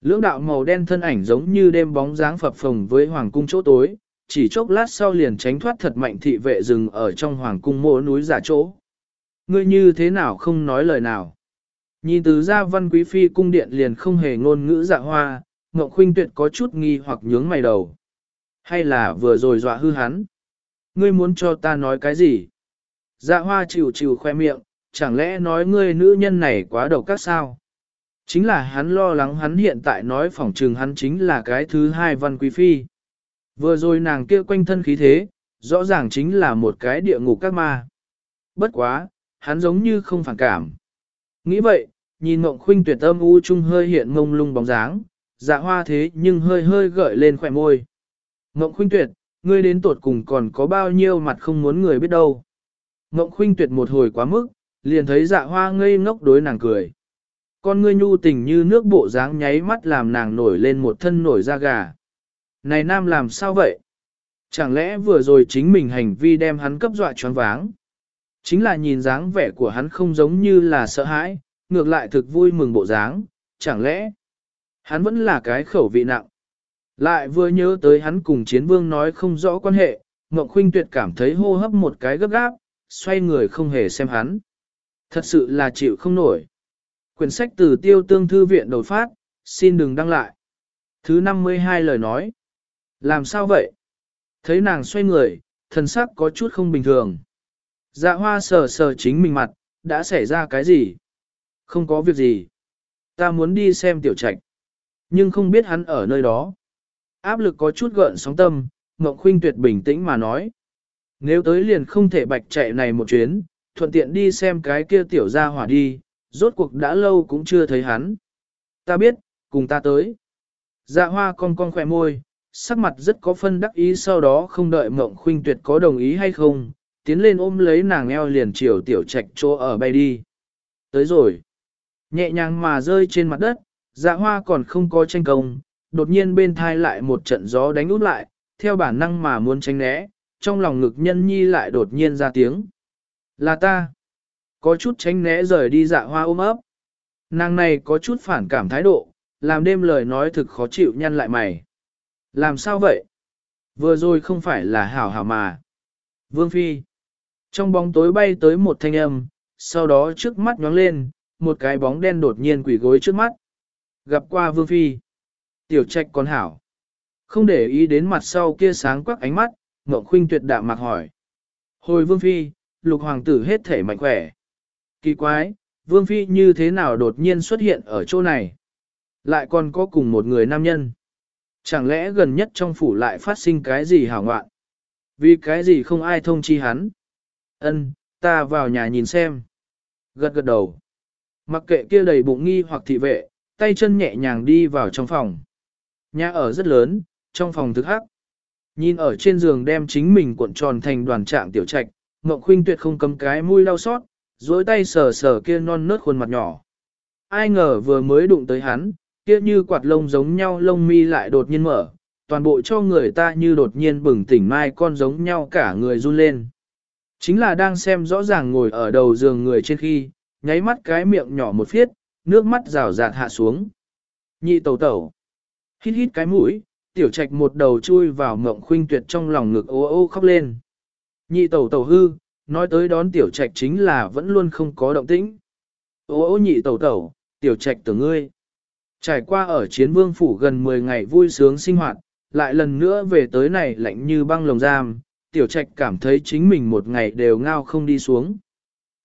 Lưỡng đạo màu đen thân ảnh giống như đêm bóng dáng phập phồng với hoàng cung chỗ tối, chỉ chốc lát sau liền tránh thoát thật mạnh thị vệ rừng ở trong hoàng cung mô núi giả chỗ. Ngươi như thế nào không nói lời nào. Nhìn từ ra văn quý phi cung điện liền không hề ngôn ngữ dạ hoa, Ngọc Khuynh Tuyệt có chút nghi hoặc nhướng mày đầu. Hay là vừa rồi dọa hư hắn? Ngươi muốn cho ta nói cái gì? Dạ hoa chịu chịu khoe miệng, chẳng lẽ nói ngươi nữ nhân này quá độc các sao? Chính là hắn lo lắng hắn hiện tại nói phỏng trừng hắn chính là cái thứ hai văn quý phi. Vừa rồi nàng kia quanh thân khí thế, rõ ràng chính là một cái địa ngục các ma. Bất quá, hắn giống như không phản cảm. Nghĩ vậy, nhìn mộng khuynh tuyệt âm u trung hơi hiện ngông lung bóng dáng, dạ hoa thế nhưng hơi hơi gợi lên khỏe môi. Mộng khuynh tuyệt, ngươi đến tuột cùng còn có bao nhiêu mặt không muốn người biết đâu. Mộng khuynh tuyệt một hồi quá mức, liền thấy dạ hoa ngây ngốc đối nàng cười. Con ngươi nhu tình như nước bộ dáng nháy mắt làm nàng nổi lên một thân nổi da gà. Này nam làm sao vậy? Chẳng lẽ vừa rồi chính mình hành vi đem hắn cấp dọa choáng váng? Chính là nhìn dáng vẻ của hắn không giống như là sợ hãi, ngược lại thực vui mừng bộ dáng, chẳng lẽ hắn vẫn là cái khẩu vị nặng. Lại vừa nhớ tới hắn cùng chiến vương nói không rõ quan hệ, Ngọc Khuynh tuyệt cảm thấy hô hấp một cái gấp gáp, xoay người không hề xem hắn. Thật sự là chịu không nổi. Quyển sách từ tiêu tương thư viện đột phát, xin đừng đăng lại. Thứ 52 lời nói. Làm sao vậy? Thấy nàng xoay người, thần sắc có chút không bình thường. Dạ hoa sờ sờ chính mình mặt, đã xảy ra cái gì? Không có việc gì. Ta muốn đi xem tiểu trạch. Nhưng không biết hắn ở nơi đó. Áp lực có chút gợn sóng tâm, Ngọc Khuynh tuyệt bình tĩnh mà nói. Nếu tới liền không thể bạch chạy này một chuyến, thuận tiện đi xem cái kia tiểu ra hỏa đi, rốt cuộc đã lâu cũng chưa thấy hắn. Ta biết, cùng ta tới. Dạ hoa con con khỏe môi, sắc mặt rất có phân đắc ý sau đó không đợi mộng khuynh tuyệt có đồng ý hay không, tiến lên ôm lấy nàng eo liền chiều tiểu trạch chỗ ở bay đi. Tới rồi. Nhẹ nhàng mà rơi trên mặt đất, dạ hoa còn không có tranh công, đột nhiên bên thai lại một trận gió đánh út lại, theo bản năng mà muốn tránh né, trong lòng ngực nhân nhi lại đột nhiên ra tiếng. Là ta. Có chút tránh né rời đi dạ hoa ôm ấp. Nàng này có chút phản cảm thái độ, làm đêm lời nói thực khó chịu nhăn lại mày. Làm sao vậy? Vừa rồi không phải là hảo hảo mà. Vương Phi. Trong bóng tối bay tới một thanh âm, sau đó trước mắt nhóng lên, một cái bóng đen đột nhiên quỷ gối trước mắt. Gặp qua Vương Phi. Tiểu trạch còn hảo. Không để ý đến mặt sau kia sáng quắc ánh mắt, Ngọc Khuynh tuyệt đạm mặc hỏi. Hồi Vương Phi, lục hoàng tử hết thể mạnh khỏe. Kỳ quái, Vương Phi như thế nào đột nhiên xuất hiện ở chỗ này? Lại còn có cùng một người nam nhân. Chẳng lẽ gần nhất trong phủ lại phát sinh cái gì hảo ngoạn? Vì cái gì không ai thông chi hắn? Ân, ta vào nhà nhìn xem. Gật gật đầu. Mặc kệ kia đầy bụng nghi hoặc thị vệ, tay chân nhẹ nhàng đi vào trong phòng. Nhà ở rất lớn, trong phòng thức hắc. Nhìn ở trên giường đem chính mình cuộn tròn thành đoàn trạng tiểu trạch, Ngọc Khuynh tuyệt không cầm cái mũi đau xót, duỗi tay sờ sờ kia non nớt khuôn mặt nhỏ. Ai ngờ vừa mới đụng tới hắn, kia như quạt lông giống nhau lông mi lại đột nhiên mở, toàn bộ cho người ta như đột nhiên bừng tỉnh mai con giống nhau cả người run lên. Chính là đang xem rõ ràng ngồi ở đầu giường người trên khi, nháy mắt cái miệng nhỏ một phiết, nước mắt rào rạt hạ xuống. Nhị tẩu tẩu. Hít hít cái mũi, tiểu trạch một đầu chui vào mộng khuynh tuyệt trong lòng ngực ô ô khóc lên. Nhị tẩu tẩu hư, nói tới đón tiểu trạch chính là vẫn luôn không có động tĩnh. Ô ô nhị tẩu tẩu, tiểu trạch tưởng ngươi. Trải qua ở chiến vương phủ gần 10 ngày vui sướng sinh hoạt, lại lần nữa về tới này lạnh như băng lồng giam, tiểu trạch cảm thấy chính mình một ngày đều ngao không đi xuống.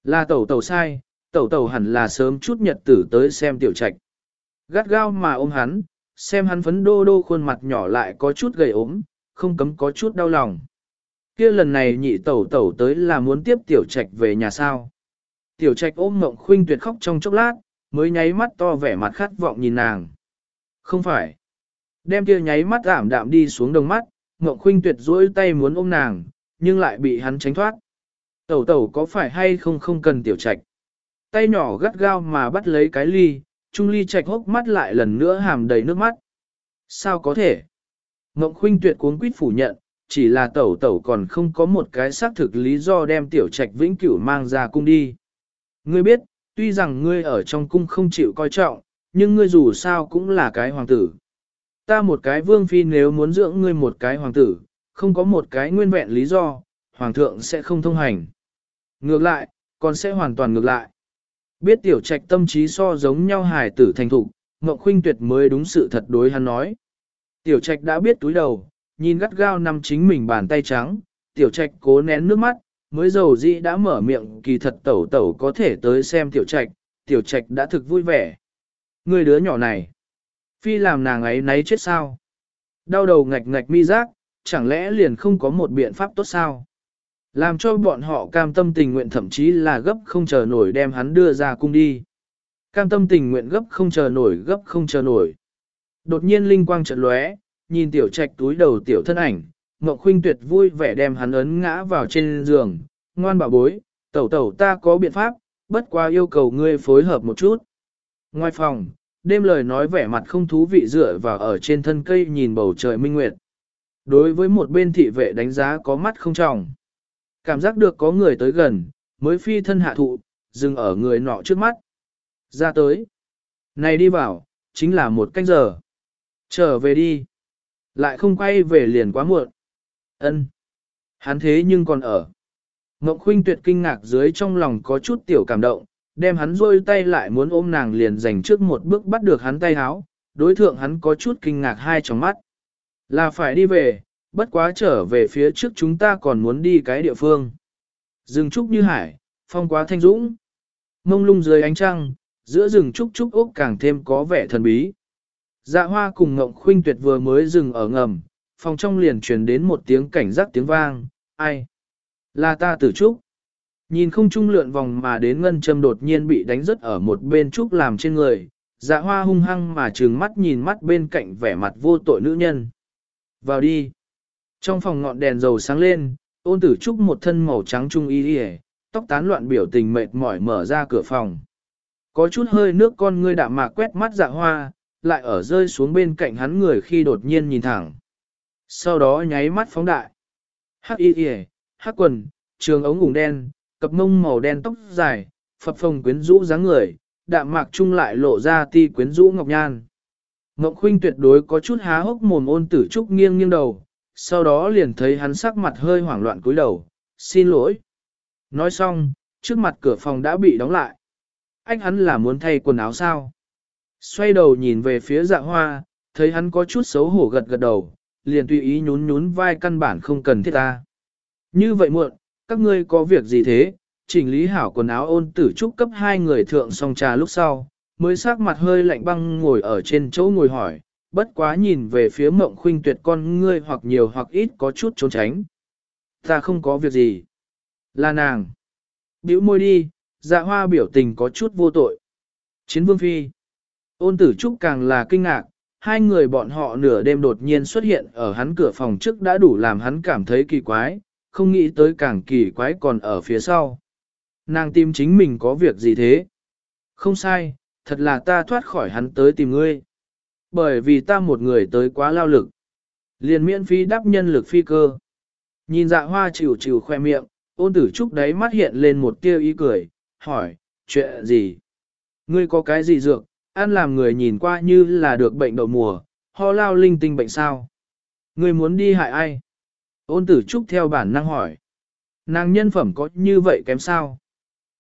Là tẩu tẩu sai, tẩu tẩu hẳn là sớm chút nhật tử tới xem tiểu trạch. Gắt gao mà ôm hắn, xem hắn phấn đô đô khuôn mặt nhỏ lại có chút gầy ốm, không cấm có chút đau lòng. kia lần này nhị tẩu tẩu tới là muốn tiếp tiểu trạch về nhà sao. Tiểu trạch ôm mộng khuynh tuyệt khóc trong chốc lát, mới nháy mắt to vẻ mặt khát vọng nhìn nàng. Không phải. Đem kia nháy mắt ảm đạm đi xuống đồng mắt, Ngọc khuynh tuyệt duỗi tay muốn ôm nàng, nhưng lại bị hắn tránh thoát. Tẩu tẩu có phải hay không không cần tiểu trạch. Tay nhỏ gắt gao mà bắt lấy cái ly, trung ly trạch hốc mắt lại lần nữa hàm đầy nước mắt. Sao có thể? Ngọc khuynh tuyệt cuốn quýt phủ nhận, chỉ là tẩu tẩu còn không có một cái xác thực lý do đem tiểu trạch vĩnh cửu mang ra cung đi. Ngươi biết, tuy rằng ngươi ở trong cung không chịu coi trọng, nhưng ngươi dù sao cũng là cái hoàng tử. Ta một cái vương phi nếu muốn dưỡng ngươi một cái hoàng tử, không có một cái nguyên vẹn lý do, hoàng thượng sẽ không thông hành. Ngược lại, còn sẽ hoàn toàn ngược lại. Biết tiểu trạch tâm trí so giống nhau hài tử thành thục, Ngọc Khuynh Tuyệt mới đúng sự thật đối hắn nói. Tiểu trạch đã biết túi đầu, nhìn gắt gao nằm chính mình bàn tay trắng, tiểu trạch cố nén nước mắt, mới dầu dĩ đã mở miệng kỳ thật tẩu tẩu có thể tới xem tiểu trạch, tiểu trạch đã thực vui vẻ. Người đứa nhỏ này, phi làm nàng ấy nấy chết sao? Đau đầu ngạch ngạch mi giác, chẳng lẽ liền không có một biện pháp tốt sao? Làm cho bọn họ cam tâm tình nguyện thậm chí là gấp không chờ nổi đem hắn đưa ra cung đi. Cam tâm tình nguyện gấp không chờ nổi gấp không chờ nổi. Đột nhiên linh quang chợt lóe, nhìn tiểu trạch túi đầu tiểu thân ảnh, Ngọc Khuynh tuyệt vui vẻ đem hắn ấn ngã vào trên giường, ngoan bảo bối, tẩu tẩu ta có biện pháp, bất qua yêu cầu ngươi phối hợp một chút. Ngoài phòng, đêm lời nói vẻ mặt không thú vị dựa vào ở trên thân cây nhìn bầu trời minh nguyệt. Đối với một bên thị vệ đánh giá có mắt không trọng. Cảm giác được có người tới gần, mới phi thân hạ thụ, dừng ở người nọ trước mắt. Ra tới. Này đi vào, chính là một canh giờ. Trở về đi. Lại không quay về liền quá muộn. Ân. Hắn thế nhưng còn ở. Ngọc Khuynh tuyệt kinh ngạc dưới trong lòng có chút tiểu cảm động, đem hắn rôi tay lại muốn ôm nàng liền dành trước một bước bắt được hắn tay háo, đối thượng hắn có chút kinh ngạc hai trong mắt. Là phải đi về, bất quá trở về phía trước chúng ta còn muốn đi cái địa phương. Rừng trúc như hải, phong quá thanh dũng. Mông lung dưới ánh trăng, giữa rừng trúc trúc ốc càng thêm có vẻ thần bí. Dạ hoa cùng ngộng khuynh tuyệt vừa mới dừng ở ngầm, phòng trong liền truyền đến một tiếng cảnh giác tiếng vang, ai? Là ta tử trúc. Nhìn không trung lượn vòng mà đến ngân châm đột nhiên bị đánh rớt ở một bên trúc làm trên người, dạ hoa hung hăng mà trừng mắt nhìn mắt bên cạnh vẻ mặt vô tội nữ nhân. Vào đi. Trong phòng ngọn đèn dầu sáng lên, ôn tử trúc một thân màu trắng trung y đi tóc tán loạn biểu tình mệt mỏi mở ra cửa phòng. Có chút hơi nước con ngươi đạm mạc quét mắt dạ hoa, lại ở rơi xuống bên cạnh hắn người khi đột nhiên nhìn thẳng. Sau đó nháy mắt phóng đại. Hắc y y, hắc quần, trường ống ngủng đen, cặp mông màu đen tóc dài, phập phồng quyến rũ dáng người, đạm mạc trung lại lộ ra ti quyến rũ ngọc nhan. Ngọc Khuynh tuyệt đối có chút há hốc mồm ôn tử trúc nghiêng nghiêng đầu, sau đó liền thấy hắn sắc mặt hơi hoảng loạn cúi đầu, xin lỗi. Nói xong, trước mặt cửa phòng đã bị đóng lại. Anh hắn là muốn thay quần áo sao? Xoay đầu nhìn về phía dạ hoa, thấy hắn có chút xấu hổ gật gật đầu, liền tùy ý nhún nhún vai căn bản không cần thiết ta. Như vậy muộn, các ngươi có việc gì thế? Chỉnh lý hảo quần áo ôn tử trúc cấp hai người thượng xong trà lúc sau, mới sắc mặt hơi lạnh băng ngồi ở trên chỗ ngồi hỏi, bất quá nhìn về phía mộng khuynh tuyệt con ngươi hoặc nhiều hoặc ít có chút trốn tránh. Ta không có việc gì. Là nàng. Biểu môi đi, dạ hoa biểu tình có chút vô tội. Chiến vương phi. Ôn tử trúc càng là kinh ngạc, hai người bọn họ nửa đêm đột nhiên xuất hiện ở hắn cửa phòng trước đã đủ làm hắn cảm thấy kỳ quái, không nghĩ tới càng kỳ quái còn ở phía sau. Nàng tìm chính mình có việc gì thế? Không sai, thật là ta thoát khỏi hắn tới tìm ngươi. Bởi vì ta một người tới quá lao lực. Liền miễn phí đáp nhân lực phi cơ. Nhìn dạ hoa chịu chịu khoe miệng, ôn tử trúc đấy mắt hiện lên một tia ý cười, hỏi, chuyện gì? Ngươi có cái gì dược, ăn làm người nhìn qua như là được bệnh đậu mùa, ho lao linh tinh bệnh sao? Người muốn đi hại ai? Ôn tử trúc theo bản năng hỏi. Nàng nhân phẩm có như vậy kém sao?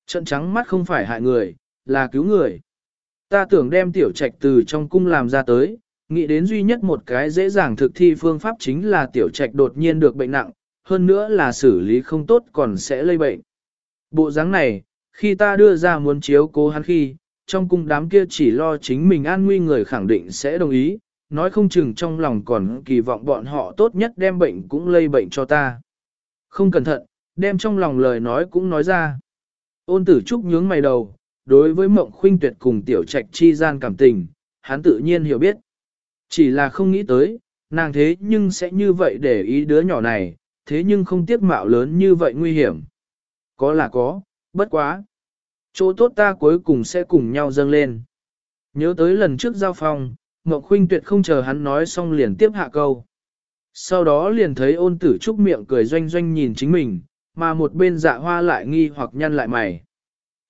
Trận trắng mắt không phải hại người, là cứu người. Ta tưởng đem tiểu trạch từ trong cung làm ra tới, nghĩ đến duy nhất một cái dễ dàng thực thi phương pháp chính là tiểu trạch đột nhiên được bệnh nặng, hơn nữa là xử lý không tốt còn sẽ lây bệnh. Bộ dáng này, Khi ta đưa ra muốn chiếu cố hắn khi, trong cung đám kia chỉ lo chính mình an nguy người khẳng định sẽ đồng ý, nói không chừng trong lòng còn kỳ vọng bọn họ tốt nhất đem bệnh cũng lây bệnh cho ta. Không cẩn thận, đem trong lòng lời nói cũng nói ra. Ôn tử trúc nhướng mày đầu, đối với mộng khuynh tuyệt cùng tiểu trạch chi gian cảm tình, hắn tự nhiên hiểu biết. Chỉ là không nghĩ tới, nàng thế nhưng sẽ như vậy để ý đứa nhỏ này, thế nhưng không tiếc mạo lớn như vậy nguy hiểm. Có là có, bất quá. Chỗ tốt ta cuối cùng sẽ cùng nhau dâng lên. Nhớ tới lần trước giao phong, Ngọc Khuynh tuyệt không chờ hắn nói xong liền tiếp hạ câu. Sau đó liền thấy ôn tử trúc miệng cười doanh doanh nhìn chính mình, mà một bên dạ hoa lại nghi hoặc nhăn lại mày.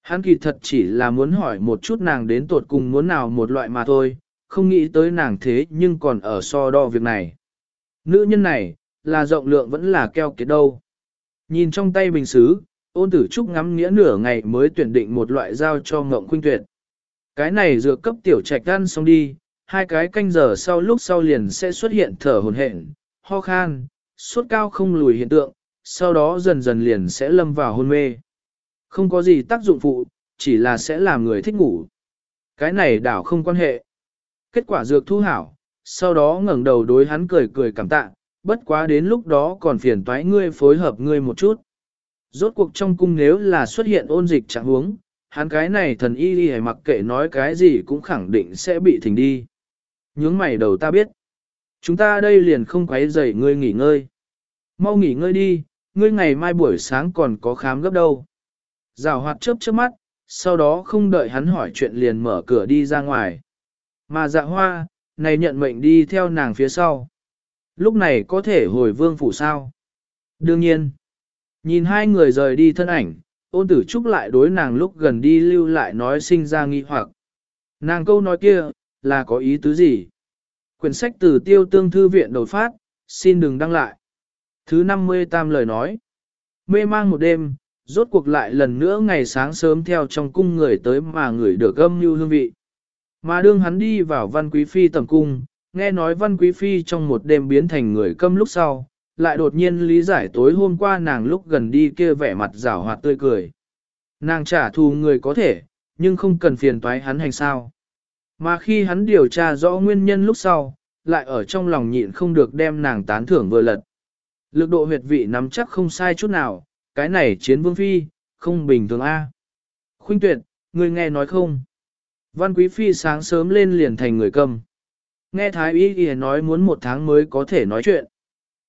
Hắn kỳ thật chỉ là muốn hỏi một chút nàng đến tột cùng muốn nào một loại mà thôi, không nghĩ tới nàng thế nhưng còn ở so đo việc này. Nữ nhân này, là rộng lượng vẫn là keo kiệt đâu. Nhìn trong tay bình xứ, ôn tử trúc ngắm nghĩa nửa ngày mới tuyển định một loại dao cho ngộng khuynh tuyệt. Cái này dược cấp tiểu trạch ăn xong đi, hai cái canh giờ sau lúc sau liền sẽ xuất hiện thở hồn hển, ho khan, suốt cao không lùi hiện tượng, sau đó dần dần liền sẽ lâm vào hôn mê. Không có gì tác dụng phụ, chỉ là sẽ làm người thích ngủ. Cái này đảo không quan hệ. Kết quả dược thu hảo, sau đó ngẩng đầu đối hắn cười cười cảm tạ, bất quá đến lúc đó còn phiền toái ngươi phối hợp ngươi một chút. Rốt cuộc trong cung nếu là xuất hiện ôn dịch trạng huống, hắn cái này thần y y mặc kệ nói cái gì cũng khẳng định sẽ bị thỉnh đi. Nhướng mày đầu ta biết. Chúng ta đây liền không quấy rầy ngươi nghỉ ngơi. Mau nghỉ ngơi đi, ngươi ngày mai buổi sáng còn có khám gấp đâu. Rào hoạt chớp chớp mắt, sau đó không đợi hắn hỏi chuyện liền mở cửa đi ra ngoài. Mà dạ hoa, này nhận mệnh đi theo nàng phía sau. Lúc này có thể hồi vương phủ sao? Đương nhiên, nhìn hai người rời đi thân ảnh, ôn tử trúc lại đối nàng lúc gần đi lưu lại nói sinh ra nghi hoặc. Nàng câu nói kia, là có ý tứ gì? Quyển sách từ tiêu tương thư viện đột phát, xin đừng đăng lại. Thứ 50 tam lời nói. Mê mang một đêm, rốt cuộc lại lần nữa ngày sáng sớm theo trong cung người tới mà người được âm như hương vị. Mà đương hắn đi vào văn quý phi tầm cung, nghe nói văn quý phi trong một đêm biến thành người câm lúc sau, lại đột nhiên lý giải tối hôm qua nàng lúc gần đi kia vẻ mặt rảo hoạt tươi cười. Nàng trả thù người có thể, nhưng không cần phiền toái hắn hành sao. Mà khi hắn điều tra rõ nguyên nhân lúc sau, lại ở trong lòng nhịn không được đem nàng tán thưởng vừa lật. Lực độ huyệt vị nắm chắc không sai chút nào, cái này chiến vương phi, không bình thường a. Khuynh tuyệt, người nghe nói không? Văn quý phi sáng sớm lên liền thành người cầm Nghe thái y y nói muốn một tháng mới có thể nói chuyện.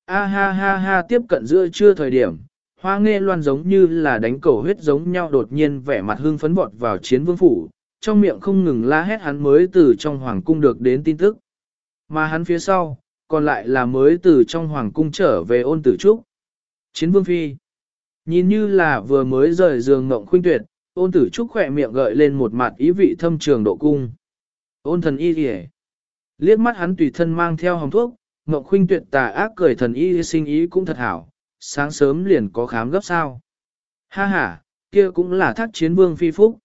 A ha ha ha tiếp cận giữa trưa thời điểm, hoa nghe loan giống như là đánh cầu huyết giống nhau đột nhiên vẻ mặt hưng phấn vọt vào chiến vương phủ, trong miệng không ngừng la hét hắn mới từ trong hoàng cung được đến tin tức. Mà hắn phía sau, còn lại là mới từ trong hoàng cung trở về ôn tử trúc. Chiến vương phi. Nhìn như là vừa mới rời giường ngộng khuynh tuyệt, ôn tử trúc khỏe miệng gợi lên một mặt ý vị thâm trường độ cung. Ôn thần y kìa. Liếc mắt hắn tùy thân mang theo hồng thuốc, Ngọc khuynh tuyệt tà ác cười thần y sinh ý cũng thật hảo, sáng sớm liền có khám gấp sao. Ha ha, kia cũng là thác chiến vương phi phúc.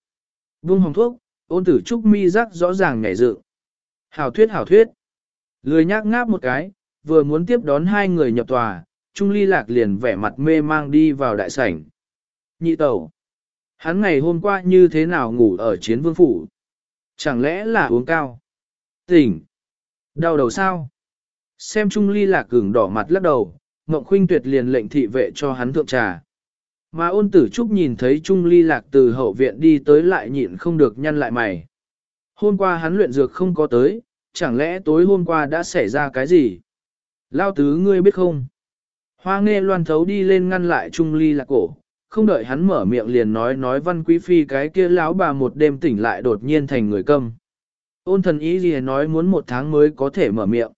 Vương hồng thuốc, ôn tử trúc mi rắc rõ ràng nhảy dự. Hảo thuyết hảo thuyết. Lười nhác ngáp một cái, vừa muốn tiếp đón hai người nhập tòa, Trung Ly Lạc liền vẻ mặt mê mang đi vào đại sảnh. Nhị tẩu. Hắn ngày hôm qua như thế nào ngủ ở chiến vương phủ? Chẳng lẽ là uống cao? Tỉnh. Đau đầu sao? Xem Trung Ly Lạc gừng đỏ mặt lắc đầu, Ngộng Khuynh Tuyệt liền lệnh thị vệ cho hắn thượng trà. Mà ôn tử trúc nhìn thấy Trung Ly Lạc từ hậu viện đi tới lại nhịn không được nhăn lại mày. Hôm qua hắn luyện dược không có tới, chẳng lẽ tối hôm qua đã xảy ra cái gì? Lao tứ ngươi biết không? Hoa nghe loan thấu đi lên ngăn lại Trung Ly Lạc cổ, không đợi hắn mở miệng liền nói nói văn quý phi cái kia lão bà một đêm tỉnh lại đột nhiên thành người câm. Ôn thần ý gì nói muốn một tháng mới có thể mở miệng.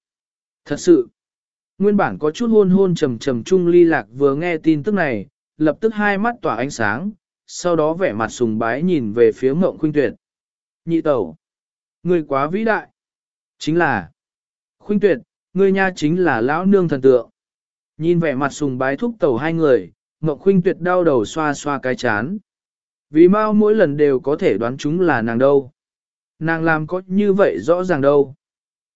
Thật sự, nguyên bản có chút hôn hôn trầm trầm Trung Ly Lạc vừa nghe tin tức này, lập tức hai mắt tỏa ánh sáng, sau đó vẻ mặt sùng bái nhìn về phía mộng khuynh tuyệt. Nhị tẩu, người quá vĩ đại. Chính là, khuynh tuyệt, người nha chính là lão nương thần tượng. Nhìn vẻ mặt sùng bái thúc tẩu hai người, mộng khuynh tuyệt đau đầu xoa xoa cái chán. Vì mau mỗi lần đều có thể đoán chúng là nàng đâu. Nàng làm có như vậy rõ ràng đâu.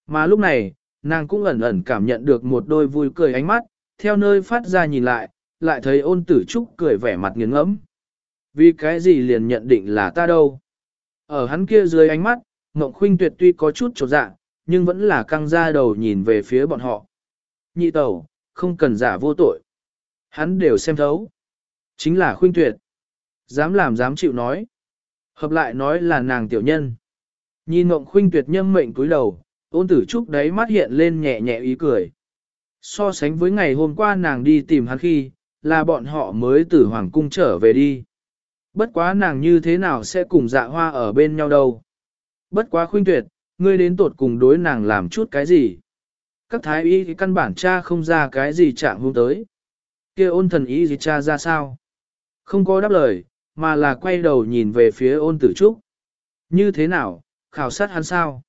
Mà lúc này, nàng cũng ẩn ẩn cảm nhận được một đôi vui cười ánh mắt, theo nơi phát ra nhìn lại, lại thấy ôn tử trúc cười vẻ mặt nghiêng ngẫm. Vì cái gì liền nhận định là ta đâu? Ở hắn kia dưới ánh mắt, Ngộng Khuynh Tuyệt tuy có chút trột dạ, nhưng vẫn là căng ra đầu nhìn về phía bọn họ. Nhị tẩu, không cần giả vô tội. Hắn đều xem thấu. Chính là Khuynh Tuyệt. Dám làm dám chịu nói. Hợp lại nói là nàng tiểu nhân. Nhìn Ngộng Khuynh Tuyệt nhâm mệnh cúi đầu, ôn tử trúc đấy mắt hiện lên nhẹ nhẹ ý cười. So sánh với ngày hôm qua nàng đi tìm hắn khi, là bọn họ mới từ Hoàng Cung trở về đi. Bất quá nàng như thế nào sẽ cùng dạ hoa ở bên nhau đâu. Bất quá khuyên tuyệt, ngươi đến tột cùng đối nàng làm chút cái gì. Các thái y thì căn bản cha không ra cái gì trạng hôm tới. kia ôn thần y gì cha ra sao? Không có đáp lời, mà là quay đầu nhìn về phía ôn tử trúc. Như thế nào, khảo sát hắn sao?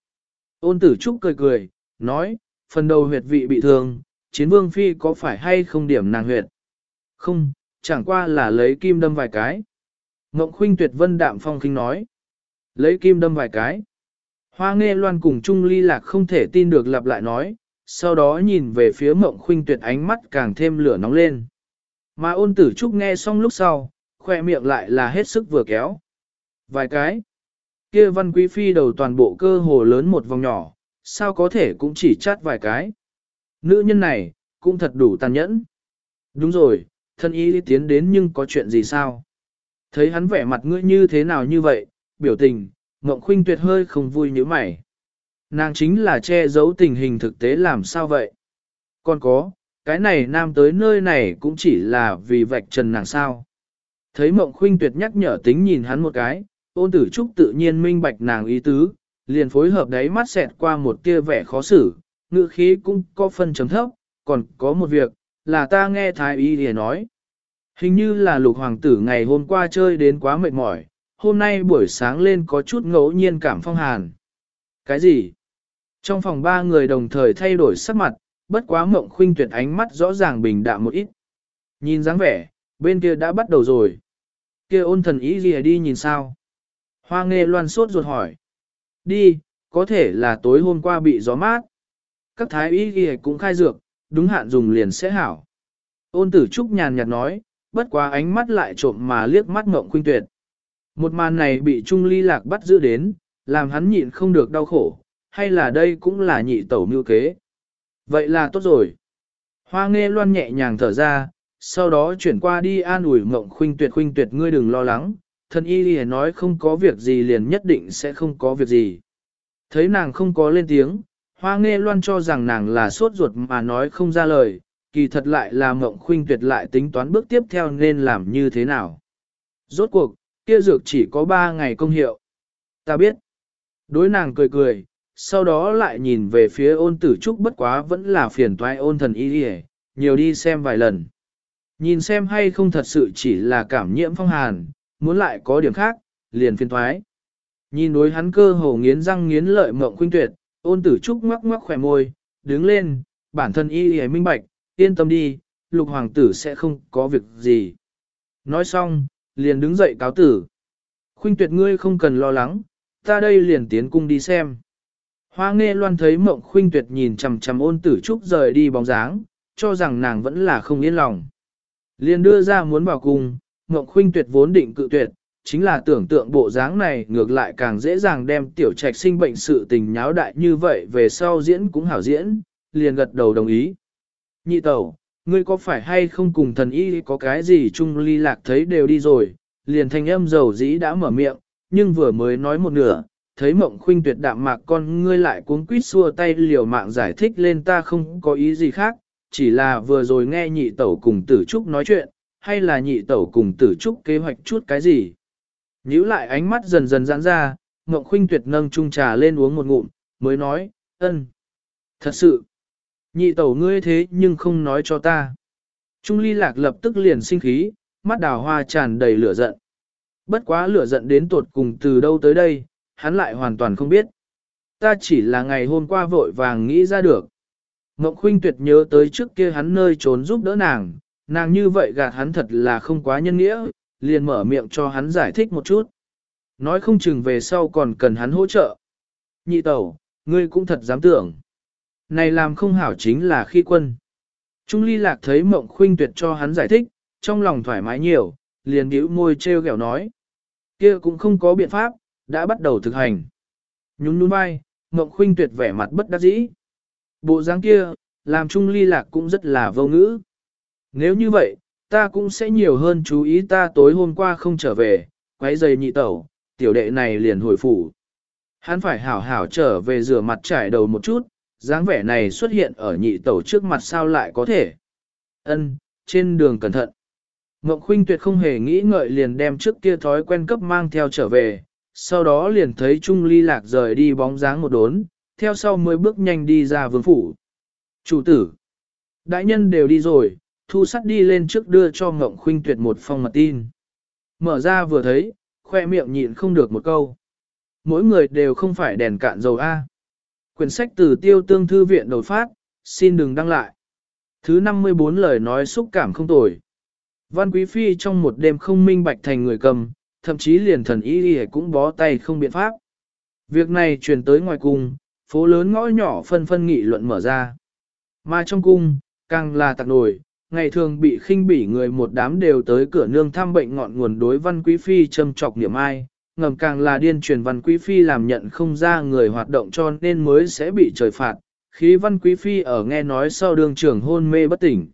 Ôn tử trúc cười cười, nói, phần đầu huyệt vị bị thương, chiến vương phi có phải hay không điểm nàng huyệt? Không, chẳng qua là lấy kim đâm vài cái. Ngộng khuynh tuyệt vân đạm phong khinh nói. Lấy kim đâm vài cái. Hoa nghe loan cùng Trung ly lạc không thể tin được lặp lại nói, sau đó nhìn về phía mộng khuynh tuyệt ánh mắt càng thêm lửa nóng lên. Mà ôn tử trúc nghe xong lúc sau, khoe miệng lại là hết sức vừa kéo. Vài cái kia văn quý phi đầu toàn bộ cơ hồ lớn một vòng nhỏ, sao có thể cũng chỉ chát vài cái. Nữ nhân này, cũng thật đủ tàn nhẫn. Đúng rồi, thân y tiến đến nhưng có chuyện gì sao? Thấy hắn vẻ mặt ngươi như thế nào như vậy, biểu tình, Ngộng Khuynh tuyệt hơi không vui như mày. Nàng chính là che giấu tình hình thực tế làm sao vậy? Còn có, cái này nam tới nơi này cũng chỉ là vì vạch trần nàng sao. Thấy Mộng Khuynh tuyệt nhắc nhở tính nhìn hắn một cái, ôn tử trúc tự nhiên minh bạch nàng ý tứ, liền phối hợp đấy mắt xẹt qua một tia vẻ khó xử, ngữ khí cũng có phân chấm thấp, còn có một việc, là ta nghe thái y để nói. Hình như là lục hoàng tử ngày hôm qua chơi đến quá mệt mỏi, hôm nay buổi sáng lên có chút ngẫu nhiên cảm phong hàn. Cái gì? Trong phòng ba người đồng thời thay đổi sắc mặt, bất quá mộng khuynh tuyệt ánh mắt rõ ràng bình đạm một ít. Nhìn dáng vẻ, bên kia đã bắt đầu rồi. Kia ôn thần ý gì đi nhìn sao? Hoa nghe loan sốt ruột hỏi. Đi, có thể là tối hôm qua bị gió mát. Các thái y ghi cũng khai dược, đúng hạn dùng liền sẽ hảo. Ôn tử trúc nhàn nhạt nói, bất quá ánh mắt lại trộm mà liếc mắt ngộng khuynh tuyệt. Một màn này bị Trung Ly Lạc bắt giữ đến, làm hắn nhịn không được đau khổ, hay là đây cũng là nhị tẩu mưu kế. Vậy là tốt rồi. Hoa nghe loan nhẹ nhàng thở ra, sau đó chuyển qua đi an ủi ngộng khuynh tuyệt khuynh tuyệt ngươi đừng lo lắng, Thần y lìa nói không có việc gì liền nhất định sẽ không có việc gì. Thấy nàng không có lên tiếng, hoa nghe loan cho rằng nàng là sốt ruột mà nói không ra lời, kỳ thật lại là mộng khuynh tuyệt lại tính toán bước tiếp theo nên làm như thế nào. Rốt cuộc, kia dược chỉ có 3 ngày công hiệu. Ta biết. Đối nàng cười cười, sau đó lại nhìn về phía ôn tử trúc bất quá vẫn là phiền toái ôn thần y đi nhiều đi xem vài lần. Nhìn xem hay không thật sự chỉ là cảm nhiễm phong hàn, muốn lại có điểm khác, liền phiền thoái Nhìn đối hắn cơ hồ nghiến răng nghiến lợi mộng khuynh tuyệt, ôn tử trúc ngoắc ngoắc khỏe môi, đứng lên, bản thân y y minh bạch, yên tâm đi, lục hoàng tử sẽ không có việc gì. Nói xong, liền đứng dậy cáo tử. Khuynh tuyệt ngươi không cần lo lắng, ta đây liền tiến cung đi xem. Hoa nghe loan thấy mộng khuynh tuyệt nhìn chằm chằm ôn tử trúc rời đi bóng dáng, cho rằng nàng vẫn là không yên lòng. Liền đưa ra muốn vào cung, Ngộng khuynh tuyệt vốn định cự tuyệt, chính là tưởng tượng bộ dáng này ngược lại càng dễ dàng đem tiểu trạch sinh bệnh sự tình nháo đại như vậy về sau diễn cũng hảo diễn, liền gật đầu đồng ý. Nhị tẩu, ngươi có phải hay không cùng thần y có cái gì chung ly lạc thấy đều đi rồi, liền thanh âm dầu dĩ đã mở miệng, nhưng vừa mới nói một nửa, thấy mộng khuynh tuyệt đạm mạc con ngươi lại cuống quýt xua tay liều mạng giải thích lên ta không có ý gì khác, chỉ là vừa rồi nghe nhị tẩu cùng tử trúc nói chuyện, hay là nhị tẩu cùng tử trúc kế hoạch chút cái gì. Nhíu lại ánh mắt dần dần giãn ra, Ngọc khuynh tuyệt nâng chung trà lên uống một ngụm, mới nói, ân. Thật sự, Nhị tẩu ngươi thế nhưng không nói cho ta. Trung ly lạc lập tức liền sinh khí, mắt đào hoa tràn đầy lửa giận. Bất quá lửa giận đến tột cùng từ đâu tới đây, hắn lại hoàn toàn không biết. Ta chỉ là ngày hôm qua vội vàng nghĩ ra được. Ngọc Khuynh tuyệt nhớ tới trước kia hắn nơi trốn giúp đỡ nàng, nàng như vậy gạt hắn thật là không quá nhân nghĩa, liền mở miệng cho hắn giải thích một chút. Nói không chừng về sau còn cần hắn hỗ trợ. Nhị tẩu, ngươi cũng thật dám tưởng. Này làm không hảo chính là khi quân. Trung ly lạc thấy mộng khuynh tuyệt cho hắn giải thích, trong lòng thoải mái nhiều, liền bĩu môi treo gẹo nói. Kia cũng không có biện pháp, đã bắt đầu thực hành. Nhún nhún vai, Mộng Khuynh tuyệt vẻ mặt bất đắc dĩ. Bộ dáng kia, làm Trung Ly Lạc cũng rất là vô ngữ. Nếu như vậy, ta cũng sẽ nhiều hơn chú ý ta tối hôm qua không trở về, quấy giày nhị tẩu, tiểu đệ này liền hồi phủ. Hắn phải hảo hảo trở về rửa mặt trải đầu một chút, dáng vẻ này xuất hiện ở nhị tẩu trước mặt sao lại có thể. Ân, trên đường cẩn thận. Ngọc Khuynh tuyệt không hề nghĩ ngợi liền đem trước kia thói quen cấp mang theo trở về, sau đó liền thấy Trung Ly Lạc rời đi bóng dáng một đốn, theo sau mới bước nhanh đi ra vương phủ. Chủ tử, đại nhân đều đi rồi, thu sắt đi lên trước đưa cho Ngộng Khuynh tuyệt một phong mật tin. Mở ra vừa thấy, khoe miệng nhịn không được một câu. Mỗi người đều không phải đèn cạn dầu A. Quyển sách từ tiêu tương thư viện đột phát, xin đừng đăng lại. Thứ 54 lời nói xúc cảm không tồi. Văn Quý Phi trong một đêm không minh bạch thành người cầm, thậm chí liền thần y đi cũng bó tay không biện pháp. Việc này truyền tới ngoài cung, phố lớn ngõ nhỏ phân phân nghị luận mở ra. Mà trong cung, càng là tạc nổi, ngày thường bị khinh bỉ người một đám đều tới cửa nương thăm bệnh ngọn nguồn đối văn quý phi châm trọc niệm ai, ngầm càng là điên truyền văn quý phi làm nhận không ra người hoạt động cho nên mới sẽ bị trời phạt, khi văn quý phi ở nghe nói sau đường trưởng hôn mê bất tỉnh.